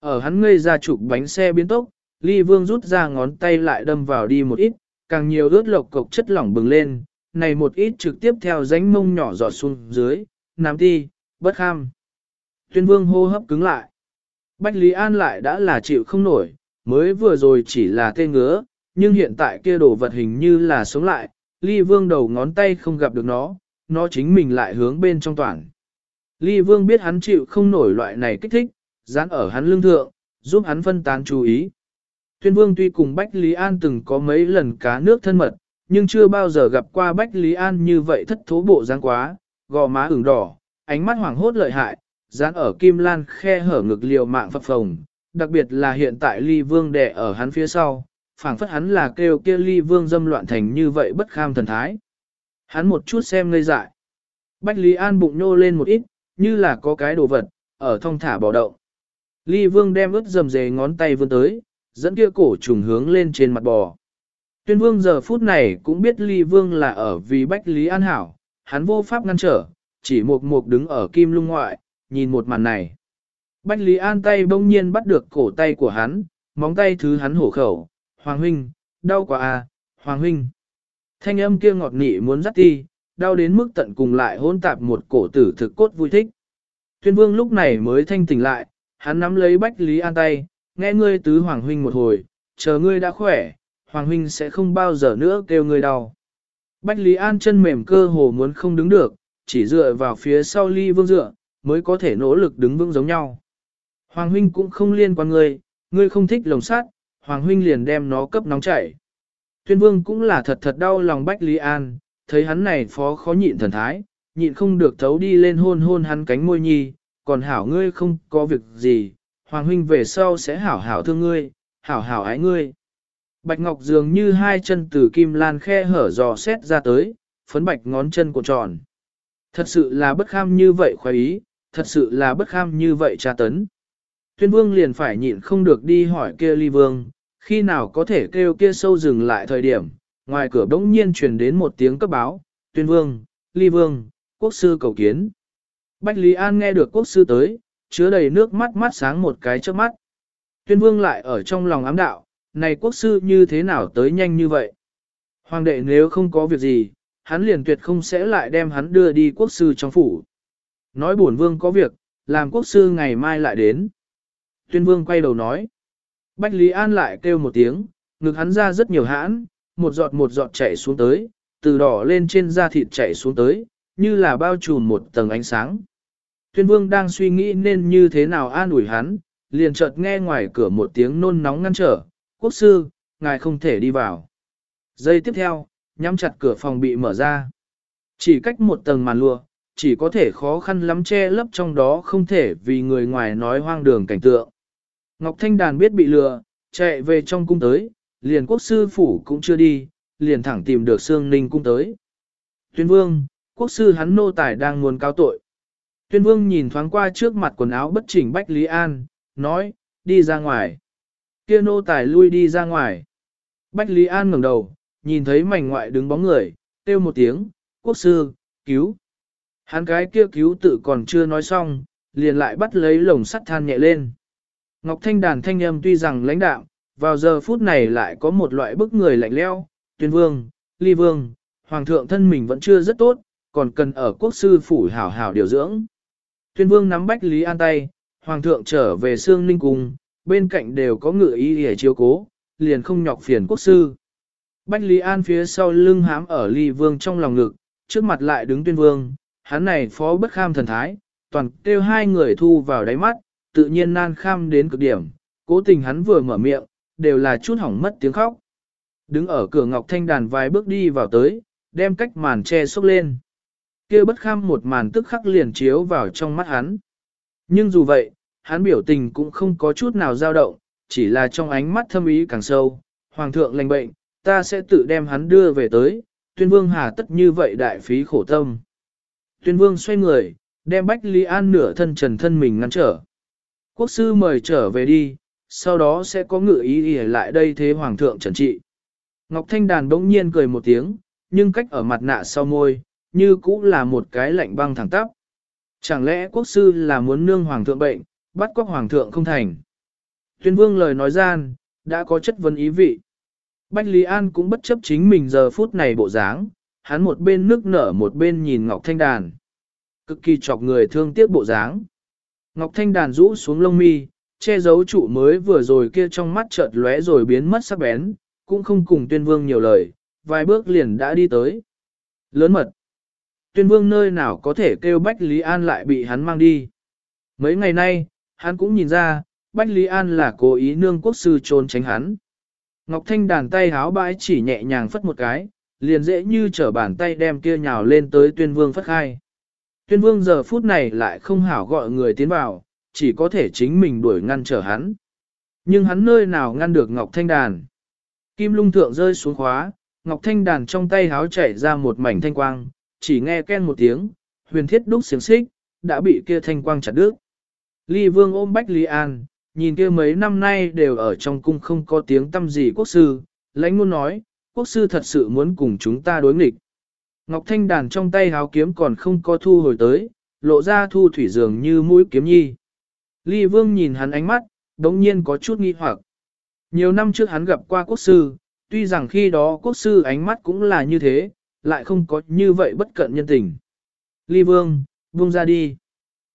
Ở hắn ngây ra chụp bánh xe biến tốc, ly vương rút ra ngón tay lại đâm vào đi một ít, càng nhiều ướt lộc cục chất lỏng bừng lên, này một ít trực tiếp theo rãnh mông nhỏ giọt xuống dưới, nám ti, bất kham. Tuyên vương hô hấp cứng lại. Bách Lý An lại đã là chịu không nổi, mới vừa rồi chỉ là tên ngứa, nhưng hiện tại kia đồ vật hình như là sống lại, ly vương đầu ngón tay không gặp được nó, nó chính mình lại hướng bên trong toàn. Ly vương biết hắn chịu không nổi loại này kích thích, dán ở hắn lưng thượng, giúp hắn phân tán chú ý. Tuyên vương tuy cùng Bách Lý An từng có mấy lần cá nước thân mật, nhưng chưa bao giờ gặp qua Bách Lý An như vậy thất thố bộ dáng quá, gò má ửng đỏ, ánh mắt hoảng hốt lợi hại, dán ở kim lan khe hở ngực liều mạng phập phồng, đặc biệt là hiện tại ly vương đẻ ở hắn phía sau, phảng phất hắn là kêu kia ly vương dâm loạn thành như vậy bất kham thần thái. Hắn một chút xem ngây dại. Bách Lý An bụng nhô lên một ít, như là có cái đồ vật, ở thong thả bỏ động. Ly vương đem ướt dầm dề ngón tay vươn tới, dẫn kia cổ trùng hướng lên trên mặt bò. Tuyên vương giờ phút này cũng biết ly vương là ở vì Bách Lý An hảo, hắn vô pháp ngăn trở, chỉ một mục đứng ở kim lung ngoại, nhìn một màn này. Bách Lý An tay bỗng nhiên bắt được cổ tay của hắn, móng tay thứ hắn hổ khẩu, Hoàng huynh, đau quá à, Hoàng huynh. Thanh âm kia ngọt nị muốn dắt ti, đau đến mức tận cùng lại hôn tạp một cổ tử thực cốt vui thích. Tuyên vương lúc này mới thanh tỉnh lại, hắn nắm lấy Bách Lý An tay, nghe ngươi tứ Hoàng huynh một hồi, chờ ngươi đã khỏe, Hoàng huynh sẽ không bao giờ nữa kêu ngươi đau. Bách Lý An chân mềm cơ hồ muốn không đứng được, chỉ dựa vào phía sau ly vương dựa, mới có thể nỗ lực đứng vững giống nhau. Hoàng huynh cũng không liên quan ngươi, ngươi không thích lồng sát, Hoàng huynh liền đem nó cấp nóng chảy. Tuyên vương cũng là thật thật đau lòng Bách Lý An, thấy hắn này phó khó nhịn thần thái, nhịn không được thấu đi lên hôn hôn hắn cánh môi nhi, còn hảo ngươi không có việc gì, Hoàng huynh về sau sẽ hảo hảo thương ngươi, hảo hảo ái ngươi. Bạch Ngọc dường như hai chân từ kim lan khe hở dò xét ra tới, phấn bạch ngón chân của tròn. Thật sự là bất kham như vậy khoái ý, thật sự là bất kham như vậy tra tấn. Tuyên vương liền phải nhịn không được đi hỏi kia ly vương, khi nào có thể kêu kia sâu dừng lại thời điểm, ngoài cửa bỗng nhiên truyền đến một tiếng cấp báo, tuyên vương, ly vương, quốc sư cầu kiến. Bách Lý An nghe được quốc sư tới, chứa đầy nước mắt mắt sáng một cái trước mắt. Tuyên vương lại ở trong lòng ám đạo, này quốc sư như thế nào tới nhanh như vậy? Hoàng đệ nếu không có việc gì, hắn liền tuyệt không sẽ lại đem hắn đưa đi quốc sư trong phủ. Nói bổn vương có việc, làm quốc sư ngày mai lại đến. Tuyên vương quay đầu nói. Bách Lý An lại kêu một tiếng, ngực hắn ra rất nhiều hãn, một giọt một giọt chảy xuống tới, từ đỏ lên trên da thịt chảy xuống tới, như là bao trùm một tầng ánh sáng. Thuyên vương đang suy nghĩ nên như thế nào an ủi hắn, liền chợt nghe ngoài cửa một tiếng nôn nóng ngăn trở, quốc sư, ngài không thể đi vào. Giây tiếp theo, nhắm chặt cửa phòng bị mở ra. Chỉ cách một tầng màn lụa, chỉ có thể khó khăn lắm che lấp trong đó không thể vì người ngoài nói hoang đường cảnh tượng. Ngọc Thanh Đàn biết bị lừa, chạy về trong cung tới, liền quốc sư phủ cũng chưa đi, liền thẳng tìm được Sương Ninh cung tới. Tuyên vương, quốc sư hắn nô tài đang muốn cáo tội. Tuyên vương nhìn thoáng qua trước mặt quần áo bất chỉnh Bách Lý An, nói, đi ra ngoài. Kia nô tài lui đi ra ngoài. Bách Lý An ngẩng đầu, nhìn thấy mảnh ngoại đứng bóng người, kêu một tiếng, quốc sư, cứu. Hắn cái kia cứu tự còn chưa nói xong, liền lại bắt lấy lồng sắt than nhẹ lên. Ngọc Thanh đàn thanh âm tuy rằng lãnh đạo, vào giờ phút này lại có một loại bức người lạnh leo, tuyên vương, ly vương, hoàng thượng thân mình vẫn chưa rất tốt, còn cần ở quốc sư phủ hảo hảo điều dưỡng. Tuyên vương nắm bách Lý An tay, hoàng thượng trở về xương ninh cung, bên cạnh đều có ngự ý để chiếu cố, liền không nhọc phiền quốc sư. Bách Lý An phía sau lưng hám ở ly vương trong lòng ngực, trước mặt lại đứng tuyên vương, hắn này phó bất kham thần thái, toàn kêu hai người thu vào đáy mắt, tự nhiên nan kham đến cực điểm, cố tình hắn vừa mở miệng, đều là chút hỏng mất tiếng khóc. Đứng ở cửa Ngọc Thanh đàn vài bước đi vào tới, đem cách màn che xốc lên kia bất kham một màn tức khắc liền chiếu vào trong mắt hắn. Nhưng dù vậy, hắn biểu tình cũng không có chút nào dao động, chỉ là trong ánh mắt thâm ý càng sâu. Hoàng thượng lành bệnh, ta sẽ tự đem hắn đưa về tới, tuyên vương hà tất như vậy đại phí khổ tâm. Tuyên vương xoay người, đem Bách Lý An nửa thân trần thân mình ngăn trở. Quốc sư mời trở về đi, sau đó sẽ có ngự ý ý lại đây thế hoàng thượng trần trị. Ngọc Thanh Đàn bỗng nhiên cười một tiếng, nhưng cách ở mặt nạ sau môi, như cũng là một cái lạnh băng thẳng tắp. Chẳng lẽ quốc sư là muốn nương hoàng thượng bệnh, bắt quốc hoàng thượng không thành. Tuyên vương lời nói gian, đã có chất vấn ý vị. Bách Lý An cũng bất chấp chính mình giờ phút này bộ dáng, hắn một bên nước nở một bên nhìn Ngọc Thanh Đàn. Cực kỳ chọc người thương tiếc bộ dáng. Ngọc Thanh Đàn rũ xuống lông mi, che giấu trụ mới vừa rồi kia trong mắt chợt lóe rồi biến mất sắc bén, cũng không cùng tuyên vương nhiều lời, vài bước liền đã đi tới. Lớn mật. Tuyên vương nơi nào có thể kêu Bách Lý An lại bị hắn mang đi. Mấy ngày nay, hắn cũng nhìn ra, Bách Lý An là cố ý nương quốc sư trốn tránh hắn. Ngọc Thanh đàn tay háo bãi chỉ nhẹ nhàng phất một cái, liền dễ như trở bàn tay đem kia nhào lên tới tuyên vương phất khai. Tuyên vương giờ phút này lại không hảo gọi người tiến vào, chỉ có thể chính mình đuổi ngăn trở hắn. Nhưng hắn nơi nào ngăn được Ngọc Thanh đàn. Kim lung thượng rơi xuống khóa, Ngọc Thanh đàn trong tay háo chảy ra một mảnh thanh quang, chỉ nghe ken một tiếng, huyền thiết đúc xiềng xích, đã bị kia thanh quang chặt đứt. Ly vương ôm Bách Ly An, nhìn kia mấy năm nay đều ở trong cung không có tiếng tâm gì quốc sư, lãnh muốn nói, quốc sư thật sự muốn cùng chúng ta đối nghịch. Ngọc Thanh đàn trong tay háo kiếm còn không có thu hồi tới, lộ ra thu thủy dường như mũi kiếm nhi. Ly vương nhìn hắn ánh mắt, đống nhiên có chút nghi hoặc. Nhiều năm trước hắn gặp qua quốc sư, tuy rằng khi đó quốc sư ánh mắt cũng là như thế, lại không có như vậy bất cận nhân tình. Ly vương, buông ra đi.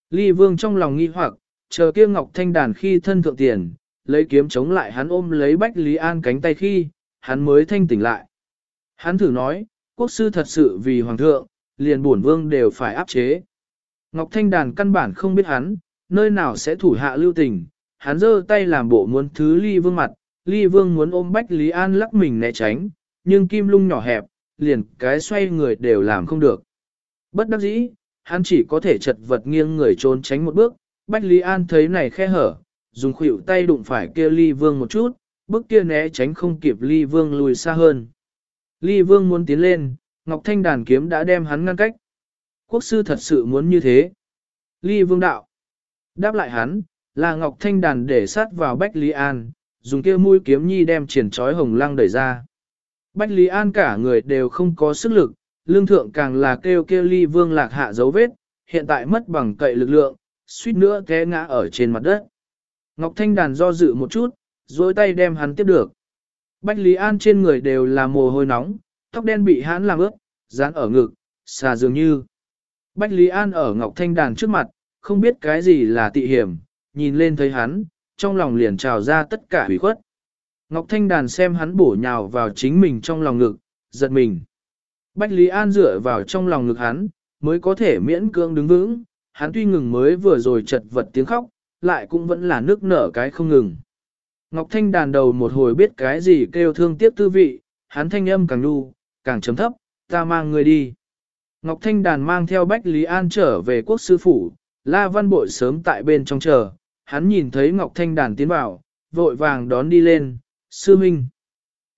Ly vương trong lòng nghi hoặc, chờ kia ngọc thanh đàn khi thân thượng tiền, lấy kiếm chống lại hắn ôm lấy Bách Lý An cánh tay khi, hắn mới thanh tỉnh lại. Hắn thử nói, quốc sư thật sự vì hoàng thượng, liền bổn vương đều phải áp chế. Ngọc Thanh Đàn căn bản không biết hắn, nơi nào sẽ thủ hạ lưu tình, hắn giơ tay làm bộ muốn thứ ly vương mặt, ly vương muốn ôm Bách Lý An lắc mình né tránh, nhưng kim lung nhỏ hẹp, liền cái xoay người đều làm không được. Bất đắc dĩ, hắn chỉ có thể chật vật nghiêng người trốn tránh một bước, Bách Lý An thấy này khe hở, dùng khuỷu tay đụng phải kia ly vương một chút, bước kia né tránh không kịp ly vương lùi xa hơn. Ly vương muốn tiến lên, Ngọc Thanh đàn kiếm đã đem hắn ngăn cách. Quốc sư thật sự muốn như thế. Ly vương đạo. Đáp lại hắn, là Ngọc Thanh đàn để sát vào Bách Lý An, dùng kia mũi kiếm nhi đem triển trói hồng lăng đẩy ra. Bách Lý An cả người đều không có sức lực, lương thượng càng là kêu kêu ly vương lạc hạ dấu vết, hiện tại mất bằng cậy lực lượng, suýt nữa té ngã ở trên mặt đất. Ngọc Thanh đàn do dự một chút, dối tay đem hắn tiếp được. Bách Lý An trên người đều là mồ hôi nóng, tóc đen bị hắn làm ướt, dán ở ngực, xà dường như. Bách Lý An ở Ngọc Thanh đàn trước mặt, không biết cái gì là tị hiểm, nhìn lên thấy hắn, trong lòng liền trào ra tất cả hủy khuất. Ngọc Thanh đàn xem hắn bổ nhào vào chính mình trong lòng ngực, giật mình. Bách Lý An dựa vào trong lòng ngực hắn, mới có thể miễn cưỡng đứng vững, hắn tuy ngừng mới vừa rồi chật vật tiếng khóc, lại cũng vẫn là nước nở cái không ngừng. Ngọc Thanh đàn đầu một hồi biết cái gì kêu thương tiếc tư vị, hắn thanh âm càng nu, càng chấm thấp, ta mang người đi. Ngọc Thanh đàn mang theo Bách Lý An trở về quốc sư phủ, La Văn Bội sớm tại bên trong chờ, hắn nhìn thấy Ngọc Thanh đàn tiến vào, vội vàng đón đi lên, sư minh.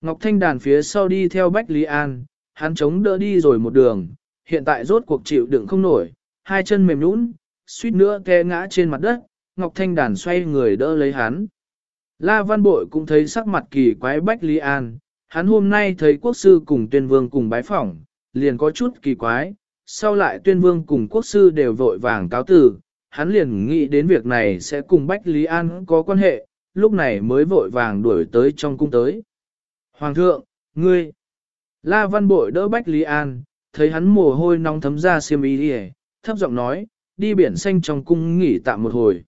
Ngọc Thanh đàn phía sau đi theo Bách Lý An, hắn chống đỡ đi rồi một đường, hiện tại rốt cuộc chịu đựng không nổi, hai chân mềm nhũn, suýt nữa té ngã trên mặt đất, Ngọc Thanh đàn xoay người đỡ lấy hắn. La Văn Bội cũng thấy sắc mặt kỳ quái Bách Lý An, hắn hôm nay thấy quốc sư cùng tuyên vương cùng bái phỏng, liền có chút kỳ quái, sau lại tuyên vương cùng quốc sư đều vội vàng cáo từ, hắn liền nghĩ đến việc này sẽ cùng Bách Lý An có quan hệ, lúc này mới vội vàng đuổi tới trong cung tới. Hoàng thượng, ngươi, La Văn Bội đỡ Bách Lý An, thấy hắn mồ hôi nóng thấm ra xiêm y đi thấp giọng nói, đi biển xanh trong cung nghỉ tạm một hồi.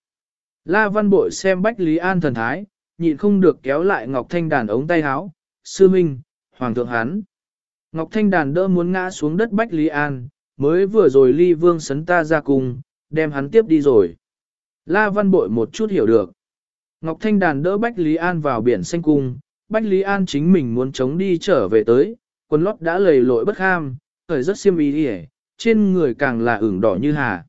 La Văn Bội xem Bách Lý An thần thái, nhịn không được kéo lại Ngọc Thanh đàn ống tay áo, sư minh, hoàng thượng hắn. Ngọc Thanh đàn đỡ muốn ngã xuống đất Bách Lý An, mới vừa rồi ly vương sấn ta ra cùng, đem hắn tiếp đi rồi. La Văn Bội một chút hiểu được. Ngọc Thanh đàn đỡ Bách Lý An vào biển xanh cung, Bách Lý An chính mình muốn chống đi trở về tới, quần lót đã lầy lội bất ham, thời rất xiêm ý đi trên người càng là ửng đỏ như hà.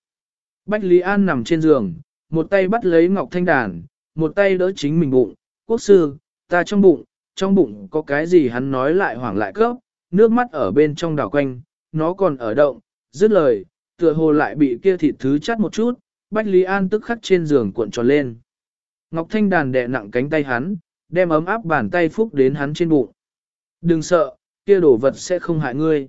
Bách Lý An nằm trên giường, một tay bắt lấy Ngọc Thanh đàn, một tay đỡ chính mình bụng, quốc sư, ta trong bụng, trong bụng có cái gì hắn nói lại hoảng lại cấp, nước mắt ở bên trong đảo quanh, nó còn ở động, dứt lời, tựa hồ lại bị kia thịt thứ chắt một chút, Bách Lý An tức khắc trên giường cuộn tròn lên. Ngọc Thanh đàn đè nặng cánh tay hắn, đem ấm áp bàn tay phúc đến hắn trên bụng. Đừng sợ, kia đổ vật sẽ không hại ngươi.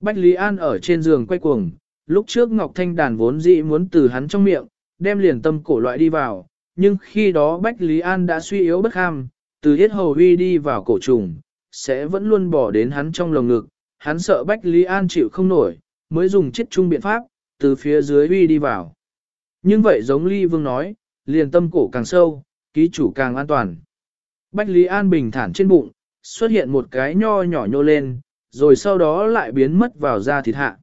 Bách Lý An ở trên giường quay cuồng, lúc trước Ngọc Thanh đàn vốn dĩ muốn từ hắn trong miệng, đem liền tâm cổ loại đi vào, nhưng khi đó Bách Lý An đã suy yếu bất ham, từ hết hầu huy đi vào cổ trùng, sẽ vẫn luôn bỏ đến hắn trong lồng ngực, hắn sợ Bách Lý An chịu không nổi, mới dùng chết chung biện pháp, từ phía dưới huy đi vào. Nhưng vậy giống Ly Vương nói, liền tâm cổ càng sâu, ký chủ càng an toàn. Bách Lý An bình thản trên bụng, xuất hiện một cái nho nhỏ nhô lên, rồi sau đó lại biến mất vào da thịt hạ.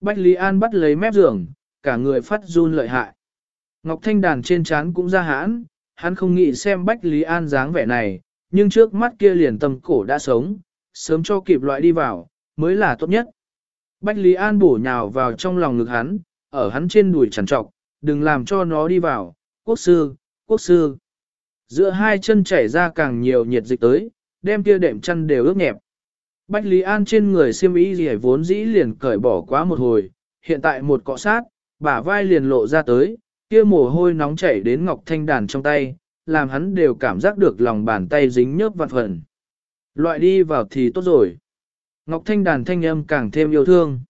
Bách Lý An bắt lấy mép giường, cả người phát run lợi hại. Ngọc Thanh đàn trên trán cũng ra hãn, hắn không nghĩ xem Bách Lý An dáng vẻ này, nhưng trước mắt kia liền tâm cổ đã sống, sớm cho kịp loại đi vào, mới là tốt nhất. Bách Lý An bổ nhào vào trong lòng ngực hắn, ở hắn trên đùi chẳng trọc, đừng làm cho nó đi vào, quốc sư, quốc sư. Giữa hai chân chảy ra càng nhiều nhiệt dịch tới, đem kia đệm chân đều ướt nhẹp. Bách Lý An trên người xiêm y gì vốn dĩ liền cởi bỏ quá một hồi, hiện tại một cọ sát, bả vai liền lộ ra tới, kia mồ hôi nóng chảy đến ngọc thanh đàn trong tay, làm hắn đều cảm giác được lòng bàn tay dính nhớp vặt phần. Loại đi vào thì tốt rồi. Ngọc thanh đàn thanh âm càng thêm yêu thương.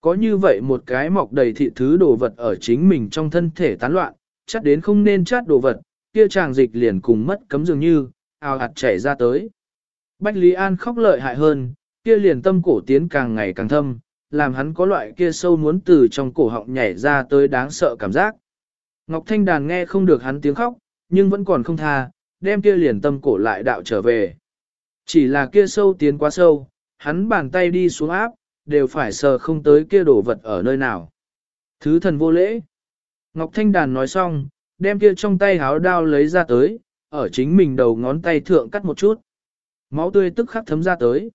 Có như vậy một cái mọc đầy thị thứ đồ vật ở chính mình trong thân thể tán loạn, chắt đến không nên chát đồ vật, kia chàng dịch liền cùng mất cấm dường như, ào ạt chảy ra tới. Bách Lý An khóc lợi hại hơn, kia liền tâm cổ tiến càng ngày càng thâm, làm hắn có loại kia sâu muốn từ trong cổ họng nhảy ra tới đáng sợ cảm giác. Ngọc Thanh Đàn nghe không được hắn tiếng khóc, nhưng vẫn còn không tha, đem kia liền tâm cổ lại đạo trở về. Chỉ là kia sâu tiến quá sâu, hắn bàn tay đi xuống áp, đều phải sờ không tới kia đổ vật ở nơi nào. Thứ thần vô lễ. Ngọc Thanh Đàn nói xong, đem kia trong tay háo đao lấy ra tới, ở chính mình đầu ngón tay thượng cắt một chút. Máu tươi tức khắc thấm ra tới.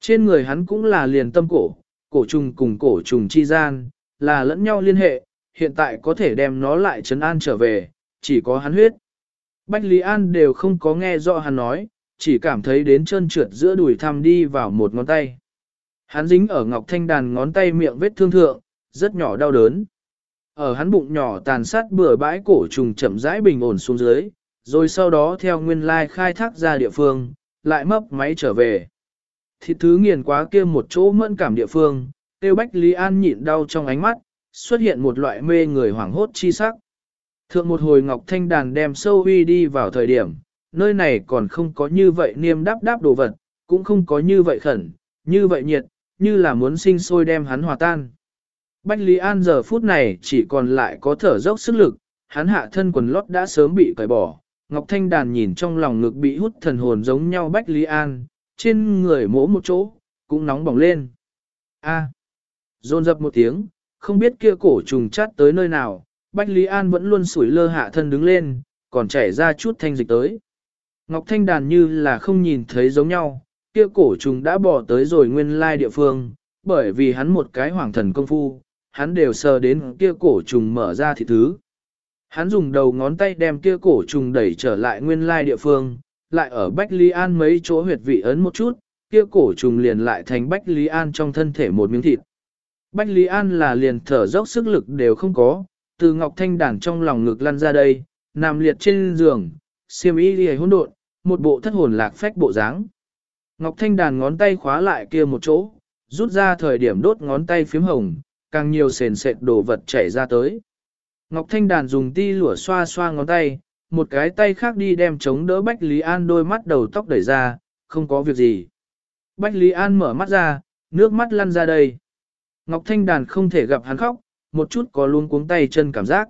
Trên người hắn cũng là liền tâm cổ, cổ trùng cùng cổ trùng chi gian, là lẫn nhau liên hệ, hiện tại có thể đem nó lại trấn an trở về, chỉ có hắn huyết. Bách Lý An đều không có nghe rõ hắn nói, chỉ cảm thấy đến chân trượt giữa đùi thăm đi vào một ngón tay. Hắn dính ở ngọc thanh đàn ngón tay miệng vết thương thượng, rất nhỏ đau đớn. Ở hắn bụng nhỏ tàn sát bừa bãi cổ trùng chậm rãi bình ổn xuống dưới, rồi sau đó theo nguyên lai khai thác ra địa phương, lại mấp máy trở về. Thịt thứ nghiền quá kia một chỗ mẫn cảm địa phương, tiêu bách Lý An nhịn đau trong ánh mắt, xuất hiện một loại mê người hoảng hốt chi sắc. Thượng một hồi Ngọc Thanh Đàn đem sâu huy đi vào thời điểm, nơi này còn không có như vậy niêm đáp đáp đồ vật, cũng không có như vậy khẩn, như vậy nhiệt, như là muốn sinh sôi đem hắn hòa tan. Bách Lý An giờ phút này chỉ còn lại có thở dốc sức lực, hắn hạ thân quần lót đã sớm bị cởi bỏ. Ngọc Thanh Đàn nhìn trong lòng ngực bị hút thần hồn giống nhau Bách Lý An, trên người mỗ một chỗ, cũng nóng bỏng lên. A. À. Rôn dập một tiếng, không biết kia cổ trùng chát tới nơi nào, Bách Lý An vẫn luôn sủi lơ hạ thân đứng lên, còn chảy ra chút thanh dịch tới. Ngọc Thanh Đàn như là không nhìn thấy giống nhau, kia cổ trùng đã bỏ tới rồi nguyên lai địa phương, bởi vì hắn một cái hoàng thần công phu, hắn đều sờ đến kia cổ trùng mở ra thị thứ. Hắn dùng đầu ngón tay đem kia cổ trùng đẩy trở lại nguyên lai địa phương, lại ở Bách Lý An mấy chỗ huyệt vị ấn một chút, kia cổ trùng liền lại thành Bách Lý An trong thân thể một miếng thịt. Bách Lý An là liền thở dốc sức lực đều không có, từ Ngọc Thanh đàn trong lòng ngực lăn ra đây, nằm liệt trên giường, xiêm y đi hỗn độn, một bộ thất hồn lạc phách bộ dáng. Ngọc Thanh đàn ngón tay khóa lại kia một chỗ, rút ra thời điểm đốt ngón tay phím hồng, càng nhiều sền sệt đồ vật chảy ra tới. Ngọc Thanh đàn dùng ti lửa xoa xoa ngón tay, một cái tay khác đi đem chống đỡ Bách Lý An đôi mắt đầu tóc đẩy ra, không có việc gì. Bách Lý An mở mắt ra, nước mắt lăn ra đây. Ngọc Thanh đàn không thể gặp hắn khóc, một chút có luôn cuống tay chân cảm giác.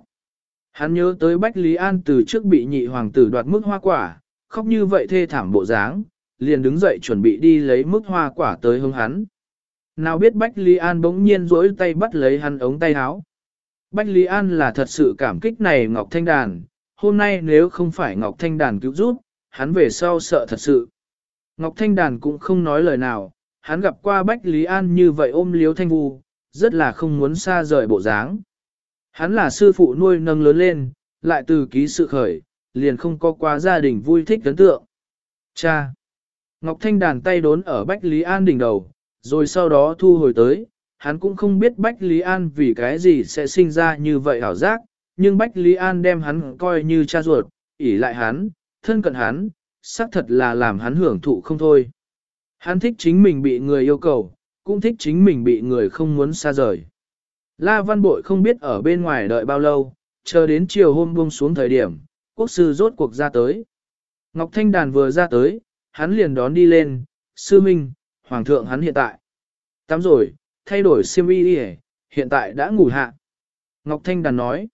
Hắn nhớ tới Bách Lý An từ trước bị nhị hoàng tử đoạt mức hoa quả, khóc như vậy thê thảm bộ dáng, liền đứng dậy chuẩn bị đi lấy mức hoa quả tới hướng hắn. Nào biết Bách Lý An bỗng nhiên rỗi tay bắt lấy hắn ống tay áo. Bách Lý An là thật sự cảm kích này Ngọc Thanh Đàn, hôm nay nếu không phải Ngọc Thanh Đàn cứu giúp, hắn về sau sợ thật sự. Ngọc Thanh Đàn cũng không nói lời nào, hắn gặp qua Bách Lý An như vậy ôm liếu thanh vu, rất là không muốn xa rời bộ dáng. Hắn là sư phụ nuôi nâng lớn lên, lại từ ký sự khởi, liền không có qua gia đình vui thích ấn tượng. Cha! Ngọc Thanh đàn tay đốn ở Bách Lý An đỉnh đầu, rồi sau đó thu hồi tới, hắn cũng không biết Bách Lý An vì cái gì sẽ sinh ra như vậy hảo giác, nhưng Bách Lý An đem hắn coi như cha ruột, ỉ lại hắn, thân cận hắn, xác thật là làm hắn hưởng thụ không thôi. Hắn thích chính mình bị người yêu cầu, cũng thích chính mình bị người không muốn xa rời. La Văn Bội không biết ở bên ngoài đợi bao lâu, chờ đến chiều hôm buông xuống thời điểm, quốc sư rốt cuộc ra tới. Ngọc Thanh Đàn vừa ra tới, hắn liền đón đi lên, sư minh, hoàng thượng hắn hiện tại. Tắm rồi, thay đổi xiêm y đi hiện tại đã ngủ hạ. Ngọc Thanh Đàn nói,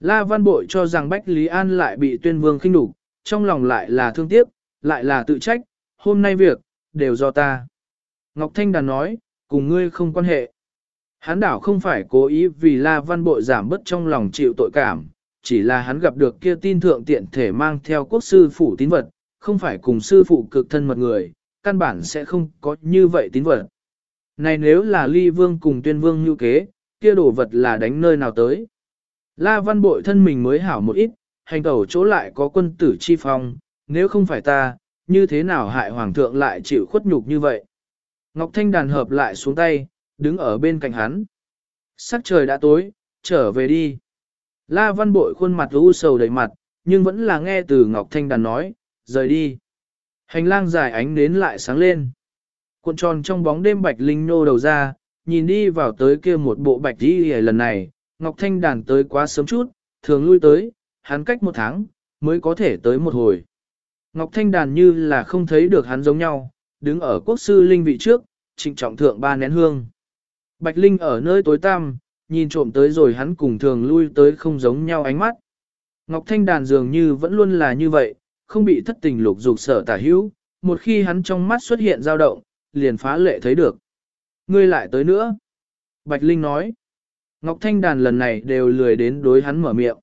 La Văn Bội cho rằng Bách Lý An lại bị tuyên vương khinh đục, trong lòng lại là thương tiếc, lại là tự trách, hôm nay việc, đều do ta. Ngọc Thanh Đàn nói, cùng ngươi không quan hệ. Hắn đảo không phải cố ý vì La Văn Bội giảm bớt trong lòng chịu tội cảm, chỉ là hắn gặp được kia tin thượng tiện thể mang theo quốc sư phủ tín vật, không phải cùng sư phụ cực thân mật người, căn bản sẽ không có như vậy tín vật. Này nếu là ly vương cùng tuyên vương như kế, kia đồ vật là đánh nơi nào tới. La văn bội thân mình mới hảo một ít, hành tẩu chỗ lại có quân tử chi phong, nếu không phải ta, như thế nào hại hoàng thượng lại chịu khuất nhục như vậy. Ngọc Thanh đàn hợp lại xuống tay, đứng ở bên cạnh hắn. Sắc trời đã tối, trở về đi. La văn bội khuôn mặt u sầu đầy mặt, nhưng vẫn là nghe từ Ngọc Thanh đàn nói, rời đi. Hành lang dài ánh đến lại sáng lên. Cuộn tròn trong bóng đêm bạch linh nô đầu ra, nhìn đi vào tới kia một bộ bạch đi lần này, Ngọc Thanh đàn tới quá sớm chút, thường lui tới, hắn cách một tháng, mới có thể tới một hồi. Ngọc Thanh đàn như là không thấy được hắn giống nhau, đứng ở quốc sư linh vị trước, trịnh trọng thượng ba nén hương. Bạch Linh ở nơi tối tăm, nhìn trộm tới rồi hắn cùng thường lui tới không giống nhau ánh mắt. Ngọc Thanh đàn dường như vẫn luôn là như vậy, không bị thất tình lục dục sở tả hữu, một khi hắn trong mắt xuất hiện dao động, liền phá lệ thấy được. Ngươi lại tới nữa. Bạch Linh nói. Ngọc Thanh đàn lần này đều lười đến đối hắn mở miệng.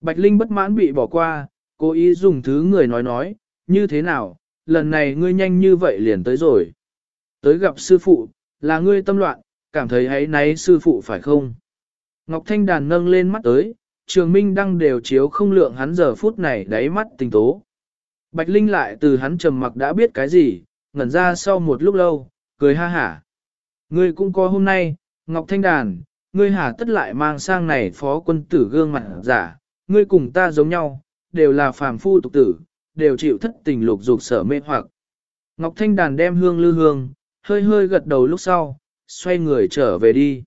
Bạch Linh bất mãn bị bỏ qua, cố ý dùng thứ người nói nói, như thế nào, lần này ngươi nhanh như vậy liền tới rồi. Tới gặp sư phụ, là ngươi tâm loạn, cảm thấy hãy náy sư phụ phải không? Ngọc Thanh đàn nâng lên mắt tới, trường minh đăng đều chiếu không lượng hắn giờ phút này đáy mắt tình tố. Bạch Linh lại từ hắn trầm mặc đã biết cái gì, ngẩn ra sau một lúc lâu, cười ha hả. Ngươi cũng có hôm nay, Ngọc Thanh Đàn, ngươi hả tất lại mang sang này phó quân tử gương mặt giả, ngươi cùng ta giống nhau, đều là phàm phu tục tử, đều chịu thất tình lục dục sở mê hoặc. Ngọc Thanh Đàn đem hương lư hương, hơi hơi gật đầu lúc sau, xoay người trở về đi.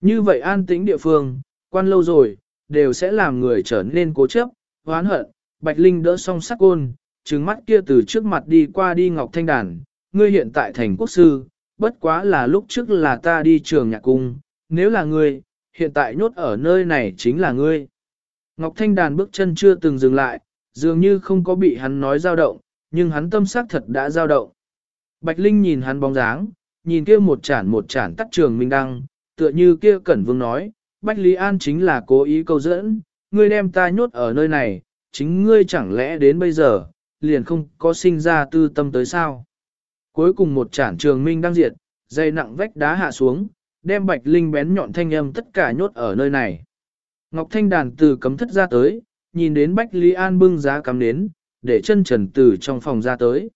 Như vậy an tĩnh địa phương, quan lâu rồi, đều sẽ làm người trở nên cố chấp, hoán hận. Bạch Linh đỡ song sắc côn, trừng mắt kia từ trước mặt đi qua đi Ngọc Thanh Đàn, ngươi hiện tại thành quốc sư, bất quá là lúc trước là ta đi trường nhạc cung, nếu là ngươi, hiện tại nhốt ở nơi này chính là ngươi. Ngọc Thanh Đàn bước chân chưa từng dừng lại, dường như không có bị hắn nói dao động, nhưng hắn tâm sắc thật đã dao động. Bạch Linh nhìn hắn bóng dáng, nhìn kia một chản một chản tắt trường minh đăng, tựa như kia Cẩn Vương nói, Bạch Lý An chính là cố ý câu dẫn, ngươi đem ta nhốt ở nơi này, chính ngươi chẳng lẽ đến bây giờ, liền không có sinh ra tư tâm tới sao. Cuối cùng một chản trường minh đang diệt, dây nặng vách đá hạ xuống, đem bạch linh bén nhọn thanh âm tất cả nhốt ở nơi này. Ngọc Thanh đàn từ cấm thất ra tới, nhìn đến bách Lý An bưng giá cắm đến, để chân trần từ trong phòng ra tới.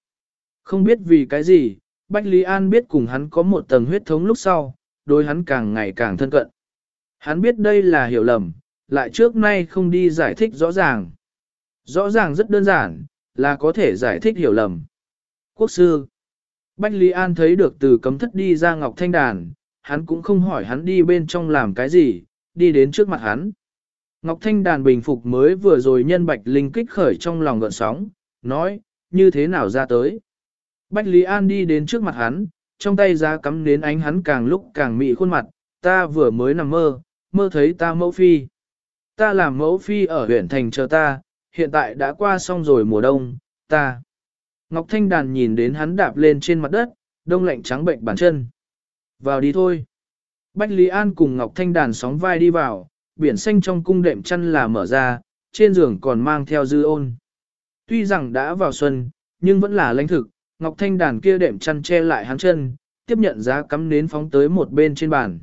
Không biết vì cái gì, Bách Lý An biết cùng hắn có một tầng huyết thống lúc sau, đối hắn càng ngày càng thân cận. Hắn biết đây là hiểu lầm, lại trước nay không đi giải thích rõ ràng. Rõ ràng rất đơn giản, là có thể giải thích hiểu lầm. Quốc sư Bách Lý An thấy được từ cấm thất đi ra Ngọc Thanh Đàn, hắn cũng không hỏi hắn đi bên trong làm cái gì, đi đến trước mặt hắn. Ngọc Thanh Đàn bình phục mới vừa rồi nhân Bạch Linh kích khởi trong lòng gợn sóng, nói, như thế nào ra tới. Bách Lý An đi đến trước mặt hắn, trong tay giá cắm đến ánh hắn càng lúc càng mị khuôn mặt, ta vừa mới nằm mơ, mơ thấy ta mẫu phi. Ta làm mẫu phi ở huyện thành chờ ta, hiện tại đã qua xong rồi mùa đông, ta. Ngọc Thanh Đàn nhìn đến hắn đạp lên trên mặt đất, đông lạnh trắng bệnh bàn chân. Vào đi thôi. Bách Lý An cùng Ngọc Thanh Đàn sóng vai đi vào, biển xanh trong cung đệm chăn là mở ra, trên giường còn mang theo dư ôn. Tuy rằng đã vào xuân, nhưng vẫn là lãnh thực, Ngọc Thanh Đàn kia đệm chăn che lại hắn chân, tiếp nhận giá cắm nến phóng tới một bên trên bàn.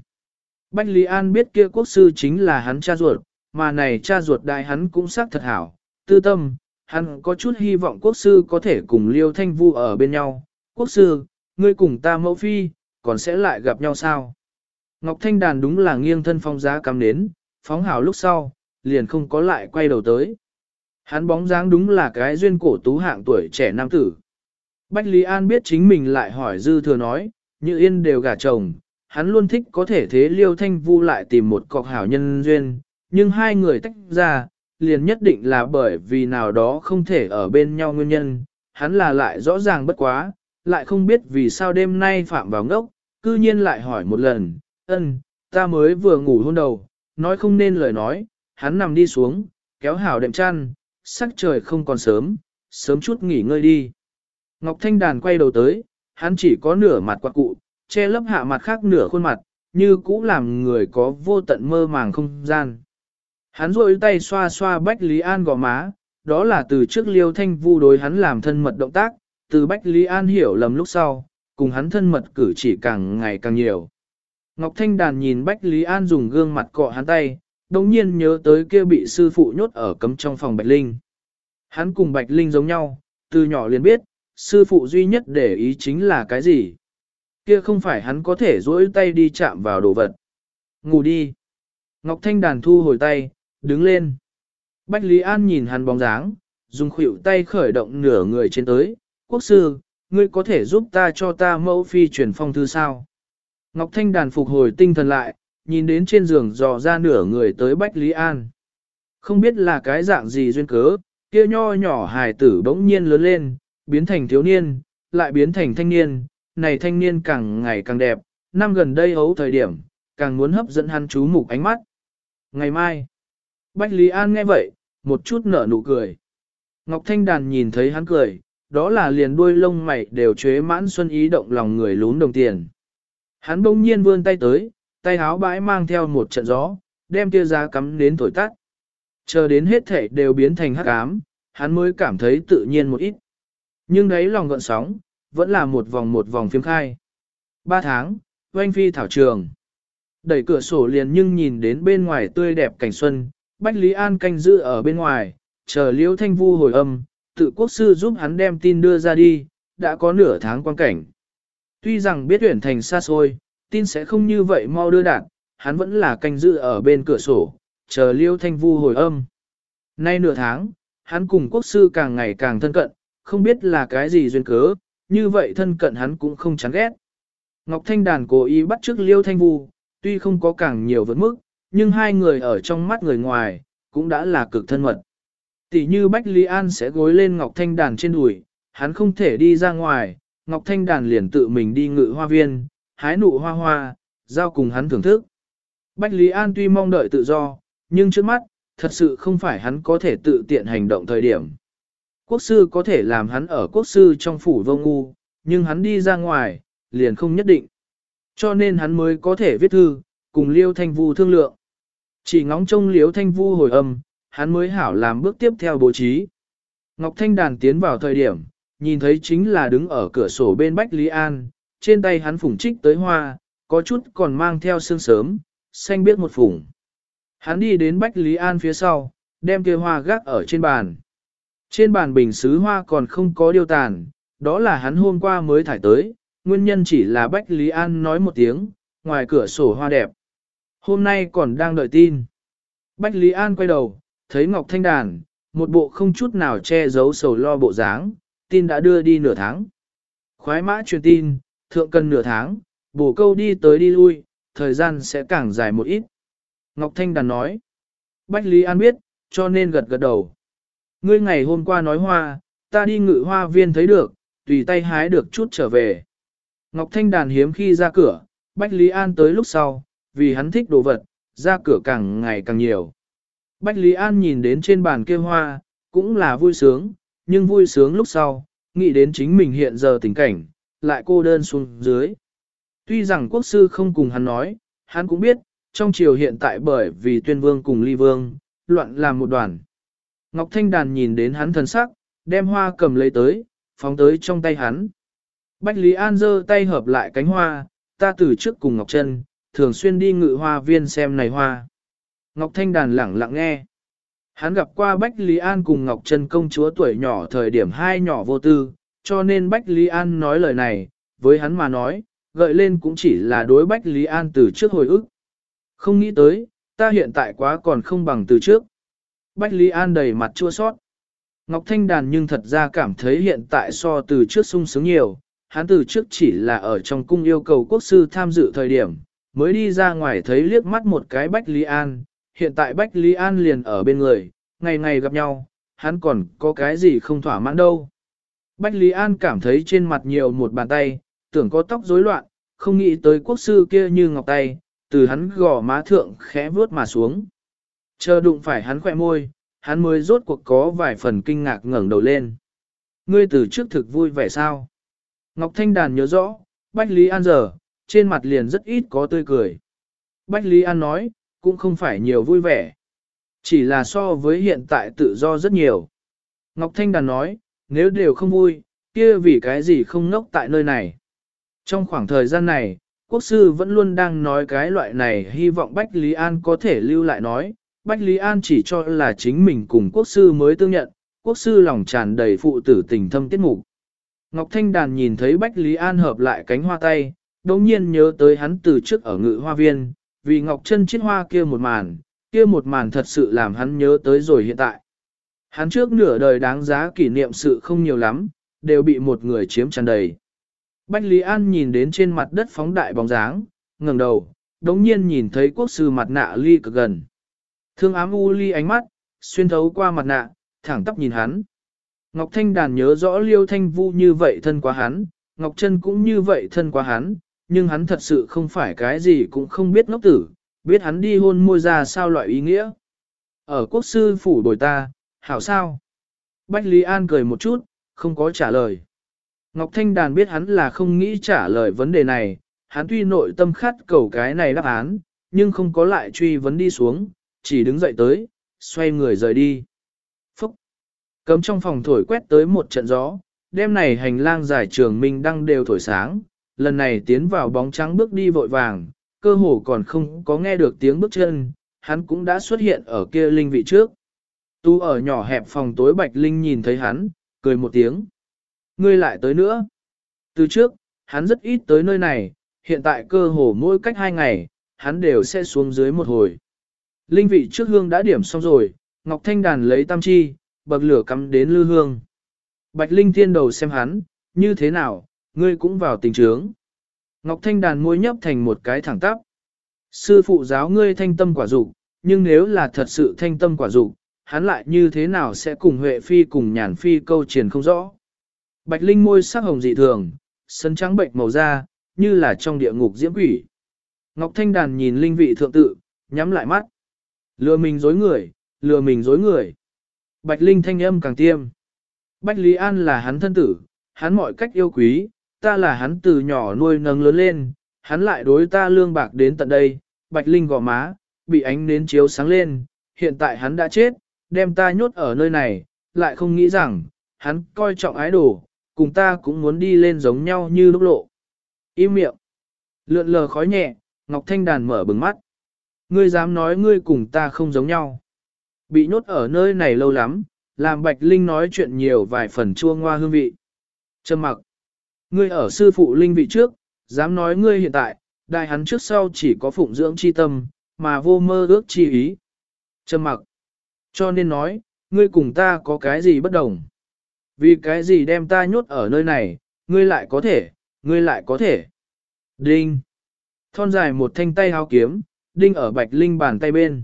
Bách Lý An biết kia quốc sư chính là hắn cha ruột, mà này cha ruột đại hắn cũng xác thật hảo, tư tâm, hắn có chút hy vọng quốc sư có thể cùng Liêu Thanh Vu ở bên nhau. Quốc sư, ngươi cùng ta mẫu phi, còn sẽ lại gặp nhau sao? Ngọc Thanh Đàn đúng là nghiêng thân phong giá cắm nến, phóng hảo lúc sau, liền không có lại quay đầu tới. Hắn bóng dáng đúng là cái duyên cổ tú hạng tuổi trẻ nam tử. Bách Lý An biết chính mình lại hỏi dư thừa nói, như yên đều gả chồng, hắn luôn thích có thể thế liêu thanh vu lại tìm một cọc hảo nhân duyên, nhưng hai người tách ra, liền nhất định là bởi vì nào đó không thể ở bên nhau nguyên nhân, hắn là lại rõ ràng bất quá, lại không biết vì sao đêm nay phạm vào ngốc, cư nhiên lại hỏi một lần, ân, ta mới vừa ngủ hôn đầu, nói không nên lời nói, hắn nằm đi xuống, kéo hảo đệm chăn, sắc trời không còn sớm, sớm chút nghỉ ngơi đi. Ngọc Thanh Đàn quay đầu tới, hắn chỉ có nửa mặt quạt cụ, che lấp hạ mặt khác nửa khuôn mặt, như cũ làm người có vô tận mơ màng không gian. Hắn rôi tay xoa xoa Bách Lý An gò má, đó là từ trước liêu thanh vu đối hắn làm thân mật động tác, từ Bách Lý An hiểu lầm lúc sau, cùng hắn thân mật cử chỉ càng ngày càng nhiều. Ngọc Thanh Đàn nhìn Bách Lý An dùng gương mặt cọ hắn tay, đồng nhiên nhớ tới kia bị sư phụ nhốt ở cấm trong phòng Bạch Linh. Hắn cùng Bạch Linh giống nhau, từ nhỏ liền biết, sư phụ duy nhất để ý chính là cái gì. Kia không phải hắn có thể duỗi tay đi chạm vào đồ vật. Ngủ đi. Ngọc Thanh Đàn thu hồi tay, đứng lên. Bách Lý An nhìn hắn bóng dáng, dùng khuỷu tay khởi động nửa người trên tới. Quốc sư, ngươi có thể giúp ta cho ta mẫu phi truyền phong thư sao? Ngọc Thanh Đàn phục hồi tinh thần lại, nhìn đến trên giường dò ra nửa người tới Bách Lý An. Không biết là cái dạng gì duyên cớ, kia nho nhỏ hài tử bỗng nhiên lớn lên, biến thành thiếu niên, lại biến thành thanh niên, này thanh niên càng ngày càng đẹp, năm gần đây hấu thời điểm, càng muốn hấp dẫn hắn chú mục ánh mắt. Ngày mai, Bách Lý An nghe vậy, một chút nở nụ cười. Ngọc Thanh Đàn nhìn thấy hắn cười, đó là liền đuôi lông mày đều chế mãn xuân ý động lòng người lún đồng tiền. Hắn bỗng nhiên vươn tay tới, tay áo bãi mang theo một trận gió, đem tia giá cắm đến thổi tắt. Chờ đến hết thể đều biến thành hắc ám, hắn mới cảm thấy tự nhiên một ít. Nhưng đấy lòng gợn sóng, vẫn là một vòng một vòng phiếm khai. Ba tháng, oanh phi thảo trường. Đẩy cửa sổ liền nhưng nhìn đến bên ngoài tươi đẹp cảnh xuân, Bách Lý An canh giữ ở bên ngoài, chờ Liễu Thanh Vu hồi âm, tự quốc sư giúp hắn đem tin đưa ra đi, đã có nửa tháng quan cảnh. Tuy rằng biết tuyển thành xa xôi, tin sẽ không như vậy mau đưa đạt, hắn vẫn là canh giữ ở bên cửa sổ, chờ Liêu Thanh Vu hồi âm. Nay nửa tháng, hắn cùng quốc sư càng ngày càng thân cận, không biết là cái gì duyên cớ, như vậy thân cận hắn cũng không chán ghét. Ngọc Thanh Đàn cố ý bắt trước Liêu Thanh Vu, tuy không có càng nhiều vấn mức, nhưng hai người ở trong mắt người ngoài, cũng đã là cực thân mật. Tỷ như Bách Lý An sẽ gối lên Ngọc Thanh Đàn trên đùi, hắn không thể đi ra ngoài, Ngọc Thanh Đàn liền tự mình đi ngự hoa viên, hái nụ hoa hoa, giao cùng hắn thưởng thức. Bách Lý An tuy mong đợi tự do, nhưng trước mắt, thật sự không phải hắn có thể tự tiện hành động thời điểm. Quốc sư có thể làm hắn ở quốc sư trong phủ vô ngu, nhưng hắn đi ra ngoài, liền không nhất định. Cho nên hắn mới có thể viết thư, cùng Liêu Thanh Vu thương lượng. Chỉ ngóng trông liếu Thanh Vu hồi âm, hắn mới hảo làm bước tiếp theo bố trí. Ngọc Thanh Đàn tiến vào thời điểm, nhìn thấy chính là đứng ở cửa sổ bên Bách Lý An, trên tay hắn phủng trích tới hoa, có chút còn mang theo sương sớm, xanh biết một phủng. Hắn đi đến Bách Lý An phía sau, đem kia hoa gác ở trên bàn. Trên bàn bình sứ hoa còn không có điêu tàn, đó là hắn hôm qua mới thải tới, nguyên nhân chỉ là Bách Lý An nói một tiếng, ngoài cửa sổ hoa đẹp. Hôm nay còn đang đợi tin. Bách Lý An quay đầu, thấy Ngọc Thanh Đàn, một bộ không chút nào che giấu sầu lo bộ dáng, tin đã đưa đi nửa tháng. Khoái mã truyền tin, thượng cần nửa tháng, bổ câu đi tới đi lui, thời gian sẽ càng dài một ít. Ngọc Thanh Đàn nói, Bách Lý An biết, cho nên gật gật đầu. Ngươi ngày hôm qua nói hoa, ta đi ngự hoa viên thấy được, tùy tay hái được chút trở về. Ngọc Thanh Đàn hiếm khi ra cửa, Bách Lý An tới lúc sau, vì hắn thích đồ vật, ra cửa càng ngày càng nhiều. Bách Lý An nhìn đến trên bàn kia hoa, cũng là vui sướng, nhưng vui sướng lúc sau, nghĩ đến chính mình hiện giờ tình cảnh, lại cô đơn xuống dưới. Tuy rằng quốc sư không cùng hắn nói, hắn cũng biết, trong triều hiện tại bởi vì tuyên vương cùng ly vương, loạn làm một đoàn. Ngọc Thanh Đàn nhìn đến hắn thần sắc, đem hoa cầm lấy tới, phóng tới trong tay hắn. Bách Lý An giơ tay hợp lại cánh hoa, ta từ trước cùng Ngọc Trân, thường xuyên đi ngự hoa viên xem này hoa. Ngọc Thanh Đàn lẳng lặng nghe. Hắn gặp qua Bách Lý An cùng Ngọc Trân công chúa tuổi nhỏ thời điểm hai nhỏ vô tư, cho nên Bách Lý An nói lời này, với hắn mà nói, gợi lên cũng chỉ là đối Bách Lý An từ trước hồi ức. Không nghĩ tới, ta hiện tại quá còn không bằng từ trước. Bách Lý An đầy mặt chua sót. Ngọc Thanh Đàn nhưng thật ra cảm thấy hiện tại so từ trước sung sướng nhiều, hắn từ trước chỉ là ở trong cung yêu cầu quốc sư tham dự thời điểm, mới đi ra ngoài thấy liếc mắt một cái Bách Lý An, hiện tại Bách Lý An liền ở bên người, ngày ngày gặp nhau, hắn còn có cái gì không thỏa mãn đâu. Bách Lý An cảm thấy trên mặt nhiều một bàn tay, tưởng có tóc rối loạn, không nghĩ tới quốc sư kia như ngọc tay, từ hắn gò má thượng khẽ vuốt mà xuống. Chờ đụng phải hắn khỏe môi, hắn mới rốt cuộc có vài phần kinh ngạc ngẩng đầu lên. Ngươi từ trước thực vui vẻ sao? Ngọc Thanh Đàn nhớ rõ, Bách Lý An giờ, trên mặt liền rất ít có tươi cười. Bách Lý An nói, cũng không phải nhiều vui vẻ. Chỉ là so với hiện tại tự do rất nhiều. Ngọc Thanh Đàn nói, nếu đều không vui, kia vì cái gì không ngốc tại nơi này. Trong khoảng thời gian này, quốc sư vẫn luôn đang nói cái loại này hy vọng Bách Lý An có thể lưu lại nói. Bách Lý An chỉ cho là chính mình cùng quốc sư mới tương nhận, quốc sư lòng tràn đầy phụ tử tình thâm tiết mục. Ngọc Thanh Đàn nhìn thấy Bách Lý An hợp lại cánh hoa tay, đồng nhiên nhớ tới hắn từ trước ở ngự hoa viên, vì Ngọc Trân chiết hoa kia một màn, kia một màn thật sự làm hắn nhớ tới rồi hiện tại. Hắn trước nửa đời đáng giá kỷ niệm sự không nhiều lắm, đều bị một người chiếm tràn đầy. Bách Lý An nhìn đến trên mặt đất phóng đại bóng dáng, ngẩng đầu, đống nhiên nhìn thấy quốc sư mặt nạ ly cực gần. Thương ám u ly ánh mắt, xuyên thấu qua mặt nạ, thẳng tắp nhìn hắn. Ngọc Thanh Đàn nhớ rõ Liêu Thanh Vu như vậy thân quá hắn, Ngọc Trân cũng như vậy thân quá hắn, nhưng hắn thật sự không phải cái gì cũng không biết ngốc tử, biết hắn đi hôn môi ra sao loại ý nghĩa. Ở quốc sư phủ bồi ta, hảo sao? Bách Lý An cười một chút, không có trả lời. Ngọc Thanh Đàn biết hắn là không nghĩ trả lời vấn đề này, hắn tuy nội tâm khát cầu cái này đáp án, nhưng không có lại truy vấn đi xuống, chỉ đứng dậy tới, xoay người rời đi. Phúc! Cấm trong phòng thổi quét tới một trận gió, đêm này hành lang giải trường minh đăng đều thổi sáng, lần này tiến vào bóng trắng bước đi vội vàng, cơ hồ còn không có nghe được tiếng bước chân, hắn cũng đã xuất hiện ở kia linh vị trước. Tu ở nhỏ hẹp phòng tối Bạch Linh nhìn thấy hắn, cười một tiếng. Ngươi lại tới nữa. Từ trước, hắn rất ít tới nơi này, hiện tại cơ hồ mỗi cách hai ngày, hắn đều sẽ xuống dưới một hồi. Linh vị trước hương đã điểm xong rồi, Ngọc Thanh Đàn lấy tam chi, bậc lửa cắm đến lư hương. Bạch Linh thiên đầu xem hắn, như thế nào, ngươi cũng vào tình trướng. Ngọc Thanh Đàn môi nhấp thành một cái thẳng tắp. Sư phụ giáo ngươi thanh tâm quả dục, nhưng nếu là thật sự thanh tâm quả dục, hắn lại như thế nào sẽ cùng Huệ Phi cùng Nhàn Phi câu triển không rõ. Bạch Linh môi sắc hồng dị thường, sân trắng bệnh màu da, như là trong địa ngục diễm quỷ. Ngọc Thanh Đàn nhìn linh vị thượng tự, nhắm lại mắt. Lừa mình dối người, lừa mình dối người. Bạch Linh thanh âm càng tiêm. Bạch Lý An là hắn thân tử, hắn mọi cách yêu quý, ta là hắn từ nhỏ nuôi nâng lớn lên, hắn lại đối ta lương bạc đến tận đây, Bạch Linh gò má, bị ánh nến chiếu sáng lên, hiện tại hắn đã chết, đem ta nhốt ở nơi này, lại không nghĩ rằng, hắn coi trọng ái đồ, cùng ta cũng muốn đi lên giống nhau như lúc lộ. Im miệng. Lượn lờ khói nhẹ, Ngọc Thanh Đàn mở bừng mắt. Ngươi dám nói ngươi cùng ta không giống nhau. Bị nhốt ở nơi này lâu lắm, Làm Bạch Linh nói chuyện nhiều vài phần chua ngoa hương vị. Trầm mặc. Ngươi ở sư phụ linh vị trước, dám nói ngươi hiện tại, đại hắn trước sau chỉ có phụng dưỡng chi tâm, mà vô mơ ước chi ý. Trầm mặc. Cho nên nói, ngươi cùng ta có cái gì bất đồng? Vì cái gì đem ta nhốt ở nơi này, ngươi lại có thể, ngươi lại có thể. Đinh. Thon dài một thanh tay hao kiếm, đinh ở Bạch Linh bàn tay bên.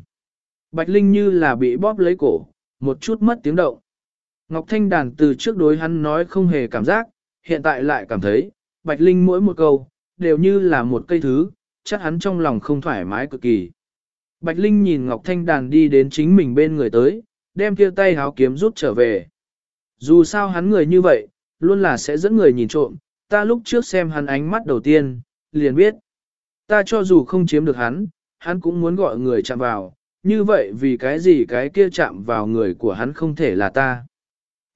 Bạch Linh như là bị bóp lấy cổ, một chút mất tiếng động. Ngọc Thanh Đàn từ trước đối hắn nói không hề cảm giác, hiện tại lại cảm thấy, Bạch Linh mỗi một câu, đều như là một cây thứ, chắc hắn trong lòng không thoải mái cực kỳ. Bạch Linh nhìn Ngọc Thanh Đàn đi đến chính mình bên người tới, đem kia tay háo kiếm rút trở về. Dù sao hắn người như vậy, luôn là sẽ dẫn người nhìn trộm, ta lúc trước xem hắn ánh mắt đầu tiên, liền biết. Ta cho dù không chiếm được hắn, hắn cũng muốn gọi người chạm vào, như vậy vì cái gì cái kia chạm vào người của hắn không thể là ta.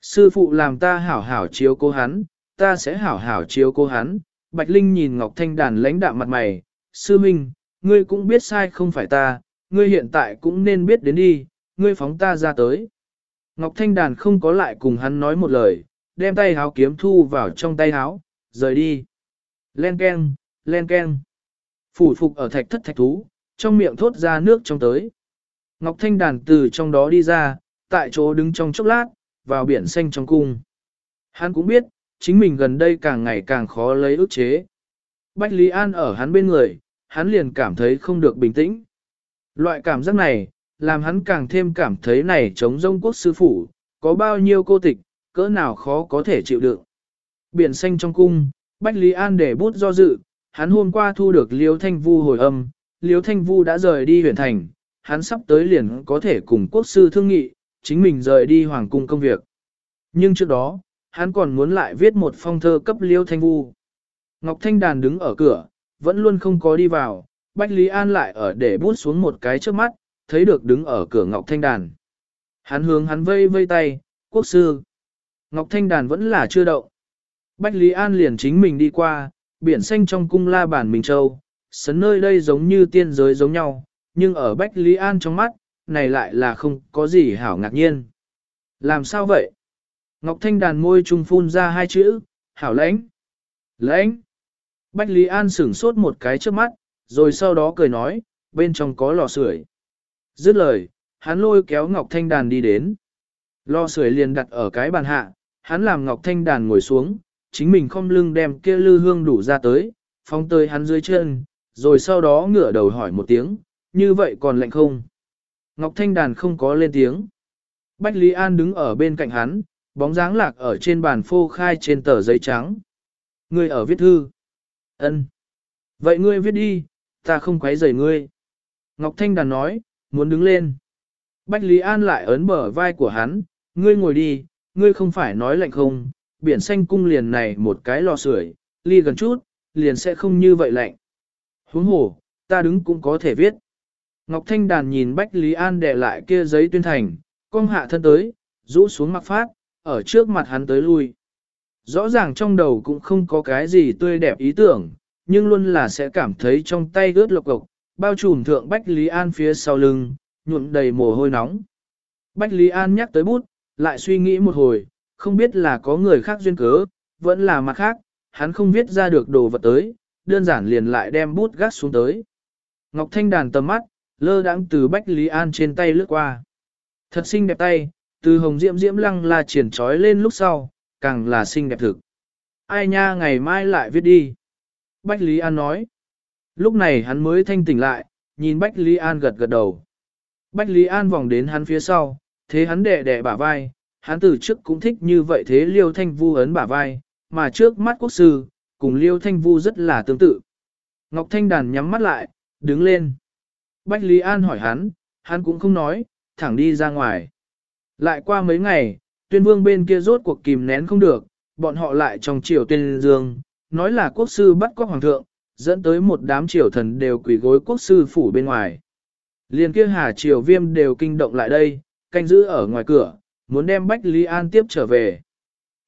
Sư phụ làm ta hảo hảo chiếu cố hắn, ta sẽ hảo hảo chiếu cô hắn. Bạch Linh nhìn Ngọc Thanh đàn lãnh đạm mặt mày, sư minh, ngươi cũng biết sai không phải ta, ngươi hiện tại cũng nên biết đến đi, ngươi phóng ta ra tới. Ngọc Thanh đàn không có lại cùng hắn nói một lời, đem tay háo kiếm thu vào trong tay háo, rời đi. Len ken, len ken. Phủ phục ở thạch thất thạch thú, trong miệng thốt ra nước trong tới. Ngọc Thanh đàn từ trong đó đi ra, tại chỗ đứng trong chốc lát, vào biển xanh trong cung. Hắn cũng biết, chính mình gần đây càng ngày càng khó lấy ức chế. Bách Lý An ở hắn bên người, hắn liền cảm thấy không được bình tĩnh. Loại cảm giác này, làm hắn càng thêm cảm thấy này chống rông quốc sư phủ, có bao nhiêu cô tịch, cỡ nào khó có thể chịu đựng. Biển xanh trong cung, Bách Lý An để bút do dự, hắn hôm qua thu được Liêu Thanh Vu hồi âm, Liêu Thanh Vu đã rời đi huyện thành, hắn sắp tới liền có thể cùng quốc sư thương nghị, chính mình rời đi hoàng cung công việc. Nhưng trước đó, hắn còn muốn lại viết một phong thơ cấp Liêu Thanh Vu. Ngọc Thanh Đàn đứng ở cửa, vẫn luôn không có đi vào, Bách Lý An lại ở để bút xuống một cái trước mắt, thấy được đứng ở cửa Ngọc Thanh Đàn. Hắn hướng hắn vây vây tay, quốc sư. Ngọc Thanh Đàn vẫn là chưa động. Bách Lý An liền chính mình đi qua, biển xanh trong cung la bản Minh Châu, sấn nơi đây giống như tiên giới giống nhau, nhưng ở Bách Lý An trong mắt, này lại là không có gì hảo ngạc nhiên. Làm sao vậy? Ngọc Thanh đàn môi trung phun ra hai chữ, hảo lãnh. Lãnh. Bách Lý An sửng sốt một cái trước mắt, rồi sau đó cười nói, bên trong có lò sưởi. Dứt lời, hắn lôi kéo Ngọc Thanh đàn đi đến. Lò sưởi liền đặt ở cái bàn hạ, hắn làm Ngọc Thanh đàn ngồi xuống, chính mình không lưng đem kia lư hương đủ ra tới, phong tới hắn dưới chân, rồi sau đó ngửa đầu hỏi một tiếng, như vậy còn lạnh không? Ngọc Thanh Đàn không có lên tiếng. Bách Lý An đứng ở bên cạnh hắn, bóng dáng lạc ở trên bàn phô khai trên tờ giấy trắng. Ngươi ở viết thư. Ân. Vậy ngươi viết đi, ta không quấy rầy ngươi. Ngọc Thanh Đàn nói, muốn đứng lên. Bách Lý An lại ấn bờ vai của hắn, ngươi ngồi đi, ngươi không phải nói lạnh không, biển xanh cung liền này một cái lò sưởi, ly gần chút, liền sẽ không như vậy lạnh. Huống hồ, ta đứng cũng có thể viết. Ngọc Thanh Đàn nhìn Bách Lý An để lại kia giấy tuyên thành, cong hạ thân tới, rũ xuống mặc phát, ở trước mặt hắn tới lui. Rõ ràng trong đầu cũng không có cái gì tươi đẹp ý tưởng, nhưng luôn là sẽ cảm thấy trong tay ướt lộc cộc, bao trùm thượng Bách Lý An phía sau lưng, nhuộm đầy mồ hôi nóng. Bách Lý An nhắc tới bút, lại suy nghĩ một hồi, không biết là có người khác duyên cớ, vẫn là mặt khác, hắn không viết ra được đồ vật tới, đơn giản liền lại đem bút gắt xuống tới. Ngọc Thanh đàn tầm mắt, lơ đãng từ Bách Lý An trên tay lướt qua. Thật xinh đẹp tay, từ hồng diễm diễm lăng là triển trói lên lúc sau, càng là xinh đẹp thực. Ai nha ngày mai lại viết đi. Bách Lý An nói. Lúc này hắn mới thanh tỉnh lại, nhìn Bách Lý An gật gật đầu. Bách Lý An vòng đến hắn phía sau, thế hắn đẻ đẻ bả vai, hắn từ trước cũng thích như vậy thế Liêu Thanh Vu ấn bả vai, mà trước mắt quốc sư, cùng Liêu Thanh Vu rất là tương tự. Ngọc Thanh Đàn nhắm mắt lại, đứng lên. Bách Lý An hỏi hắn, hắn cũng không nói, thẳng đi ra ngoài. Lại qua mấy ngày, tuyên vương bên kia rốt cuộc kìm nén không được, bọn họ lại trong triều tuyên dương, nói là quốc sư bắt cóc hoàng thượng, dẫn tới một đám triều thần đều quỳ gối quốc sư phủ bên ngoài. Liên kia hà triều viêm đều kinh động lại đây, canh giữ ở ngoài cửa, muốn đem Bách Lý An tiếp trở về.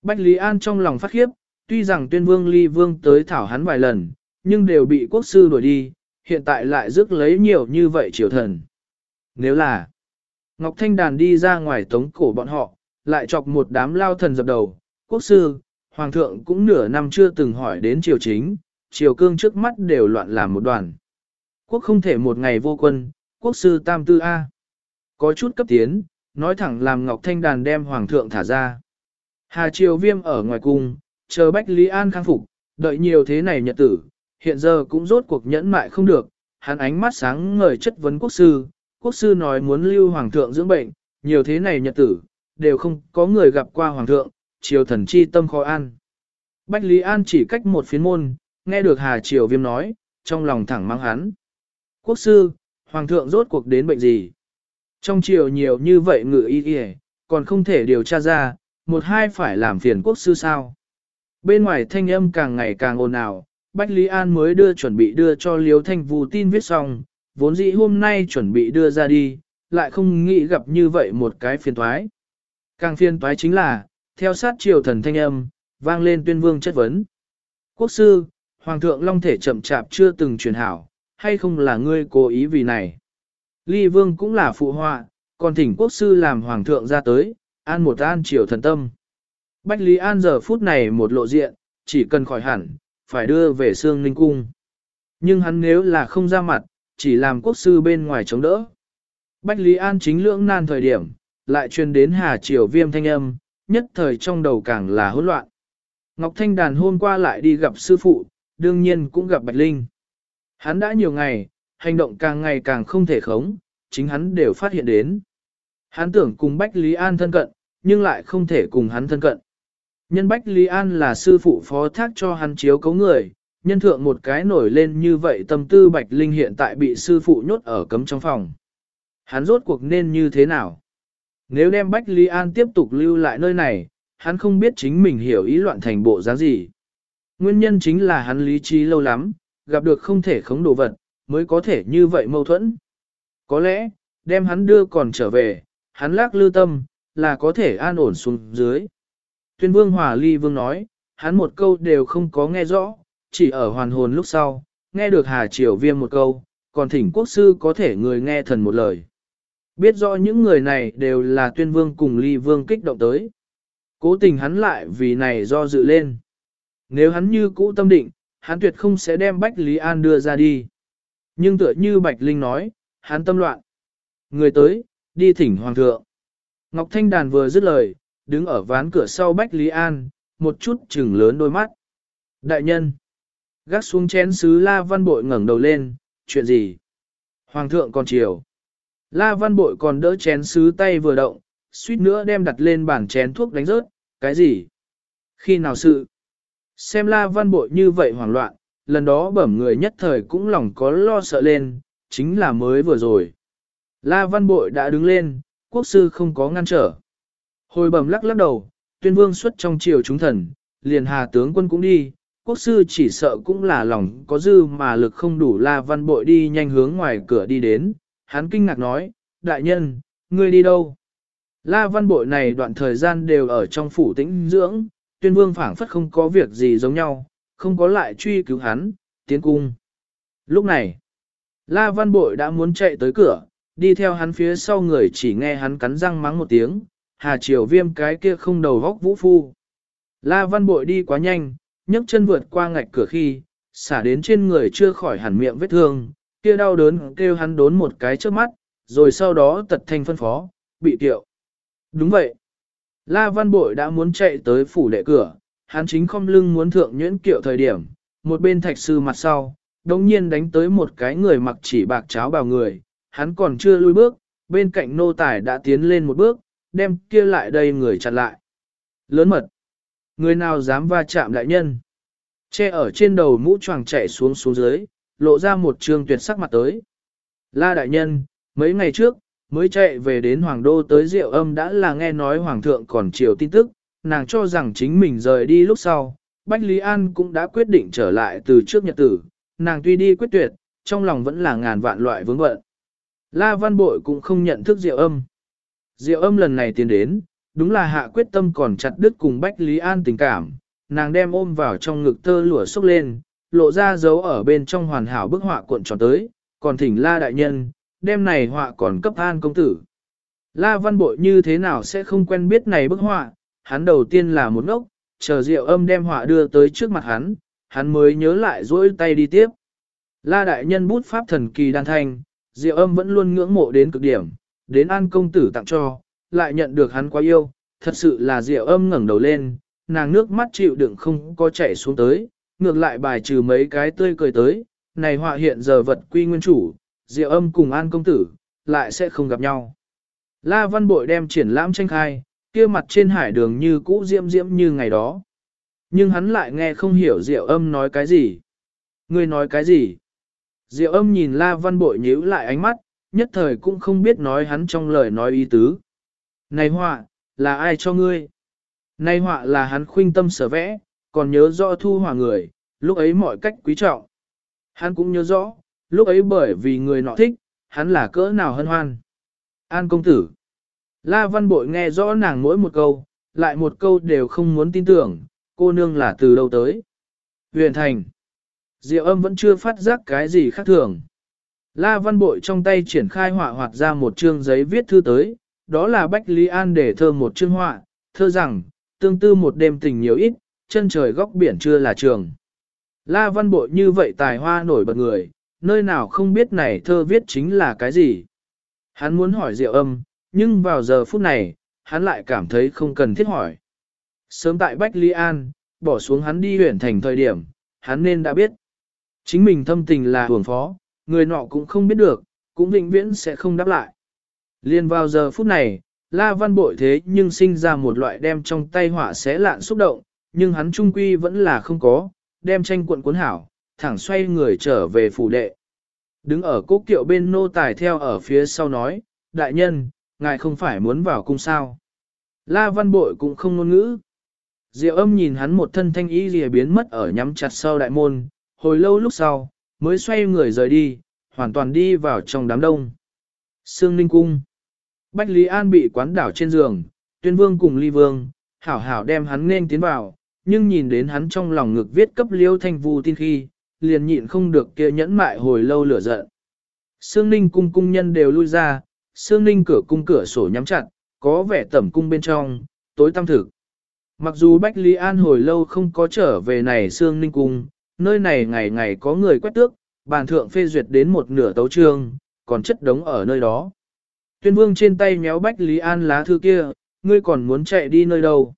Bách Lý An trong lòng phát khiếp, tuy rằng tuyên vương ly vương tới thảo hắn vài lần, nhưng đều bị quốc sư đuổi đi, hiện tại lại rước lấy nhiều như vậy triều thần. Nếu là Ngọc Thanh Đàn đi ra ngoài tống cổ bọn họ, lại chọc một đám lao thần dập đầu, quốc sư, hoàng thượng cũng nửa năm chưa từng hỏi đến triều chính, triều cương trước mắt đều loạn làm một đoàn. Quốc không thể một ngày vô quân, quốc sư tam tư A. Có chút cấp tiến, nói thẳng làm Ngọc Thanh Đàn đem hoàng thượng thả ra. Hà triều viêm ở ngoài cung, chờ Bách Lý An khang phục, đợi nhiều thế này nhật tử, hiện giờ cũng rốt cuộc nhẫn mại không được, hắn ánh mắt sáng ngời chất vấn quốc sư, quốc sư nói muốn lưu hoàng thượng dưỡng bệnh, nhiều thế này nhật tử, đều không có người gặp qua hoàng thượng, triều thần chi tâm khó an. Bách Lý An chỉ cách một phiến môn, nghe được Hà Triều Viêm nói, trong lòng thẳng mang hắn. Quốc sư, hoàng thượng rốt cuộc đến bệnh gì? Trong triều nhiều như vậy ngự y y, còn không thể điều tra ra, một hai phải làm phiền quốc sư sao? Bên ngoài thanh âm càng ngày càng ồn ào, Bách Lý An mới đưa chuẩn bị đưa cho Liêu Thanh Vũ tin viết xong, vốn dĩ hôm nay chuẩn bị đưa ra đi, lại không nghĩ gặp như vậy một cái phiền toái. Càng phiền toái chính là, theo sát triều thần thanh âm, vang lên tuyên vương chất vấn. Quốc sư, Hoàng thượng Long thể chậm chạp chưa từng truyền hảo, hay không là ngươi cố ý vì này? Ly vương cũng là phụ họa, còn thỉnh quốc sư làm Hoàng thượng ra tới, an một an triều thần tâm. Bách Lý An giờ phút này một lộ diện, chỉ cần khỏi hẳn, phải đưa về xương ninh cung. Nhưng hắn nếu là không ra mặt, chỉ làm quốc sư bên ngoài chống đỡ. Bách Lý An chính lưỡng nan thời điểm, lại truyền đến Hà Triều Viêm thanh âm, nhất thời trong đầu càng là hỗn loạn. Ngọc Thanh Đàn hôm qua lại đi gặp sư phụ, đương nhiên cũng gặp Bạch Linh. Hắn đã nhiều ngày, hành động càng ngày càng không thể khống, chính hắn đều phát hiện đến. Hắn tưởng cùng Bách Lý An thân cận, nhưng lại không thể cùng hắn thân cận. Nhân Bách Lý An là sư phụ phó thác cho hắn chiếu cấu người, nhân thượng một cái nổi lên như vậy tâm tư Bạch Linh hiện tại bị sư phụ nhốt ở cấm trong phòng. Hắn rốt cuộc nên như thế nào? Nếu đem Bách Lý An tiếp tục lưu lại nơi này, hắn không biết chính mình hiểu ý loạn thành bộ dáng gì. Nguyên nhân chính là hắn lý trí lâu lắm, gặp được không thể khống đồ vật, mới có thể như vậy mâu thuẫn. Có lẽ, đem hắn đưa còn trở về, hắn lác lư tâm, là có thể an ổn xuống dưới. Tuyên vương Hòa Ly Vương nói, hắn một câu đều không có nghe rõ, chỉ ở hoàn hồn lúc sau, nghe được Hà Triều Viêm một câu, còn thỉnh quốc sư có thể người nghe thần một lời. Biết rõ những người này đều là tuyên vương cùng ly vương kích động tới. Cố tình hắn lại vì này do dự lên. Nếu hắn như cũ tâm định, hắn tuyệt không sẽ đem Bách Lý An đưa ra đi. Nhưng tựa như Bạch Linh nói, hắn tâm loạn. Người tới, đi thỉnh hoàng thượng. Ngọc Thanh Đàn vừa dứt lời, đứng ở ván cửa sau Bách Lý An, một chút chừng lớn đôi mắt. Đại nhân, gác xuống chén sứ La Văn Bội ngẩng đầu lên, chuyện gì? Hoàng thượng còn chiều. La Văn Bội còn đỡ chén sứ tay vừa động, suýt nữa đem đặt lên bàn chén thuốc đánh rớt, cái gì? Khi nào sự? Xem La Văn Bội như vậy hoảng loạn, lần đó bẩm người nhất thời cũng lòng có lo sợ lên, chính là mới vừa rồi. La Văn Bội đã đứng lên, quốc sư không có ngăn trở. Hồi bẩm lắc lắc đầu, tuyên vương xuất trong triều chúng thần, liền hà tướng quân cũng đi, quốc sư chỉ sợ cũng là lòng có dư mà lực không đủ La Văn Bội đi nhanh hướng ngoài cửa đi đến, hắn kinh ngạc nói, đại nhân, ngươi đi đâu? La văn bội này đoạn thời gian đều ở trong phủ tĩnh dưỡng, tuyên vương phảng phất không có việc gì giống nhau, không có lại truy cứu hắn, tiến cung. Lúc này, La văn bội đã muốn chạy tới cửa, đi theo hắn phía sau người chỉ nghe hắn cắn răng mắng một tiếng, hà triều viêm cái kia không đầu vóc vũ phu. La văn bội đi quá nhanh, nhấc chân vượt qua ngạch cửa khi, xả đến trên người chưa khỏi hẳn miệng vết thương, kia đau đớn kêu hắn đốn một cái trước mắt, rồi sau đó tật thanh phân phó, bị tiệu. Đúng vậy. La Văn Bội đã muốn chạy tới phủ đệ cửa, hắn chính không lưng muốn thượng nhuyễn kiệu thời điểm, một bên thạch sư mặt sau, đồng nhiên đánh tới một cái người mặc chỉ bạc cháo bào người, hắn còn chưa lui bước, bên cạnh nô tài đã tiến lên một bước, đem kia lại đây người chặn lại. Lớn mật. Người nào dám va chạm đại nhân? Che ở trên đầu mũ choàng chạy xuống xuống dưới, lộ ra một trường tuyệt sắc mặt tới. La đại nhân, mấy ngày trước, mới chạy về đến Hoàng Đô tới Diệu Âm đã là nghe nói Hoàng thượng còn chiều tin tức, nàng cho rằng chính mình rời đi lúc sau, Bách Lý An cũng đã quyết định trở lại từ trước nhật tử, nàng tuy đi quyết tuyệt, trong lòng vẫn là ngàn vạn loại vướng bận. La Văn Bội cũng không nhận thức Diệu Âm. Diệu Âm lần này tiến đến, đúng là hạ quyết tâm còn chặt đứt cùng Bách Lý An tình cảm, nàng đem ôm vào trong ngực tơ lụa xúc lên, lộ ra dấu ở bên trong hoàn hảo bức họa cuộn tròn tới, còn thỉnh la đại nhân, đêm này họa còn cấp an công tử. La Văn Bội như thế nào sẽ không quen biết này bức họa, hắn đầu tiên là một ngốc, chờ Diệu Âm đem họa đưa tới trước mặt hắn, hắn mới nhớ lại duỗi tay đi tiếp. La đại nhân bút pháp thần kỳ đan thanh, Diệu Âm vẫn luôn ngưỡng mộ đến cực điểm, đến An công tử tặng cho, lại nhận được hắn quá yêu, thật sự là Diệu Âm ngẩng đầu lên, nàng nước mắt chịu đựng không có chảy xuống tới, ngược lại bài trừ mấy cái tươi cười tới, này họa hiện giờ vật quy nguyên chủ, Diệu Âm cùng An công tử, lại sẽ không gặp nhau. La Văn Bội đem triển lãm tranh khai, kia mặt trên hải đường như cũ diễm diễm như ngày đó. Nhưng hắn lại nghe không hiểu Diệu Âm nói cái gì. Ngươi nói cái gì? Diệu Âm nhìn La Văn Bội nhíu lại ánh mắt, nhất thời cũng không biết nói hắn trong lời nói ý tứ. Này họa, là ai cho ngươi? Này họa là hắn khuynh tâm sở vẽ, còn nhớ rõ thu hỏa người, lúc ấy mọi cách quý trọng. Hắn cũng nhớ rõ, lúc ấy bởi vì người nọ thích, hắn là cỡ nào hân hoan. An công tử. La Văn Bội nghe rõ nàng mỗi một câu, lại một câu đều không muốn tin tưởng, cô nương là từ đâu tới. Huyền thành. Diệu âm vẫn chưa phát giác cái gì khác thường. La Văn Bội trong tay triển khai họa hoạt ra một chương giấy viết thư tới, đó là Bách Lý An để thơ một chương họa, thơ rằng, tương tư một đêm tình nhiều ít, chân trời góc biển chưa là trường. La Văn Bội như vậy tài hoa nổi bật người, nơi nào không biết này thơ viết chính là cái gì. Hắn muốn hỏi Diệu âm, nhưng vào giờ phút này, hắn lại cảm thấy không cần thiết hỏi. Sớm tại Bách Lý An, bỏ xuống hắn đi huyện thành thời điểm, hắn nên đã biết. Chính mình thâm tình là hưởng phó, người nọ cũng không biết được, cũng vĩnh viễn sẽ không đáp lại. Liên vào giờ phút này, La Văn Bội thế nhưng sinh ra một loại đem trong tay họa xé lạn xúc động, nhưng hắn trung quy vẫn là không có, đem tranh cuộn cuốn hảo, thẳng xoay người trở về phủ đệ. Đứng ở cố kiệu bên nô tài theo ở phía sau nói, đại nhân, ngài không phải muốn vào cung sao. La Văn Bội cũng không ngôn ngữ. Diệu âm nhìn hắn một thân thanh ý rìa biến mất ở nhắm chặt sau đại môn, hồi lâu lúc sau, mới xoay người rời đi, hoàn toàn đi vào trong đám đông. Sương Ninh Cung Bách Lý An bị quán đảo trên giường, tuyên vương cùng ly vương, hảo hảo đem hắn nên tiến vào, nhưng nhìn đến hắn trong lòng ngực viết cấp liêu thanh vu tin khi, liền nhịn không được kia nhẫn mại hồi lâu lửa giận. Sương Ninh cung cung nhân đều lui ra, Sương Ninh cửa cung cửa sổ nhắm chặt, có vẻ tẩm cung bên trong, tối tăm thực. Mặc dù Bách Lý An hồi lâu không có trở về này Sương Ninh cung, nơi này ngày ngày có người quét tước, bàn thượng phê duyệt đến một nửa tấu trương, còn chất đống ở nơi đó. Tuyên vương trên tay méo Bách Lý An lá thư kia, ngươi còn muốn chạy đi nơi đâu?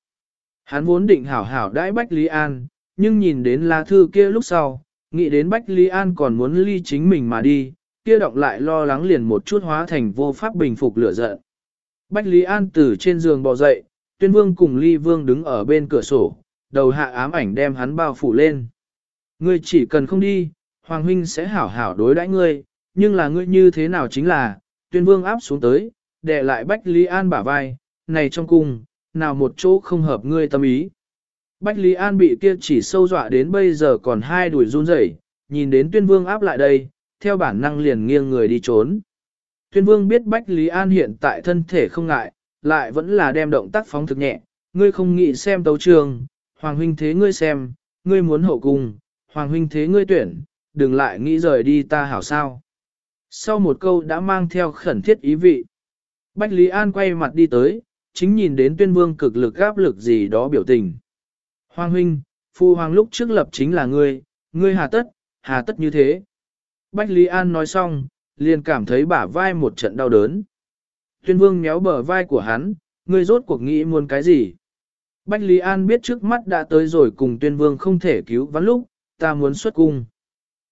Hắn vốn định hảo hảo đãi Bách Lý An, nhưng nhìn đến lá thư kia lúc sau, nghĩ đến Bách Lý An còn muốn ly chính mình mà đi, kia động lại lo lắng liền một chút hóa thành vô pháp bình phục lửa giận. Bách Lý An từ trên giường bò dậy, tuyên vương cùng ly vương đứng ở bên cửa sổ, đầu hạ ám ảnh đem hắn bao phủ lên. Ngươi chỉ cần không đi, Hoàng huynh sẽ hảo hảo đối đãi ngươi, nhưng là ngươi như thế nào chính là, tuyên vương áp xuống tới, đè lại Bách Lý An bả vai, này trong cung, nào một chỗ không hợp ngươi tâm ý. Bách Lý An bị kia chỉ sâu dọa đến bây giờ còn hai đuổi run rẩy, nhìn đến tuyên vương áp lại đây, theo bản năng liền nghiêng người đi trốn. Tuyên vương biết Bách Lý An hiện tại thân thể không ngại, lại vẫn là đem động tác phóng thực nhẹ, ngươi không nghĩ xem tấu trường, Hoàng huynh thế ngươi xem, ngươi muốn hậu cung, Hoàng huynh thế ngươi tuyển, đừng lại nghĩ rời đi ta hảo sao. Sau một câu đã mang theo khẩn thiết ý vị. Bách Lý An quay mặt đi tới, chính nhìn đến tuyên vương cực lực áp lực gì đó biểu tình. Hoàng huynh, phu hoàng lúc trước lập chính là ngươi, ngươi hà tất, hà tất như thế. Bách Lý An nói xong, liền cảm thấy bả vai một trận đau đớn. Tuyên vương méo bờ vai của hắn, ngươi rốt cuộc nghĩ muốn cái gì? Bách Lý An biết trước mắt đã tới rồi cùng tuyên vương không thể cứu vãn lúc, ta muốn xuất cung.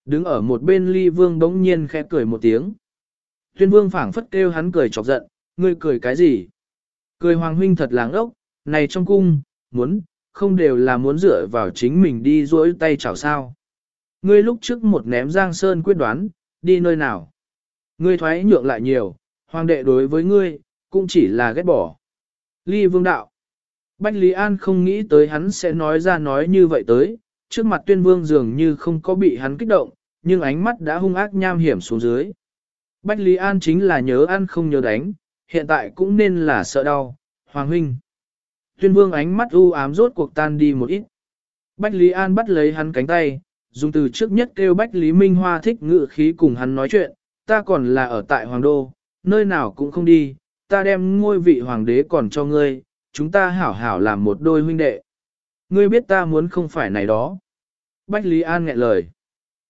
Đứng ở một bên ly vương đống nhiên khẽ cười một tiếng. Tuyên vương phảng phất kêu hắn cười chọc giận, ngươi cười cái gì? Cười hoàng huynh thật láng ốc, này trong cung, muốn, không đều là muốn dựa vào chính mình đi duỗi tay chảo sao. Ngươi lúc trước một ném giang sơn quyết đoán, đi nơi nào. Ngươi thoái nhượng lại nhiều, hoàng đệ đối với ngươi, cũng chỉ là ghét bỏ. Ly vương đạo. Bách Lý An không nghĩ tới hắn sẽ nói ra nói như vậy tới, trước mặt tuyên vương dường như không có bị hắn kích động, nhưng ánh mắt đã hung ác nham hiểm xuống dưới. Bách Lý An chính là nhớ ăn không nhớ đánh, hiện tại cũng nên là sợ đau, Hoàng huynh. Tuyên vương ánh mắt u ám rốt cuộc tan đi một ít. Bách Lý An bắt lấy hắn cánh tay, dùng từ trước nhất kêu Bách Lý Minh Hoa thích ngự khí cùng hắn nói chuyện, ta còn là ở tại Hoàng Đô, nơi nào cũng không đi, ta đem ngôi vị hoàng đế còn cho ngươi, chúng ta hảo hảo làm một đôi huynh đệ. Ngươi biết ta muốn không phải này đó. Bách Lý An nghẹn lời.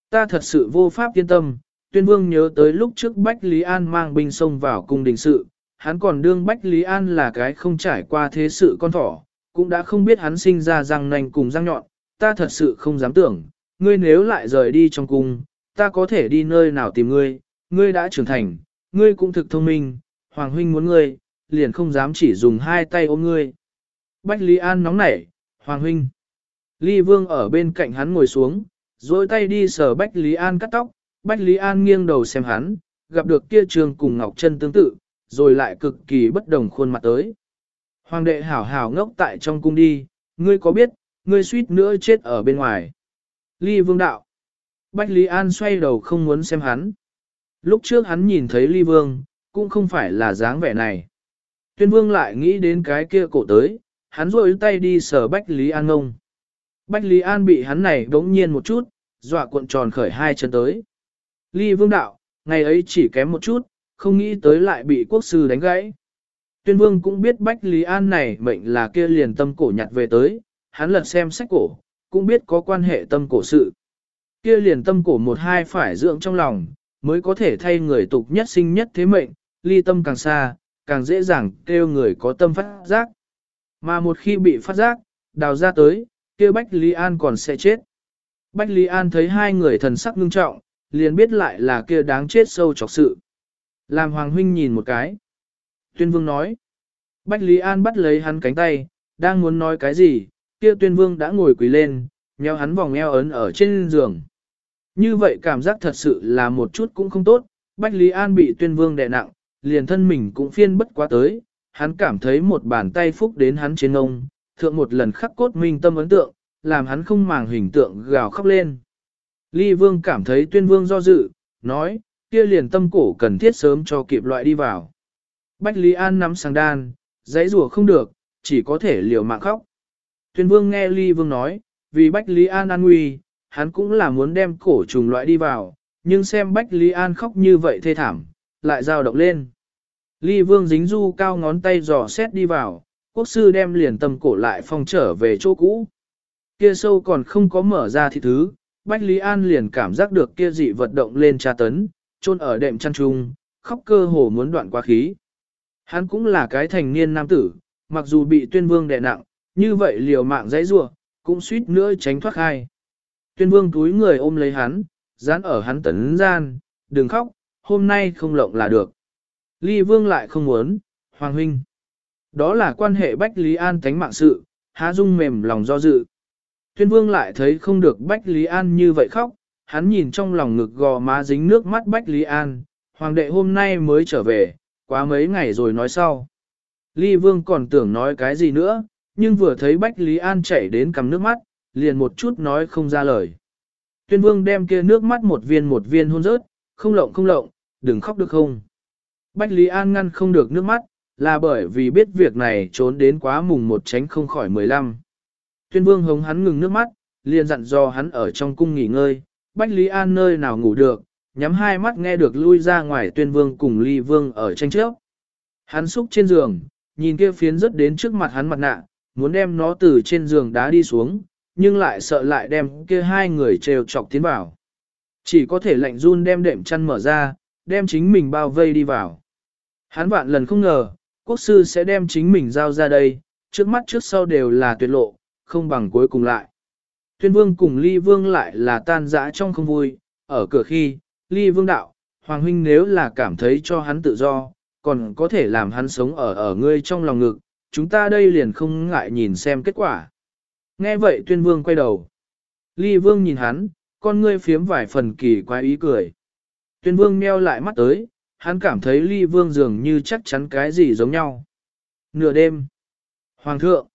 Ta thật sự vô pháp yên tâm, tuyên vương nhớ tới lúc trước Bách Lý An mang binh xông vào cung đình sự, hắn còn đương Bách Lý An là cái không trải qua thế sự con thỏ, cũng đã không biết hắn sinh ra răng nành cùng răng nhọn, ta thật sự không dám tưởng, ngươi nếu lại rời đi trong cung, ta có thể đi nơi nào tìm ngươi, ngươi đã trưởng thành, ngươi cũng thực thông minh, Hoàng huynh muốn ngươi, liền không dám chỉ dùng hai tay ôm ngươi. Bách Lý An nóng nảy, Hoàng huynh. Ly Vương ở bên cạnh hắn ngồi xuống, dối tay đi sờ Bách Lý An cắt tóc, Bách Lý An nghiêng đầu xem hắn, gặp được kia trường cùng Ngọc Trân tương tự, rồi lại cực kỳ bất đồng khuôn mặt tới. Hoàng đệ hảo hảo ngốc tại trong cung đi, ngươi có biết, ngươi suýt nữa chết ở bên ngoài. Ly Vương đạo. Bách Lý An xoay đầu không muốn xem hắn. Lúc trước hắn nhìn thấy Ly Vương, cũng không phải là dáng vẻ này. Tuyên Vương lại nghĩ đến cái kia cổ tới, hắn rôi tay đi sờ Bách Lý An ngông. Bách Lý An bị hắn này đống nhiên một chút, dọa cuộn tròn khởi hai chân tới. Ly Vương đạo, ngày ấy chỉ kém một chút, không nghĩ tới lại bị quốc sư đánh gãy. Tuyên Vương cũng biết Bách Lý An này mệnh là kia liền tâm cổ nhặt về tới, hắn lật xem sách cổ, cũng biết có quan hệ tâm cổ sự. Kia liền tâm cổ một hai phải dưỡng trong lòng, mới có thể thay người tục nhất sinh nhất thế mệnh, ly tâm càng xa, càng dễ dàng kêu người có tâm phát giác. Mà một khi bị phát giác, đào ra tới, kia Bách Lý An còn sẽ chết. Bách Lý An thấy hai người thần sắc ngưng trọng, liền biết lại là kia đáng chết sâu chọc sự. Làm Hoàng Huynh nhìn một cái. Tuyên Vương nói. Bách Lý An bắt lấy hắn cánh tay, đang muốn nói cái gì, kia Tuyên Vương đã ngồi quỳ lên, nheo hắn vòng eo ấn ở trên giường. Như vậy cảm giác thật sự là một chút cũng không tốt, Bách Lý An bị Tuyên Vương đè nặng, liền thân mình cũng phiên bất quá tới, hắn cảm thấy một bàn tay phúc đến hắn trên ông thượng một lần khắc cốt minh tâm ấn tượng, làm hắn không màng hình tượng gào khóc lên. Ly Vương cảm thấy Tuyên Vương do dự, nói, kia liền tâm cổ cần thiết sớm cho kịp loại đi vào. Bách Lý An nắm sàng đan, dãy rùa không được, chỉ có thể liều mạng khóc. Tuyên Vương nghe Ly Vương nói, vì Bách Lý An an nguy, hắn cũng là muốn đem cổ trùng loại đi vào, nhưng xem Bách Lý An khóc như vậy thê thảm, lại dao động lên. Ly Vương dính du cao ngón tay dò xét đi vào, quốc sư đem liền tâm cổ lại phong trở về chỗ cũ. Kia sâu còn không có mở ra thì thứ, Bách Lý An liền cảm giác được kia dị vật động lên tra tấn, chôn ở đệm chăn trung, khóc cơ hồ muốn đoạn qua khí. Hắn cũng là cái thành niên nam tử, mặc dù bị tuyên vương đè nặng, như vậy liều mạng dãy rua, cũng suýt nữa tránh thoát hai Tuyên vương túi người ôm lấy hắn, dán ở hắn tấn gian, đừng khóc, hôm nay không lộng là được. Ly vương lại không muốn, hoàng huynh. Đó là quan hệ Bách Lý An tánh mạng sự, há dung mềm lòng do dự. Tuyên vương lại thấy không được Bách Lý An như vậy khóc, hắn nhìn trong lòng ngực gò má dính nước mắt Bách Lý An, hoàng đệ hôm nay mới trở về, quá mấy ngày rồi nói sau. Ly vương còn tưởng nói cái gì nữa, nhưng vừa thấy Bách Lý An chảy đến cầm nước mắt, liền một chút nói không ra lời. Tuyên vương đem kia nước mắt một viên một viên hôn rớt, không lộng không lộng, đừng khóc được không. Bách Lý An ngăn không được nước mắt, là bởi vì biết việc này trốn đến quá mùng một tránh không khỏi mười lăm. Tuyên vương hống hắn ngừng nước mắt, liền dặn dò hắn ở trong cung nghỉ ngơi, Bách Lý An nơi nào ngủ được, nhắm hai mắt nghe được lui ra ngoài tuyên vương cùng ly vương ở tranh trước. Hắn xúc trên giường, nhìn kia phiến rất đến trước mặt hắn mặt nạ, muốn đem nó từ trên giường đá đi xuống, nhưng lại sợ lại đem kia hai người trêu chọc tiến vào. Chỉ có thể lạnh run đem đệm chăn mở ra, đem chính mình bao vây đi vào. Hắn vạn lần không ngờ, quốc sư sẽ đem chính mình giao ra đây, trước mắt trước sau đều là tuyệt lộ, không bằng cuối cùng lại. Tuyên vương cùng ly vương lại là tan dã trong không vui, ở cửa khi, ly vương đạo, hoàng huynh nếu là cảm thấy cho hắn tự do, còn có thể làm hắn sống ở ở ngươi trong lòng ngực, chúng ta đây liền không ngại nhìn xem kết quả. Nghe vậy tuyên vương quay đầu. Ly vương nhìn hắn, con ngươi phiếm vài phần kỳ quái ý cười. Tuyên vương meo lại mắt tới, hắn cảm thấy ly vương dường như chắc chắn cái gì giống nhau. Nửa đêm. Hoàng thượng.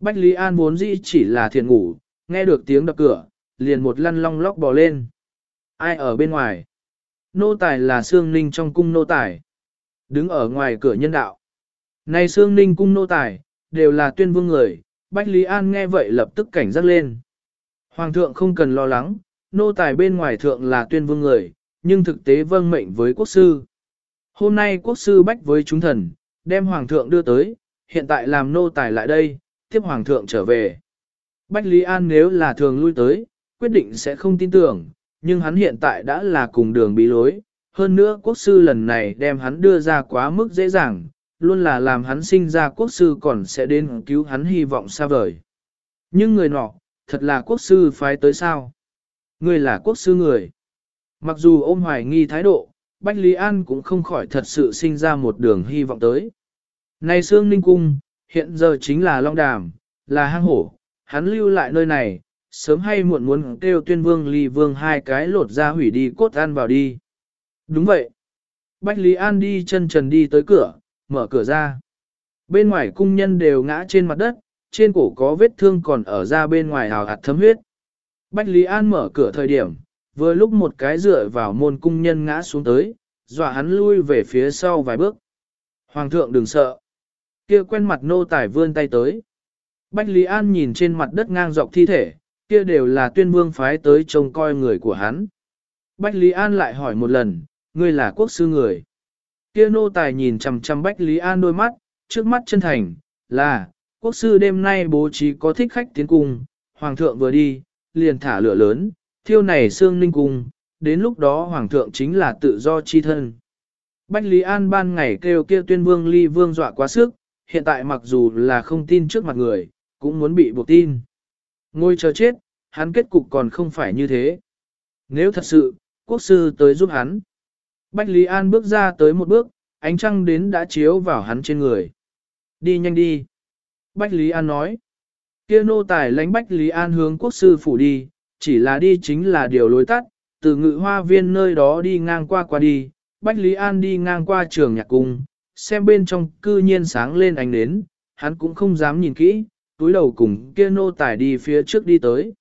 Bách Lý An vốn dĩ chỉ là thiện ngủ, nghe được tiếng đập cửa, liền một lăn long lóc bò lên. Ai ở bên ngoài? Nô tài là Sương Ninh trong cung nô tài. Đứng ở ngoài cửa nhân đạo. Này Sương Ninh cung nô tài, đều là tuyên vương người, Bách Lý An nghe vậy lập tức cảnh giác lên. Hoàng thượng không cần lo lắng, nô tài bên ngoài thượng là tuyên vương người, nhưng thực tế vâng mệnh với quốc sư. Hôm nay quốc sư bách với chúng thần, đem hoàng thượng đưa tới, hiện tại làm nô tài lại đây, tiếp hoàng thượng trở về. Bách Lý An nếu là thường lui tới, quyết định sẽ không tin tưởng, nhưng hắn hiện tại đã là cùng đường bí lối. Hơn nữa quốc sư lần này đem hắn đưa ra quá mức dễ dàng, luôn là làm hắn sinh ra quốc sư còn sẽ đến cứu hắn hy vọng xa vời. Nhưng người nọ, thật là quốc sư phái tới sao? Người là quốc sư người. Mặc dù ôm hoài nghi thái độ, Bách Lý An cũng không khỏi thật sự sinh ra một đường hy vọng tới. Này Sương Ninh Cung, hiện giờ chính là Long Đàm, là hang hổ, hắn lưu lại nơi này, sớm hay muộn muốn kêu tuyên vương ly vương hai cái lột ra hủy đi cốt ăn vào đi. Đúng vậy. Bách Lý An đi chân trần đi tới cửa, mở cửa ra. Bên ngoài cung nhân đều ngã trên mặt đất, trên cổ có vết thương còn ở ra bên ngoài hào hạt thấm huyết. Bách Lý An mở cửa thời điểm, vừa lúc một cái dựa vào môn cung nhân ngã xuống tới, dọa hắn lui về phía sau vài bước. Hoàng thượng đừng sợ. Kia quen mặt nô tài vươn tay tới. Bách Lý An nhìn trên mặt đất ngang dọc thi thể, kia đều là tuyên vương phái tới trông coi người của hắn. Bách Lý An lại hỏi một lần, ngươi là quốc sư người. Kia nô tài nhìn chằm chằm Bách Lý An đôi mắt, trước mắt chân thành, là, quốc sư đêm nay bố trí có thích khách tiến cung, hoàng thượng vừa đi, liền thả lửa lớn, thiêu này xương ninh cung, đến lúc đó hoàng thượng chính là tự do chi thân. Bách Lý An ban ngày kêu kia tuyên vương ly vương dọa quá sức, hiện tại mặc dù là không tin trước mặt người, cũng muốn bị buộc tin. Ngôi chờ chết, hắn kết cục còn không phải như thế. Nếu thật sự, quốc sư tới giúp hắn. Bách Lý An bước ra tới một bước, ánh trăng đến đã chiếu vào hắn trên người. Đi nhanh đi. Bách Lý An nói. Kia nô tài lánh Bách Lý An hướng quốc sư phủ đi, chỉ là đi chính là điều lối tắt, từ ngự hoa viên nơi đó đi ngang qua qua đi, Bách Lý An đi ngang qua trường nhạc cung, xem bên trong cư nhiên sáng lên ánh nến, hắn cũng không dám nhìn kỹ, túi đầu cùng kia nô tài đi phía trước đi tới.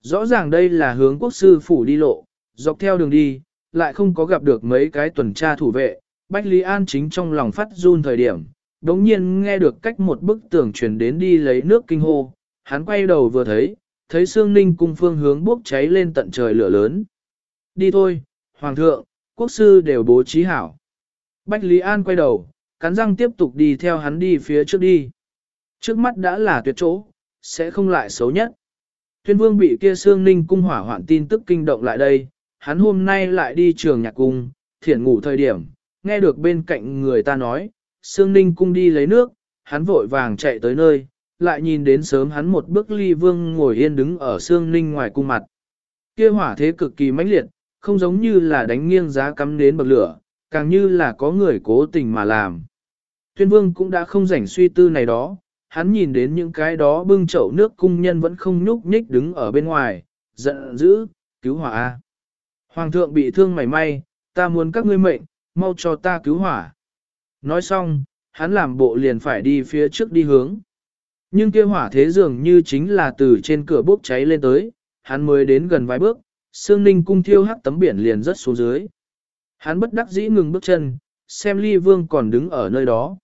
Rõ ràng đây là hướng quốc sư phủ đi lộ, dọc theo đường đi, lại không có gặp được mấy cái tuần tra thủ vệ, Bách Lý An chính trong lòng phát run thời điểm, đống nhiên nghe được cách một bức tường truyền đến đi lấy nước kinh hô, hắn quay đầu vừa thấy, thấy Sương Ninh cung phương hướng bốc cháy lên tận trời lửa lớn. Đi thôi, Hoàng thượng, quốc sư đều bố trí hảo. Bách Lý An quay đầu, cắn răng tiếp tục đi theo hắn đi phía trước đi. Trước mắt đã là tuyệt chỗ, sẽ không lại xấu nhất. Tuyên vương bị kia Sương Ninh cung hỏa hoạn tin tức kinh động lại đây, hắn hôm nay lại đi trường nhạc cung, thiển ngủ thời điểm, nghe được bên cạnh người ta nói, Sương Ninh cung đi lấy nước, hắn vội vàng chạy tới nơi, lại nhìn đến sớm hắn một bước ly vương ngồi yên đứng ở xương Ninh ngoài cung mặt. Kia hỏa thế cực kỳ mãnh liệt, không giống như là đánh nghiêng giá cắm đến bậc lửa, càng như là có người cố tình mà làm. Tuyên vương cũng đã không rảnh suy tư này đó, hắn nhìn đến những cái đó bưng chậu nước cung nhân vẫn không nhúc nhích đứng ở bên ngoài, giận dữ, cứu hỏa. Hoàng thượng bị thương mảy may, ta muốn các ngươi mệnh, mau cho ta cứu hỏa. Nói xong, hắn làm bộ liền phải đi phía trước đi hướng. Nhưng kia hỏa thế dường như chính là từ trên cửa bốc cháy lên tới, hắn mới đến gần vài bước, Sương Ninh cung thiêu hắc tấm biển liền rất xuống dưới. Hắn bất đắc dĩ ngừng bước chân, xem ly vương còn đứng ở nơi đó.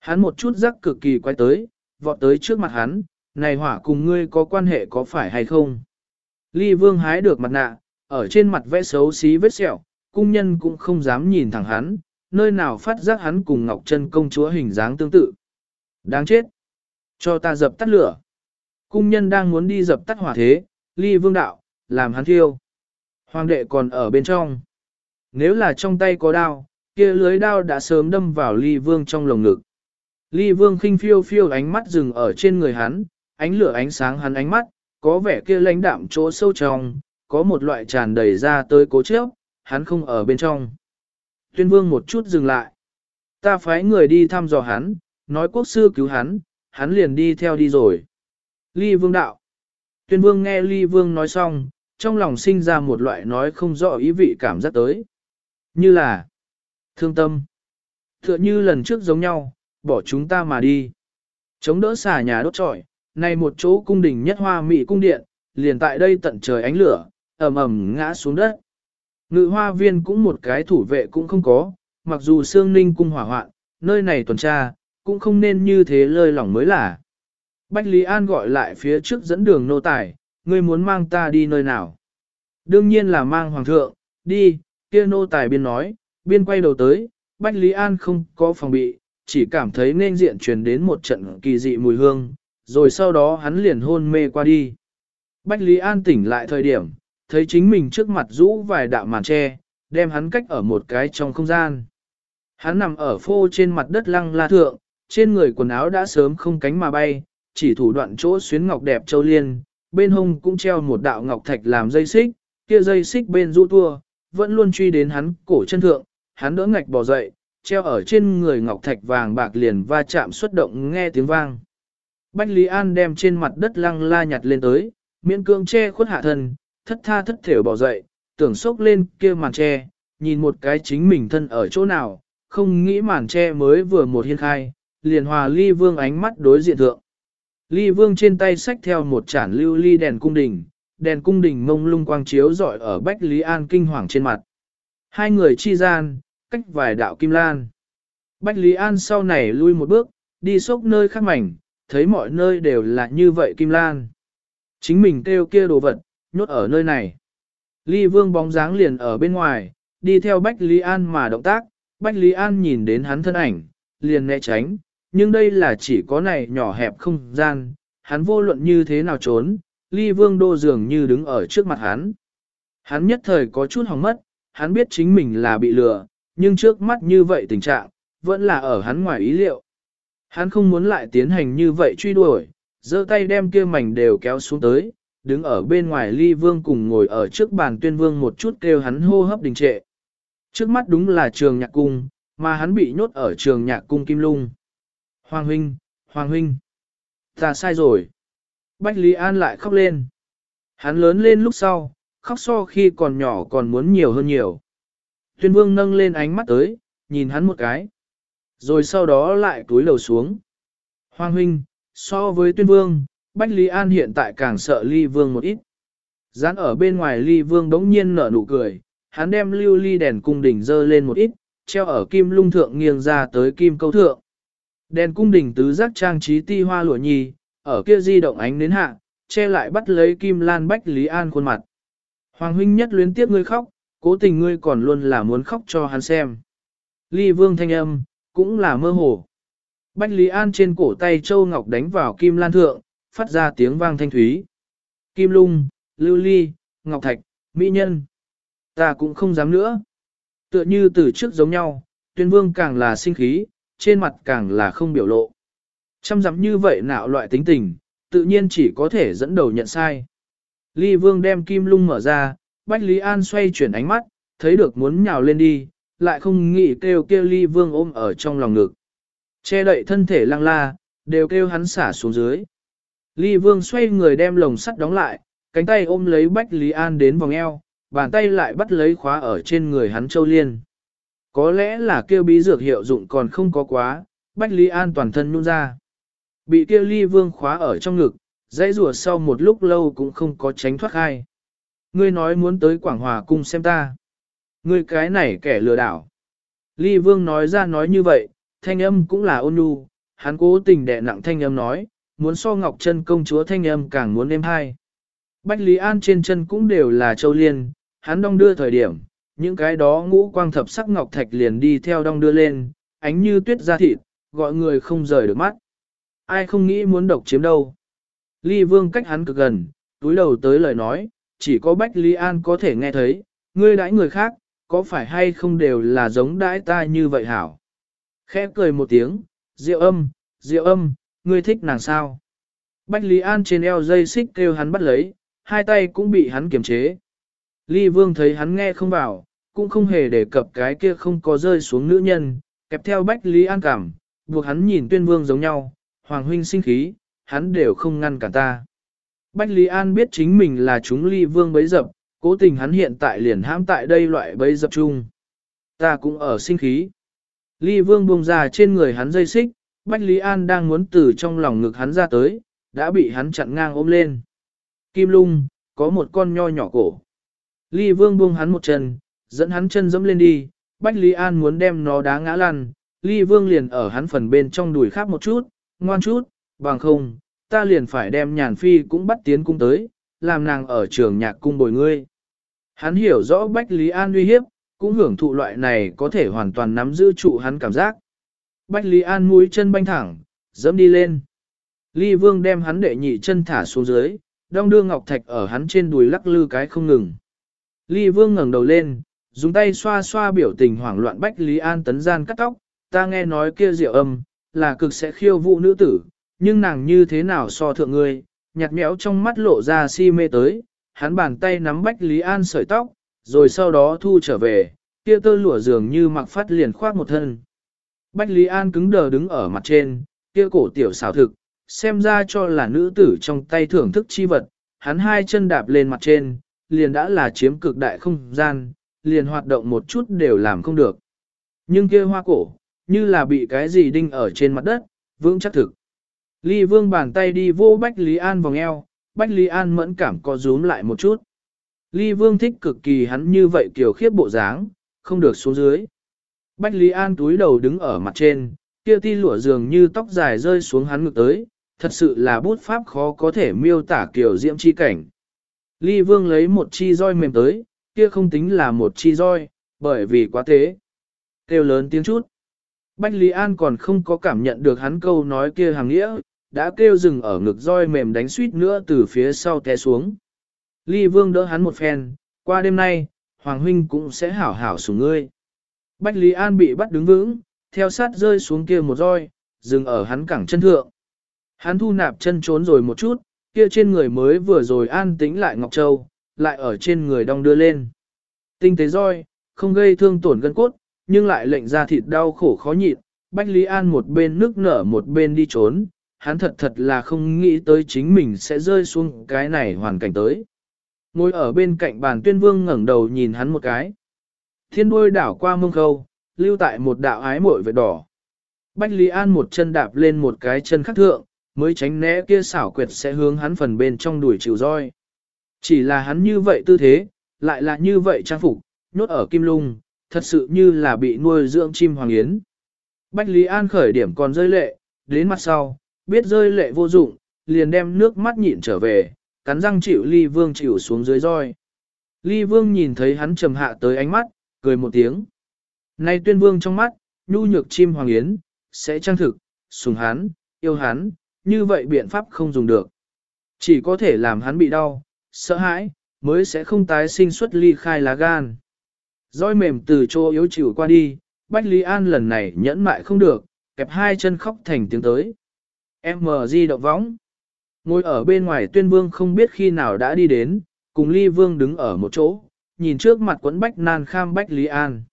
Hắn một chút rắc cực kỳ quay tới, vọt tới trước mặt hắn, này hỏa cùng ngươi có quan hệ có phải hay không? Ly vương hái được mặt nạ, ở trên mặt vẽ xấu xí vết sẹo, cung nhân cũng không dám nhìn thẳng hắn, nơi nào phát giác hắn cùng Ngọc Trân công chúa hình dáng tương tự. Đáng chết! Cho ta dập tắt lửa. Cung nhân đang muốn đi dập tắt hỏa thế, ly vương đạo, làm hắn thiêu. Hoàng đệ còn ở bên trong. Nếu là trong tay có đao, kia lưới đao đã sớm đâm vào ly vương trong lồng ngực. Ly vương khinh phiêu phiêu ánh mắt dừng ở trên người hắn, ánh lửa ánh sáng hắn ánh mắt, có vẻ kia lãnh đạm chỗ sâu trong, có một loại tràn đầy ra tới cố chấp, hắn không ở bên trong. Tuyên vương một chút dừng lại. Ta phái người đi thăm dò hắn, nói quốc sư cứu hắn, hắn liền đi theo đi rồi. Ly vương đạo. Tuyên vương nghe ly vương nói xong, trong lòng sinh ra một loại nói không rõ ý vị cảm giác tới. Như là thương tâm. Tựa như lần trước giống nhau, bỏ chúng ta mà đi. Chống đỡ xả nhà đốt trọi, này một chỗ cung đình nhất hoa mỹ cung điện, liền tại đây tận trời ánh lửa, ầm ầm ngã xuống đất. Ngự hoa viên cũng một cái thủ vệ cũng không có, mặc dù xương Ninh cung hỏa hoạn, nơi này tuần tra, cũng không nên như thế lơi lỏng mới là. Bách Lý An gọi lại phía trước dẫn đường nô tài, ngươi muốn mang ta đi nơi nào? Đương nhiên là mang hoàng thượng, đi, kia nô tài biên nói, biên quay đầu tới, Bách Lý An không có phòng bị, chỉ cảm thấy nên diện truyền đến một trận kỳ dị mùi hương, rồi sau đó hắn liền hôn mê qua đi. Bách Lý An tỉnh lại thời điểm, thấy chính mình trước mặt rũ vài đạo màn tre, đem hắn cách ở một cái trong không gian. Hắn nằm ở phô trên mặt đất lăng la thượng, trên người quần áo đã sớm không cánh mà bay, chỉ thủ đoạn chỗ xuyến ngọc đẹp châu liên, bên hông cũng treo một đạo ngọc thạch làm dây xích, kia dây xích bên rũ tua, vẫn luôn truy đến hắn cổ chân thượng, hắn đỡ ngạch bò dậy, treo ở trên người ngọc thạch vàng bạc liền va chạm xuất động nghe tiếng vang. Bách Lý An đem trên mặt đất lăng la nhặt lên tới, miễn cương che khuất hạ thân, thất tha thất thểu bỏ dậy, tưởng sốc lên kia màn che, nhìn một cái chính mình thân ở chỗ nào, không nghĩ màn che mới vừa một hiên khai, liền hòa ly vương ánh mắt đối diện thượng. Ly vương trên tay xách theo một chản lưu ly đèn cung đình, đèn cung đình mông lung quang chiếu dọi ở Bách Lý An kinh hoàng trên mặt. Hai người chi gian, cách vài đạo kim lan. Bách Lý An sau này lui một bước, đi xốc nơi khác mảnh, thấy mọi nơi đều là như vậy kim lan. Chính mình kêu kia đồ vật, nhốt ở nơi này. Ly vương bóng dáng liền ở bên ngoài, đi theo Bách Lý An mà động tác, Bách Lý An nhìn đến hắn thân ảnh, liền né tránh, nhưng đây là chỉ có này nhỏ hẹp không gian, hắn vô luận như thế nào trốn, Ly Vương Đô dường như đứng ở trước mặt hắn. Hắn nhất thời có chút hỏng mất, hắn biết chính mình là bị lừa, nhưng trước mắt như vậy tình trạng, vẫn là ở hắn ngoài ý liệu. Hắn không muốn lại tiến hành như vậy truy đuổi, giơ tay đem kia mảnh đều kéo xuống tới, đứng ở bên ngoài ly vương cùng ngồi ở trước bàn tuyên vương một chút kêu hắn hô hấp đình trệ. Trước mắt đúng là trường nhạc cung, mà hắn bị nhốt ở trường nhạc cung Kim Lung. Hoàng huynh, Hoàng huynh, ta sai rồi. Bách Lý An lại khóc lên. Hắn lớn lên lúc sau, khóc so khi còn nhỏ còn muốn nhiều hơn nhiều. Tuyên vương nâng lên ánh mắt tới, nhìn hắn một cái. Rồi sau đó lại túi lầu xuống. Hoàng huynh, so với tuyên vương, Bách Lý An hiện tại càng sợ ly vương một ít. Dán ở bên ngoài ly vương đống nhiên nở nụ cười, hắn đem lưu ly đèn cung đỉnh dơ lên một ít, treo ở kim lung thượng nghiêng ra tới kim câu thượng. Đèn cung đỉnh tứ giác trang trí ti hoa lụa nhì, ở kia di động ánh đến hạ, che lại bắt lấy kim lan Bách Lý An khuôn mặt. Hoàng huynh nhất luyến tiếp ngươi khóc, cố tình ngươi còn luôn là muốn khóc cho hắn xem. Ly vương thanh âm, cũng là mơ hồ. Bách Lý An trên cổ tay Châu Ngọc đánh vào kim lan thượng, phát ra tiếng vang thanh thúy. Kim lung, lưu ly, ngọc thạch, mỹ nhân. Ta cũng không dám nữa. Tựa như từ trước giống nhau, tuyên vương càng là sinh khí, trên mặt càng là không biểu lộ. Chăm dặm như vậy nạo loại tính tình, tự nhiên chỉ có thể dẫn đầu nhận sai. Ly vương đem kim lung mở ra, Bách Lý An xoay chuyển ánh mắt, thấy được muốn nhào lên đi, lại không nghĩ kêu kêu ly vương ôm ở trong lòng ngực. Che đậy thân thể lăng la, đều kêu hắn xả xuống dưới. Ly vương xoay người đem lồng sắt đóng lại, cánh tay ôm lấy Bách Lý An đến vòng eo, bàn tay lại bắt lấy khóa ở trên người hắn châu liên. Có lẽ là kêu bí dược hiệu dụng còn không có quá, Bách Lý An toàn thân nhún ra. Bị kêu ly vương khóa ở trong ngực, dãy rùa sau một lúc lâu cũng không có tránh thoát ai. Ngươi nói muốn tới Quảng Hòa cung xem ta. Ngươi cái này kẻ lừa đảo. Ly vương nói ra nói như vậy, thanh âm cũng là ôn nhu, hắn cố tình đè nặng thanh âm nói, muốn so ngọc chân công chúa thanh âm càng muốn êm hai. Bách Lý An trên chân cũng đều là châu liên, hắn đong đưa thời điểm, những cái đó ngũ quang thập sắc ngọc thạch liền đi theo đong đưa lên, ánh như tuyết ra thịt, gọi người không rời được mắt. Ai không nghĩ muốn độc chiếm đâu. Ly Vương cách hắn cực gần, túi đầu tới lời nói, chỉ có Bách Lý An có thể nghe thấy, ngươi đãi người khác, có phải hay không đều là giống đãi ta như vậy hảo. Khẽ cười một tiếng, diệu âm, diệu âm, ngươi thích nàng sao? Bách Lý An trên eo dây xích kêu hắn bắt lấy, hai tay cũng bị hắn kiềm chế. Ly Vương thấy hắn nghe không vào, cũng không hề đề cập cái kia không có rơi xuống nữ nhân, kẹp theo Bách Lý An cảm, buộc hắn nhìn tuyên vương giống nhau, Hoàng huynh sinh khí, hắn đều không ngăn cản ta. Bách Lý An biết chính mình là chúng Ly Vương bấy dập, cố tình hắn hiện tại liền hãm tại đây loại bấy dập chung. Ta cũng ở sinh khí. Ly Vương buông ra trên người hắn dây xích, Bách Lý An đang muốn từ trong lòng ngực hắn ra tới, đã bị hắn chặn ngang ôm lên. Kim lung, có một con nho nhỏ cổ. Ly Vương buông hắn một chân, dẫn hắn chân dẫm lên đi, Bách Lý An muốn đem nó đá ngã lăn, Ly Vương liền ở hắn phần bên trong đùi khác một chút, ngoan chút, bằng không, ta liền phải đem nhàn phi cũng bắt tiến cung tới, làm nàng ở trường nhạc cung bồi ngươi. Hắn hiểu rõ Bách Lý An uy hiếp, cũng hưởng thụ loại này có thể hoàn toàn nắm giữ trụ hắn cảm giác. Bách Lý An mũi chân banh thẳng, dẫm đi lên. Ly Vương đem hắn đệ nhị chân thả xuống dưới, đong đưa ngọc thạch ở hắn trên đùi lắc lư cái không ngừng. Ly Vương ngẩng đầu lên, dùng tay xoa xoa biểu tình hoảng loạn Bách Lý An tấn gian cắt tóc, ta nghe nói kia diệu âm, là cực sẽ khiêu vụ nữ tử, nhưng nàng như thế nào so thượng ngươi, nhạt méo trong mắt lộ ra si mê tới, hắn bàn tay nắm Bách Lý An sợi tóc, rồi sau đó thu trở về, kia tơ lụa dường như mặc phát liền khoác một thân. Bách Lý An cứng đờ đứng ở mặt trên, kia cổ tiểu xảo thực, xem ra cho là nữ tử trong tay thưởng thức chi vật, hắn hai chân đạp lên mặt trên, liền đã là chiếm cực đại không gian, liền hoạt động một chút đều làm không được. Nhưng kia hoa cổ, như là bị cái gì đinh ở trên mặt đất, vững chắc thực. Ly vương bàn tay đi vô Bách Lý An vòng eo, Bách Lý An mẫn cảm có rúm lại một chút. Ly vương thích cực kỳ hắn như vậy kiểu khiếp bộ dáng, không được xuống dưới. Bách Lý An túi đầu đứng ở mặt trên, kia ti lụa dường như tóc dài rơi xuống hắn ngực tới, thật sự là bút pháp khó có thể miêu tả kiểu diễm chi cảnh. Ly Vương lấy một chi roi mềm tới, kia không tính là một chi roi, bởi vì quá thế. Kêu lớn tiếng chút. Bách Lý An còn không có cảm nhận được hắn câu nói kia hàng nghĩa, đã kêu dừng ở ngực roi mềm đánh suýt nữa từ phía sau té xuống. Ly Vương đỡ hắn một phen, qua đêm nay, Hoàng Huynh cũng sẽ hảo hảo sủng ngươi. Bách Lý An bị bắt đứng vững, theo sát rơi xuống kia một roi, dừng ở hắn cẳng chân thượng. Hắn thu nạp chân trốn rồi một chút, kia trên người mới vừa rồi an tĩnh lại Ngọc Châu, lại ở trên người đong đưa lên. Tinh tế roi, không gây thương tổn gân cốt, nhưng lại lệnh ra thịt đau khổ khó nhịn. Bách Lý An một bên nước nở một bên đi trốn, hắn thật thật là không nghĩ tới chính mình sẽ rơi xuống cái này hoàn cảnh tới. Ngồi ở bên cạnh bàn tuyên vương ngẩng đầu nhìn hắn một cái. Thiên đuôi đảo qua mông khâu, lưu tại một đạo ái muội vệt đỏ. Bách Lý An một chân đạp lên một cái chân khắc thượng, mới tránh né kia xảo quyệt sẽ hướng hắn phần bên trong đuổi chịu roi. Chỉ là hắn như vậy tư thế, lại là như vậy trang phục, nhốt ở kim lung, thật sự như là bị nuôi dưỡng chim hoàng yến. Bách Lý An khởi điểm còn rơi lệ, đến mặt sau, biết rơi lệ vô dụng, liền đem nước mắt nhịn trở về, cắn răng chịu ly vương chịu xuống dưới roi. Ly vương nhìn thấy hắn trầm hạ tới ánh mắt, cười một tiếng. Nay tuyên vương trong mắt, nhu nhược chim hoàng yến, sẽ trang thực, sùng hắn, yêu hắn, như vậy biện pháp không dùng được. Chỉ có thể làm hắn bị đau, sợ hãi, mới sẽ không tái sinh xuất ly khai lá gan. Rồi mềm từ chỗ yếu chịu qua đi, Bách Lý An lần này nhẫn mại không được, kẹp hai chân khóc thành tiếng tới. MG động võng. Ngồi ở bên ngoài tuyên vương không biết khi nào đã đi đến, cùng ly vương đứng ở một chỗ, nhìn trước mặt quấn Bách Nan kham Bách Lý An.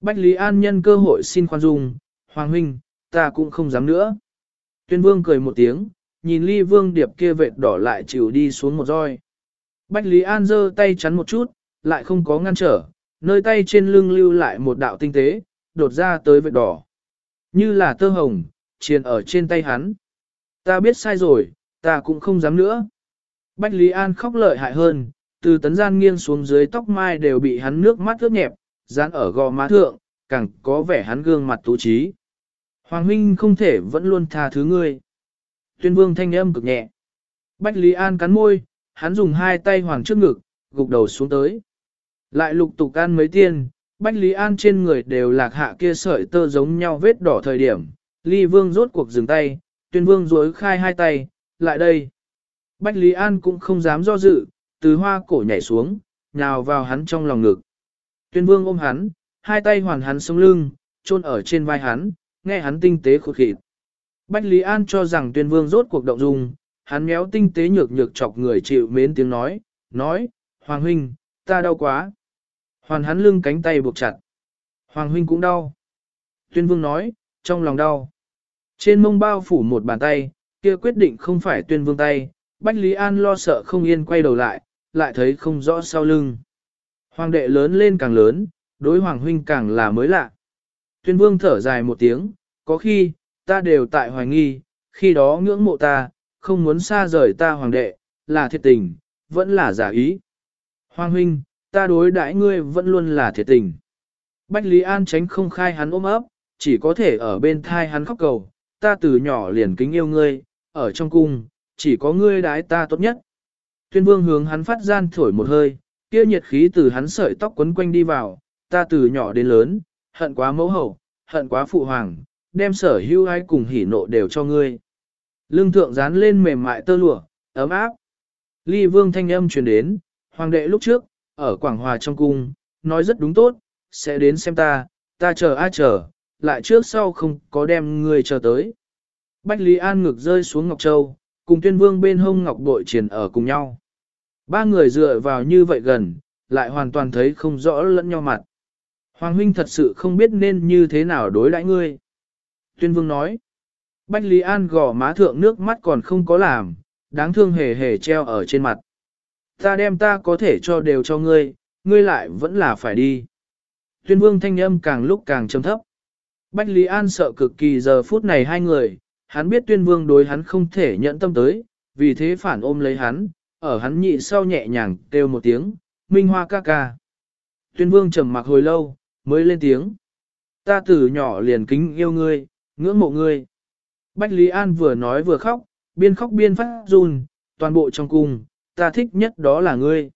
Bách Lý An nhân cơ hội xin khoan dung, Hoàng huynh, ta cũng không dám nữa. Tuyên vương cười một tiếng, nhìn ly vương điệp kia vệt đỏ lại chịu đi xuống một roi. Bách Lý An giơ tay chắn một chút, lại không có ngăn trở, nơi tay trên lưng lưu lại một đạo tinh tế, đột ra tới vệt đỏ. Như là tơ hồng, triền ở trên tay hắn. Ta biết sai rồi, ta cũng không dám nữa. Bách Lý An khóc lợi hại hơn, từ tấn gian nghiêng xuống dưới tóc mai đều bị hắn nước mắt ướt nhẹp, dán ở gò má thượng, càng có vẻ hắn gương mặt tú trí. Hoàng huynh không thể vẫn luôn tha thứ ngươi. Tuyên vương thanh âm cực nhẹ. Bách Lý An cắn môi, hắn dùng hai tay hoàng trước ngực, gục đầu xuống tới. Lại lục tục ăn mấy tiên, Bách Lý An trên người đều lạc hạ kia sợi tơ giống nhau vết đỏ thời điểm. Ly vương rốt cuộc dừng tay, tuyên vương duỗi khai hai tay, lại đây. Bách Lý An cũng không dám do dự, từ hoa cổ nhảy xuống, nhào vào hắn trong lòng ngực. Tuyên vương ôm hắn, hai tay hoàn hắn sống lưng, chôn ở trên vai hắn, nghe hắn tinh tế khụt khịt. Bách Lý An cho rằng tuyên vương rốt cuộc động dung, hắn méo tinh tế nhược nhược chọc người chịu mến tiếng nói, nói, Hoàng huynh, ta đau quá. Hoàn hắn lưng cánh tay buộc chặt. Hoàng huynh cũng đau. Tuyên vương nói, trong lòng đau. Trên mông bao phủ một bàn tay, kia quyết định không phải tuyên vương tay, Bách Lý An lo sợ không yên quay đầu lại, lại thấy không rõ sau lưng. Hoàng đệ lớn lên càng lớn, đối hoàng huynh càng là mới lạ. Tuyên vương thở dài một tiếng, có khi, ta đều tại hoài nghi, khi đó ngưỡng mộ ta, không muốn xa rời ta hoàng đệ, là thiệt tình, vẫn là giả ý. Hoàng huynh, ta đối đãi ngươi vẫn luôn là thiệt tình. Bách Lý An tránh không khai hắn ôm ấp, chỉ có thể ở bên thai hắn khóc cầu, ta từ nhỏ liền kính yêu ngươi, ở trong cung, chỉ có ngươi đái ta tốt nhất. Tuyên vương hướng hắn phát gian thổi một hơi, kia nhiệt khí từ hắn sợi tóc quấn quanh đi vào, ta từ nhỏ đến lớn, hận quá mẫu hậu, hận quá phụ hoàng, đem sở hữu ai cùng hỉ nộ đều cho ngươi. Lương thượng dán lên mềm mại tơ lụa, ấm áp. Ly vương thanh âm truyền đến, hoàng đệ lúc trước, ở Quảng Hòa trong cung, nói rất đúng tốt, sẽ đến xem ta, ta chờ a chờ, lại trước sau không có đem người chờ tới. Bách Lý An ngực rơi xuống Ngọc Châu, cùng tuyên vương bên hông Ngọc Bội triển ở cùng nhau. Ba người dựa vào như vậy gần, lại hoàn toàn thấy không rõ lẫn nhau mặt. Hoàng huynh thật sự không biết nên như thế nào đối đãi ngươi. Tuyên vương nói, Bách Lý An gò má thượng nước mắt còn không có làm, đáng thương hề hề treo ở trên mặt. Ta đem ta có thể cho đều cho ngươi, ngươi lại vẫn là phải đi. Tuyên vương thanh âm càng lúc càng trầm thấp. Bách Lý An sợ cực kỳ giờ phút này hai người, hắn biết tuyên vương đối hắn không thể nhận tâm tới, vì thế phản ôm lấy hắn, ở hắn nhị sau nhẹ nhàng kêu một tiếng, Minh Hoa ca ca. Tuyên vương trầm mặc hồi lâu, mới lên tiếng. Ta từ nhỏ liền kính yêu ngươi, ngưỡng mộ ngươi. Bách Lý An vừa nói vừa khóc, biên khóc biên phát run, toàn bộ trong cung, ta thích nhất đó là ngươi.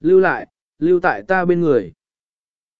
Lưu lại, lưu tại ta bên người.